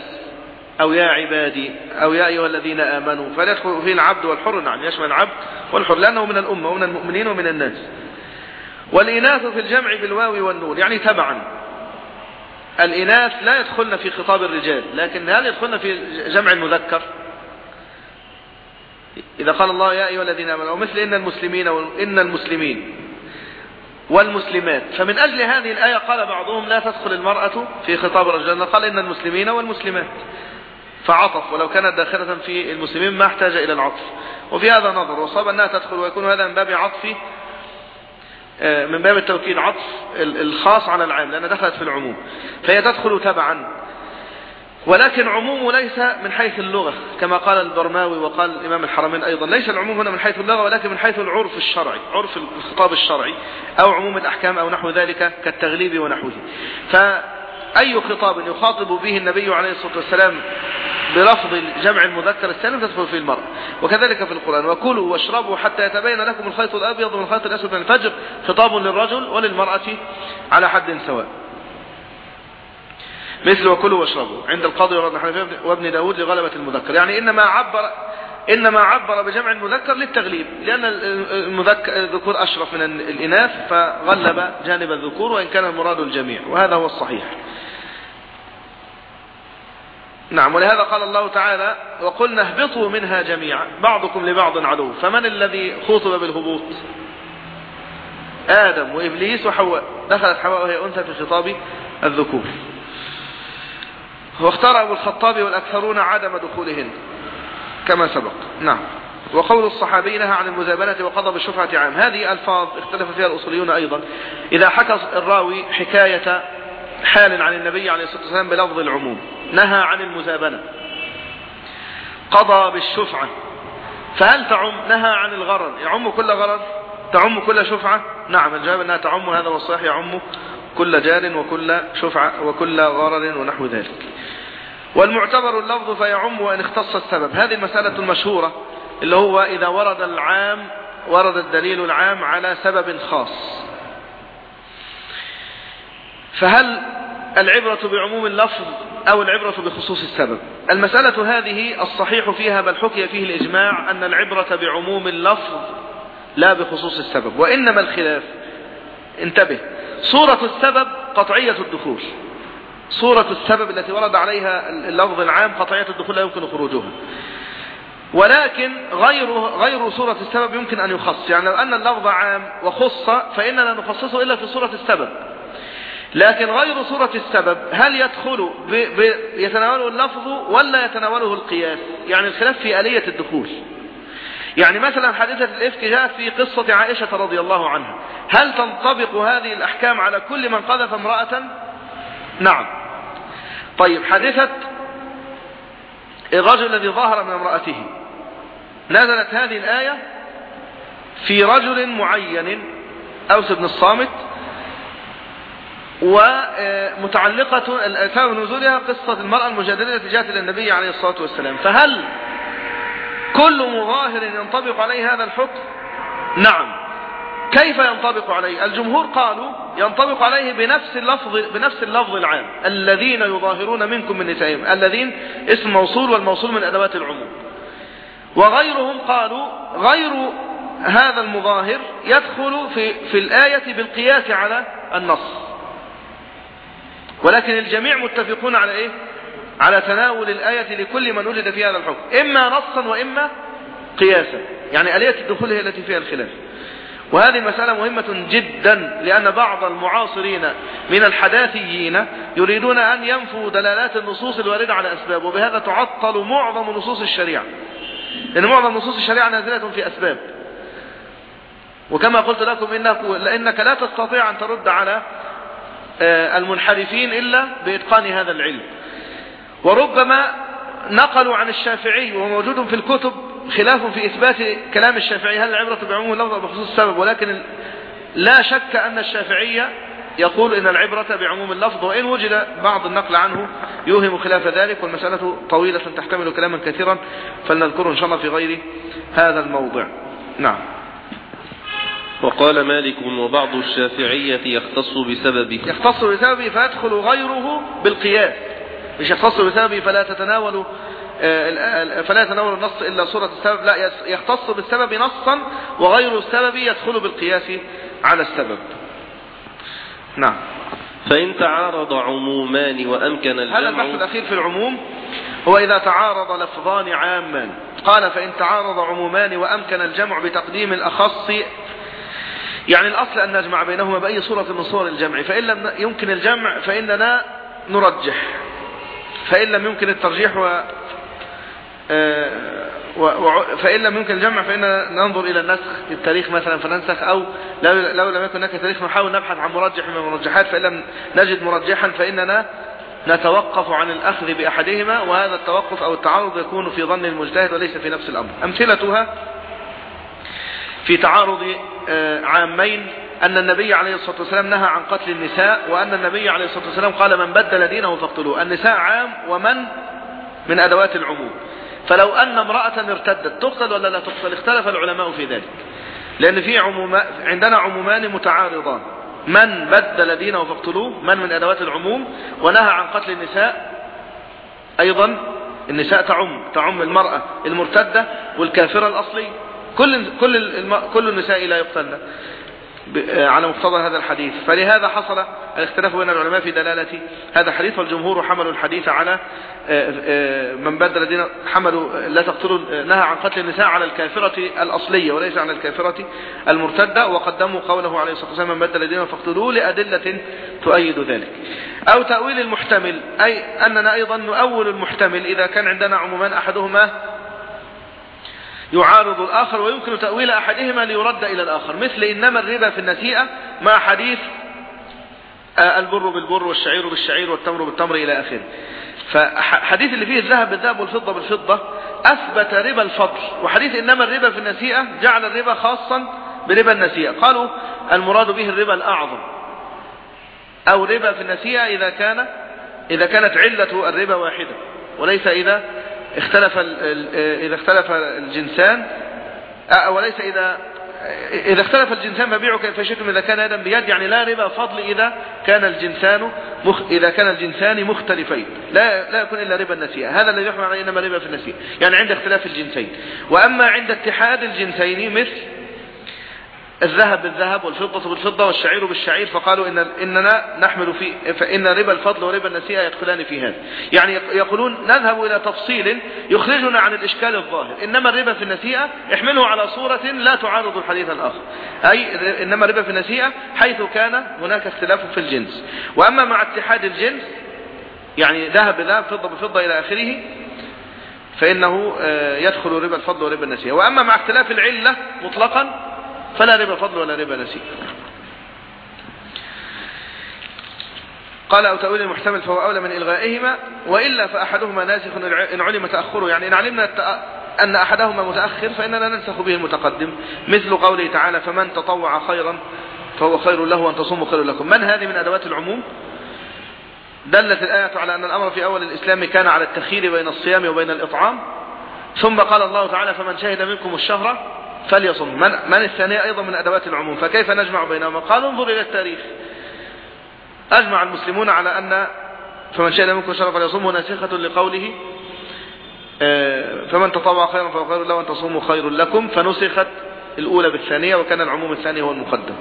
S1: أو يا عبادي أو يا أيها الذين آمنوا فيدخل فيه العبد والحر نعم يشمل العبد والحر لأنه من الأمة ومن المؤمنين ومن الناس. والإناث في الجمع بالواو والنور يعني تبعا. الإناث لا يدخلن في خطاب الرجال لكن هل يدخلن في جمع المذكر؟ إذا قال الله يا أيها الذين آمنوا أو مثل إن المسلمين إن المسلمين والمسلمات. فمن أجل هذه الآية قال بعضهم لا تدخل المرأة في خطاب الرجال قال إن المسلمين والمسلمات. فعطف. ولو كانت داخلة في المسلمين ما احتاج إلى العطف. وفي هذا نظر. وصاب أنها تدخل ويكون هذا من باب عطف آه، من باب التوكيد عطف الخاص على العام. لأنها دخلت في العموم. فهي تدخل تبعا. ولكن عموم ليس من حيث اللغة كما قال البرماوي وقال الإمام الحرمين أيضا. ليس العموم هنا من حيث اللغة ولكن من حيث العرف الشرعي عرف الخطاب الشرعي أو عموم الأحكام أو نحو ذلك كالتغليب ونحوه. فأي خطاب يخاطب به النبي عليه الصلاة والسلام بلفظ الجمع المذكر السالم تدخل في المرء. وكذلك في القرآن. وكلوا واشربوا حتى يتبين لكم الخيط الأبيض من الخيط الأسود من الفجر خطاب للرجل وللمرأة على حد سواء. مثل وكلوا واشربوا. عند القاضي وابن داود لغلبة المذكر. يعني إنما عبر إنما عبر بجمع المذكر للتغليب. لأن المذكر الذكور أشرف من الإناث فغلب جانب الذكور وإن كان المراد الجميع. وهذا هو الصحيح. نعم ولهذا قال الله تعالى وقلنا اهبطوا منها جميعا بعضكم لبعض عدو. فمن الذي خطب بالهبوط؟ آدم وإبليس وحواء. دخلت حواء وهي أنثى في خطاب الذكور. واختار أبو الخطاب والأكثرون عدم دخولهن كما سبق. نعم. وقول الصحابي نهى عن المزابنة وقضى بالشفعة عام. هذه ألفاظ اختلف فيها الأصوليون أيضا. إذا حكى الراوي حكاية حال عن النبي عليه الصلاة والسلام بلفظ العموم نهى عن المزابنة قضى بالشفعة. فهل تعم؟ نهى عن الغرر. يعم كل غرر؟ تعم كل شفعة؟ نعم الجواب أنها تعم هذا والصحيح يعم كل جار وكل شفعة وكل غرر ونحو ذلك. والمعتبر اللفظ فيعم وإن اختص السبب. هذه المسألة المشهورة اللي هو إذا ورد العام ورد الدليل العام على سبب خاص. فهل العبرة بعموم اللفظ أو العبرة بخصوص السبب؟ المسألة هذه الصحيح فيها بل حكي فيه الإجماع أن العبرة بعموم اللفظ لا بخصوص السبب وإنما الخلاف. انتبه صورة السبب قطعية الدخول. صورة السبب التي ورد عليها اللفظ العام قطعية الدخول لا يمكن خروجها. ولكن غير غير صورة السبب يمكن أن يخص. يعني لو أن اللفظ عام وخص فإننا نخصصه إلا في صورة السبب. لكن غير صورة السبب هل يدخل ب... يتناوله اللفظ ولا يتناوله القياس؟ يعني الخلاف في آلية الدخول. يعني مثلا حادثة الإفك جاءت في قصة عائشة رضي الله عنها. هل تنطبق هذه الأحكام على كل من قذف امرأة؟ نعم. طيب حادثة الرجل الذي ظهر من امرأته. نزلت هذه الآية في رجل معين أوس بن الصامت ومتعلقة سبب نزولها قصة المرأة المجادلة التي جاءت إلى النبي عليه الصلاة والسلام. فهل كل مظاهر ينطبق عليه هذا الحكم؟ نعم. كيف ينطبق عليه؟ الجمهور قالوا ينطبق عليه بنفس اللفظ بنفس اللفظ العام. الذين يظاهرون منكم من نسائهم الذين اسم موصول والموصول من أدوات العموم. وغيرهم قالوا غير هذا المظاهر يدخل في في الآية بالقياس على النص. ولكن الجميع متفقون على إيه؟ على تناول الآية لكل من وجد في هذا الحكم. إما نصا وإما قياسا. يعني آلية الدخول هي التي فيها الخلاف. وهذه المسألة مهمة جدا لأن بعض المعاصرين من الحداثيين يريدون أن ينفوا دلالات النصوص الواردة على أسباب وبهذا تعطل معظم نصوص الشريعة. لأن معظم نصوص الشريعة نازلة في أسباب. وكما قلت لكم إنك, لا تستطيع أن ترد على آه، المنحرفين إلا بإتقان هذا العلم. وربما نقلوا عن الشافعي وهو موجود في الكتب خلاف في إثبات كلام الشافعي. هل العبرة بعموم اللفظ أو بخصوص السبب؟ ولكن لا شك أن الشافعية يقول إن العبرة بعموم اللفظ وإن وجد بعض النقل عنه يوهم خلاف ذلك والمسألة طويلة تحتمل كلاما كثيرا فلنذكره إن شاء الله في غير هذا الموضع. نعم.
S3: وقال مالك وبعض الشافعية يختص بسببه.
S1: يختص بسببه فيدخل غيره بالقياس. مش يختص بسببه فلا تتناول آه، فلا يتناول النص إلا صورة السبب لا يختص بالسبب نصا وغير السبب يدخل بالقياس على السبب. نعم.
S3: فإن تعارض عمومان وأمكن الجمع.
S1: هذا البحث الأخير في العموم. هو إذا تعارض لفظان عامان قال فإن تعارض عمومان وأمكن الجمع بتقديم الأخص يعني الأصل أن نجمع بينهما بأي صورة من صور الجمع. فإن لم يمكن الجمع فإننا نرجح. فإن لم يمكن الترجيح و آه، فإن لم يمكن الجمع فإننا ننظر إلى النسخ التاريخ مثلا فننسخ أو لو لم يكن هناك تاريخ نحاول نبحث عن مرجح من المرجحات فإن لم نجد مرجحا فإننا نتوقف عن الأخذ بأحدهما وهذا التوقف أو التعارض يكون في ظن المجتهد وليس في نفس الأمر. أمثلتها في تعارض آه، عامين أن النبي عليه الصلاة والسلام نهى عن قتل النساء وأن النبي عليه الصلاة والسلام قال من بدل دينه فاقتلوه. النساء عام ومن؟ من أدوات العموم. فلو أن امرأة ارتدت تقتل ولا لا تقتل؟ اختلف العلماء في ذلك. لأن في عموما عندنا عمومان متعارضان. من بدل دينه فاقتلوه؟ من من أدوات العموم؟ ونهى عن قتل النساء؟ أيضا النساء تعم تعم المرأة المرتدة والكافرة الأصلية كل كل كل النساء لا يقتلن. على مقتضى هذا الحديث. فلهذا حصل الاختلاف بين العلماء في دلالة هذا الحديث والجمهور حملوا الحديث على من بدل دين حملوا لا تقتلوا نهى عن قتل النساء على الكافرة الأصلية وليس على الكافرة المرتدة وقدموا قوله عليه الصلاة والسلام من بدل دينه فاقتلوه لأدلة تؤيد ذلك. أو تأويل المحتمل أي أننا أيضا نؤول المحتمل إذا كان عندنا عموما أحدهما يعارض الآخر ويمكن تأويل أحدهما ليرد إلى الآخر. مثل إنما الربا في النسيئة مع حديث البر بالبر والشعير بالشعير والتمر بالتمر إلى آخره. فحديث اللي فيه الذهب بالذهب والفضة بالفضة أثبت ربا الفضل. وحديث إنما الربا في النسيئة جعل الربا خاصا بربا النسيئة. قالوا المراد به الربا الأعظم. أو ربا في النسيئة إذا كان إذا كانت علة الربا واحدة وليس إذا اختلف إذا اختلف الجنسان وليس إذا إذا اختلف الجنسان فبيعوا كيف شئتم إذا كان يدا بيد يعني لا ربا فضل إذا كان الجنسان مخ إذا كان الجنسان مختلفين لا لا يكون إلا ربا النسيئة هذا الذي يحمل عليه إنما ربا في النسيئة يعني عند اختلاف الجنسين. وأما عند اتحاد الجنسين مثل الذهب بالذهب والفضة بالفضة والشعير بالشعير فقالوا إن إننا نحمل في فإن ربا الفضل وربا النسيئة يدخلان في هذا. يعني يقولون نذهب إلى تفصيل يخرجنا عن الإشكال الظاهر. إنما الربا في النسيئة احمله على صورة لا تعارض الحديث الآخر. أي إنما الربا في النسيئة حيث كان هناك اختلاف في الجنس. وأما مع اتحاد الجنس يعني ذهب بذهب فضة بفضة إلى آخره فإنه يدخل ربا الفضل وربا النسيئة. وأما مع اختلاف العلة مطلقا فلا ربا فضل ولا ربا نسيء قال أو تأويل المحتمل فهو أولى من إلغائهما وإلا فأحدهما ناسخ إن علم تأخره. يعني إن علمنا أن أحدهما متأخر فإننا ننسخ به المتقدم. مثل قوله تعالى فمن تطوع خيرا فهو خير له وأن تصوموا خير لكم. من هذه من أدوات العموم؟ دلت الآية على أن الأمر في أول الإسلام كان على التخيير بين الصيام وبين الإطعام. ثم قال الله تعالى فمن شهد منكم الشهر فليصم. من, من الثانية أيضا من أدوات العموم. فكيف نجمع بينهما؟ قال انظر إلى التاريخ. أجمع المسلمون على أن فمن شهد منكم الشهر فليصمه. ناسخة لقوله فمن تطوع خيرا فهو خير له وأن تصوموا خير لكم. فنسخت الأولى بالثانية وكان العموم الثاني هو المقدم.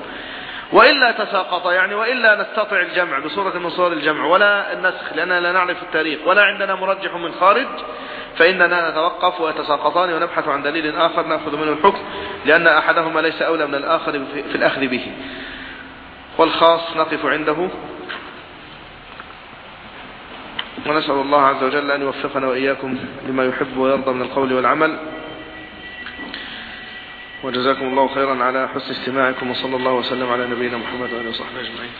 S1: وإلا تساقط يعني وإلا نستطيع الجمع بصورة من صور الجمع ولا النسخ لأننا لا نعرف التاريخ ولا عندنا مرجح من خارج فإننا نتوقف ويتساقطان ونبحث عن دليل آخر نأخذ منه الحكم لأن أحدهما ليس أولى من الآخر في الأخذ به. والخاص نقف عنده. ونسأل الله عز وجل أن يوفقنا وإياكم لما يحب ويرضى من القول والعمل. وجزاكم الله خيرا على حسن استماعكم وصلى الله وسلم على نبينا محمد وآله وصحبه أجمعين.